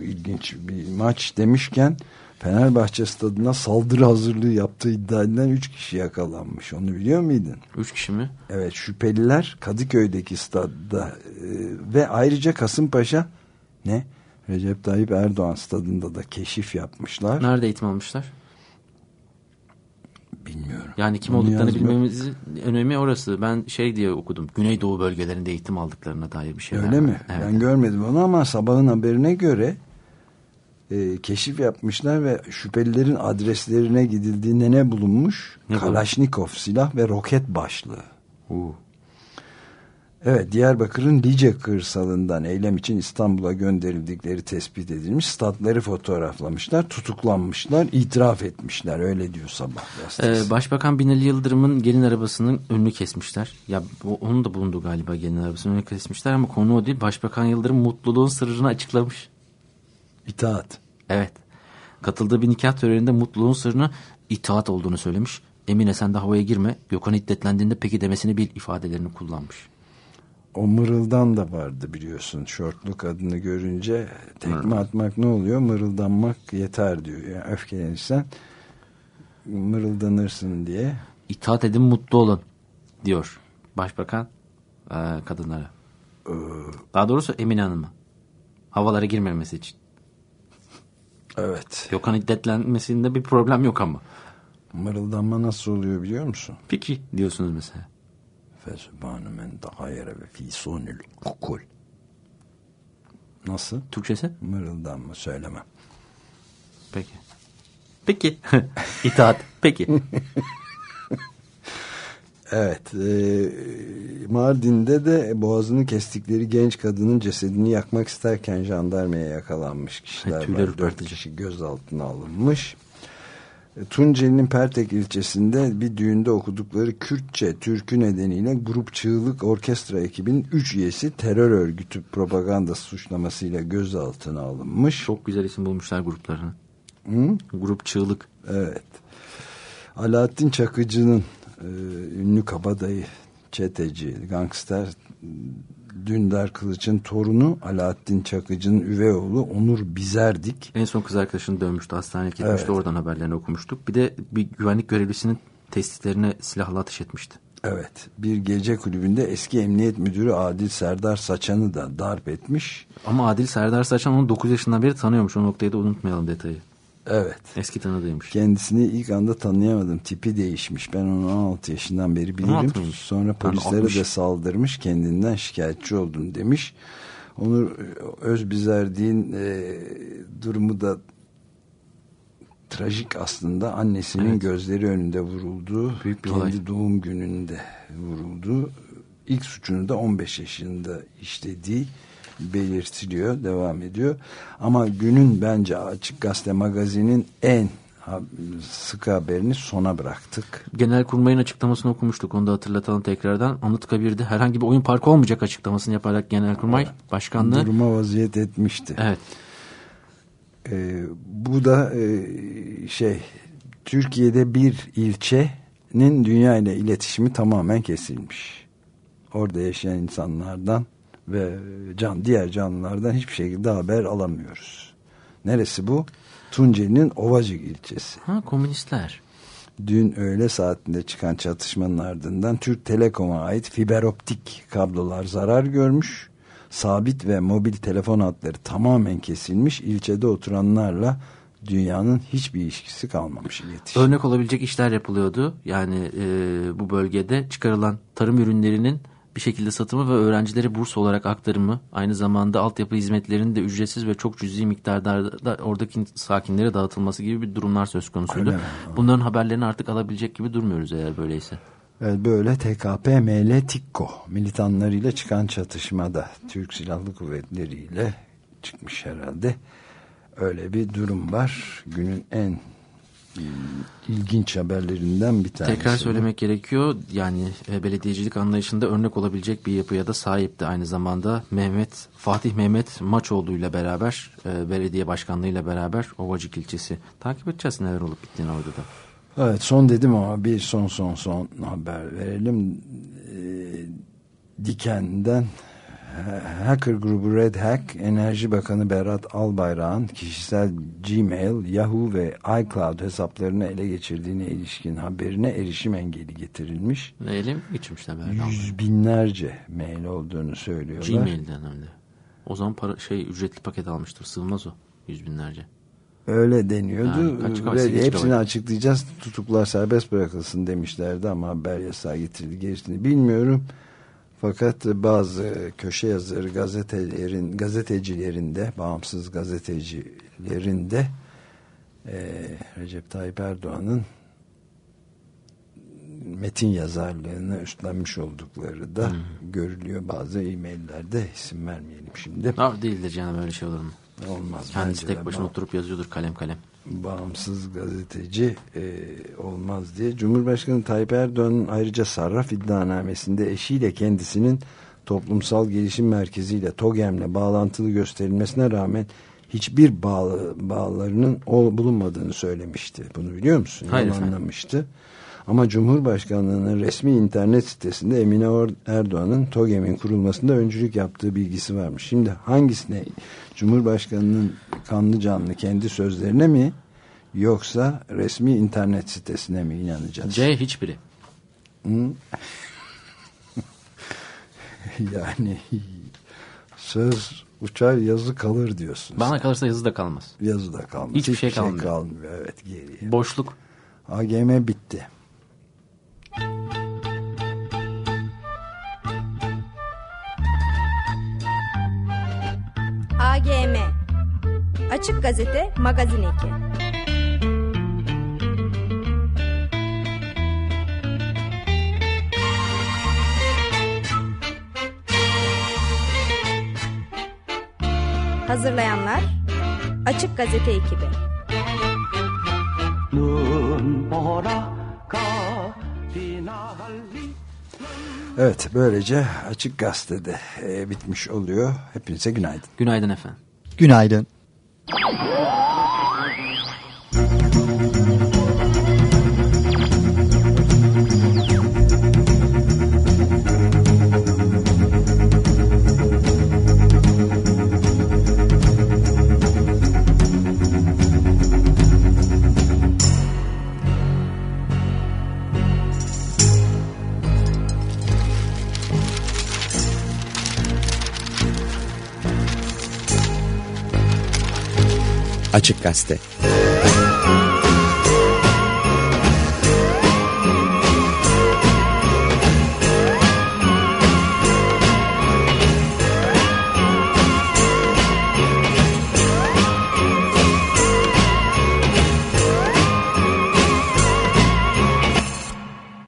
e, ilginç bir maç demişken Fenerbahçe stadına saldırı hazırlığı yaptığı iddia edilen 3 kişi yakalanmış. Onu biliyor muydun? 3 kişi mi? Evet şüpheliler Kadıköy'deki stadda e, ve ayrıca Kasımpaşa ne? Recep Tayyip Erdoğan stadında da keşif yapmışlar. Nerede eğitim almışlar? Bilmiyorum. Yani kim Onu olduklarını yazmıyor. bilmemizin önemi orası. Ben şey diye okudum. Güneydoğu bölgelerinde eğitim aldıklarına dair bir şeyler. Öyle mi? Evet. Ben görmedim onu ama sabahın haberine göre e, keşif yapmışlar ve şüphelilerin adreslerine gidildiğinde ne bulunmuş? Ne Kalaşnikov silah ve roket başlığı. Evet Diyarbakır'ın Lice kırsalından eylem için İstanbul'a gönderildikleri tespit edilmiş. Statları fotoğraflamışlar, tutuklanmışlar, itiraf etmişler. Öyle diyor sabah gazetesi. Ee, Başbakan Binali Yıldırım'ın gelin arabasının önünü kesmişler. Ya onun da bulundu galiba gelin arabasının önünü kesmişler ama konu o değil. Başbakan Yıldırım mutluluğun sırrını açıklamış. İtaat. Evet. Katıldığı bir nikah töreninde mutluluğun sırrını itaat olduğunu söylemiş. Emine sen de havaya girme. Gökhan hiddetlendiğinde peki demesini bil ifadelerini kullanmış. O mırıldan da vardı biliyorsun. Şortlu kadını görünce tekme atmak ne oluyor? Mırıldanmak yeter diyor. Yani öfkelenirsen mırıldanırsın diye. İtaat edin mutlu olun diyor başbakan e, kadınlara. Daha doğrusu Emine Hanım'a. Havalara girmemesi için. Evet. Gökhan hiddetlenmesinde bir problem yok ama. Mırıldanma nasıl oluyor biliyor musun? Peki diyorsunuz mesela. Fesubhanu men tahayere ve fi sonül ukul. Nasıl? Türkçesi? Mırıldanma söylemem. Peki. Peki. İtaat. Peki. Evet. E, Mardin'de de boğazını kestikleri genç kadının cesedini yakmak isterken jandarmaya yakalanmış kişiler Tüyler var. Dört kişi gözaltına alınmış. E, Tunceli'nin Pertek ilçesinde bir düğünde okudukları Kürtçe türkü nedeniyle Grup Çığlık Orkestra ekibinin 3 üyesi terör örgütü propaganda suçlamasıyla gözaltına alınmış. Çok güzel isim bulmuşlar gruplarını. Hı? Grup Çığlık. Evet. Alaaddin Çakıcı'nın e, ünlü kabadayı, çeteci, gangster Dündar Kılıç'ın torunu Alaaddin Çakıcı'nın üvey oğlu Onur Bizerdik. En son kız arkadaşını dövmüştü. Hastaneye gitmişti. Evet. Oradan haberlerini okumuştuk. Bir de bir güvenlik görevlisinin testislerine silahla ateş etmişti. Evet. Bir gece kulübünde eski emniyet müdürü Adil Serdar Saçan'ı da darp etmiş. Ama Adil Serdar Saçan onu 9 yaşından beri tanıyormuş. O noktayı da unutmayalım detayı. Evet. Eski tanıdığıymış. Kendisini ilk anda tanıyamadım. Tipi değişmiş. Ben onu 16 yaşından beri bilirim. 16 mıymış? Sonra polislere 60. de saldırmış. Kendinden şikayetçi oldum demiş. Onur Özbizerdiğin e, durumu da trajik aslında. Annesinin Evet. gözleri önünde vuruldu. Büyük bir Kendi olay. doğum gününde vuruldu. İlk suçunu da 15 yaşında işlediği belirtiliyor, devam ediyor. Ama günün bence Açık Gazete magazinin en sıkı haberini sona bıraktık. Genelkurmay'ın açıklamasını okumuştuk. Onu da hatırlatalım tekrardan. Anıtkabir'de herhangi bir oyun parkı olmayacak açıklamasını yaparak Genelkurmay Başkanlığı. Duruma vaziyet etmişti. Evet. Ee, bu da e, şey Türkiye'de bir ilçenin dünya ile iletişimi tamamen kesilmiş. Orada yaşayan insanlardan ve can diğer canlılardan hiçbir şekilde haber alamıyoruz. Neresi bu? Tunceli'nin Ovacık ilçesi. Ha komünistler. Dün öğle saatinde çıkan çatışmanın ardından Türk Telekom'a ait fiber optik kablolar zarar görmüş. Sabit ve mobil telefon hatları tamamen kesilmiş. İlçede oturanlarla dünyanın hiçbir ilişkisi kalmamış iletişim. Örnek olabilecek işler yapılıyordu. Yani e, bu bölgede çıkarılan tarım ürünlerinin bir şekilde satımı ve öğrencilere burs olarak aktarımı, aynı zamanda altyapı hizmetlerinin de ücretsiz ve çok cüzi miktarda da oradaki sakinlere dağıtılması gibi bir durumlar söz konusuydu. Mi? Bunların haberlerini artık alabilecek gibi durmuyoruz eğer böyleyse. Evet, böyle TKP, ML, TİKKO militanlarıyla çıkan çatışmada Türk Silahlı Kuvvetleri ile çıkmış herhalde. Öyle bir durum var. Günün en ilginç haberlerinden bir tanesi. Tekrar söylemek gerekiyor. Yani e, belediyecilik anlayışında örnek olabilecek bir yapıya da sahipti aynı zamanda. Mehmet Fatih Mehmet Maçoğlu ile beraber e, belediye başkanlığıyla beraber Ovacık ilçesi. Takip edeceğiz neler olup bittiğini orada da. Evet son dedim ama bir son son son haber verelim. Ee, Diken'den hacker grubu Red Hack Enerji Bakanı Berat Albayrak'ın kişisel Gmail, Yahoo ve iCloud hesaplarını ele geçirdiğine ilişkin haberine erişim engeli getirilmiş. Elim içmişler böyle. Yüz binlerce mail olduğunu söylüyorlar. Gmail'den hem de. O zaman para, şey ücretli paket almıştır. Sığmaz o. Yüz binlerce. Öyle deniyordu. Yani kaç GB, Ve 8 GB. hepsini açıklayacağız. Tutuklar serbest bırakılsın demişlerdi ama haber yasağı getirildi. Gerisini bilmiyorum. Fakat bazı köşe yazarı gazetelerin gazetecilerin de bağımsız gazetecilerin de e, Recep Tayyip Erdoğan'ın metin yazarlığını üstlenmiş oldukları da görülüyor bazı e-maillerde isim vermeyelim şimdi. Ha, değildir canım öyle şey olur mu? Olmaz. Kendisi tek başına Ba- oturup yazıyordur kalem kalem. Bağımsız gazeteci e, olmaz diye. Cumhurbaşkanı Tayyip Erdoğan'ın ayrıca sarraf iddianamesinde eşiyle kendisinin toplumsal gelişim merkeziyle TOGEM'le bağlantılı gösterilmesine rağmen hiçbir bağlı, bağlarının ol, bulunmadığını söylemişti. Bunu biliyor musun? Hayır. Yalanlamıştı. Ama Cumhurbaşkanlığı'nın resmi internet sitesinde Emine Erdoğan'ın TOGEM'in kurulmasında öncülük yaptığı bilgisi varmış. Şimdi hangisine Cumhurbaşkanı'nın kanlı canlı kendi sözlerine mi yoksa resmi internet sitesine mi inanacağız? C hiçbiri. Hı? yani söz uçar yazı kalır diyorsun. Bana kalırsa yazı da kalmaz. Yazı da kalmaz. Hiçbir şey kalmıyor. kalmıyor. Evet geriye. Boşluk. AGM bitti. AGM Açık Gazete Magazin Eki. Hazırlayanlar Açık Gazete ekibi Evet böylece Açık Gazete'de e, bitmiş oluyor. Hepinize günaydın. Günaydın efendim. Günaydın. Açık Gazete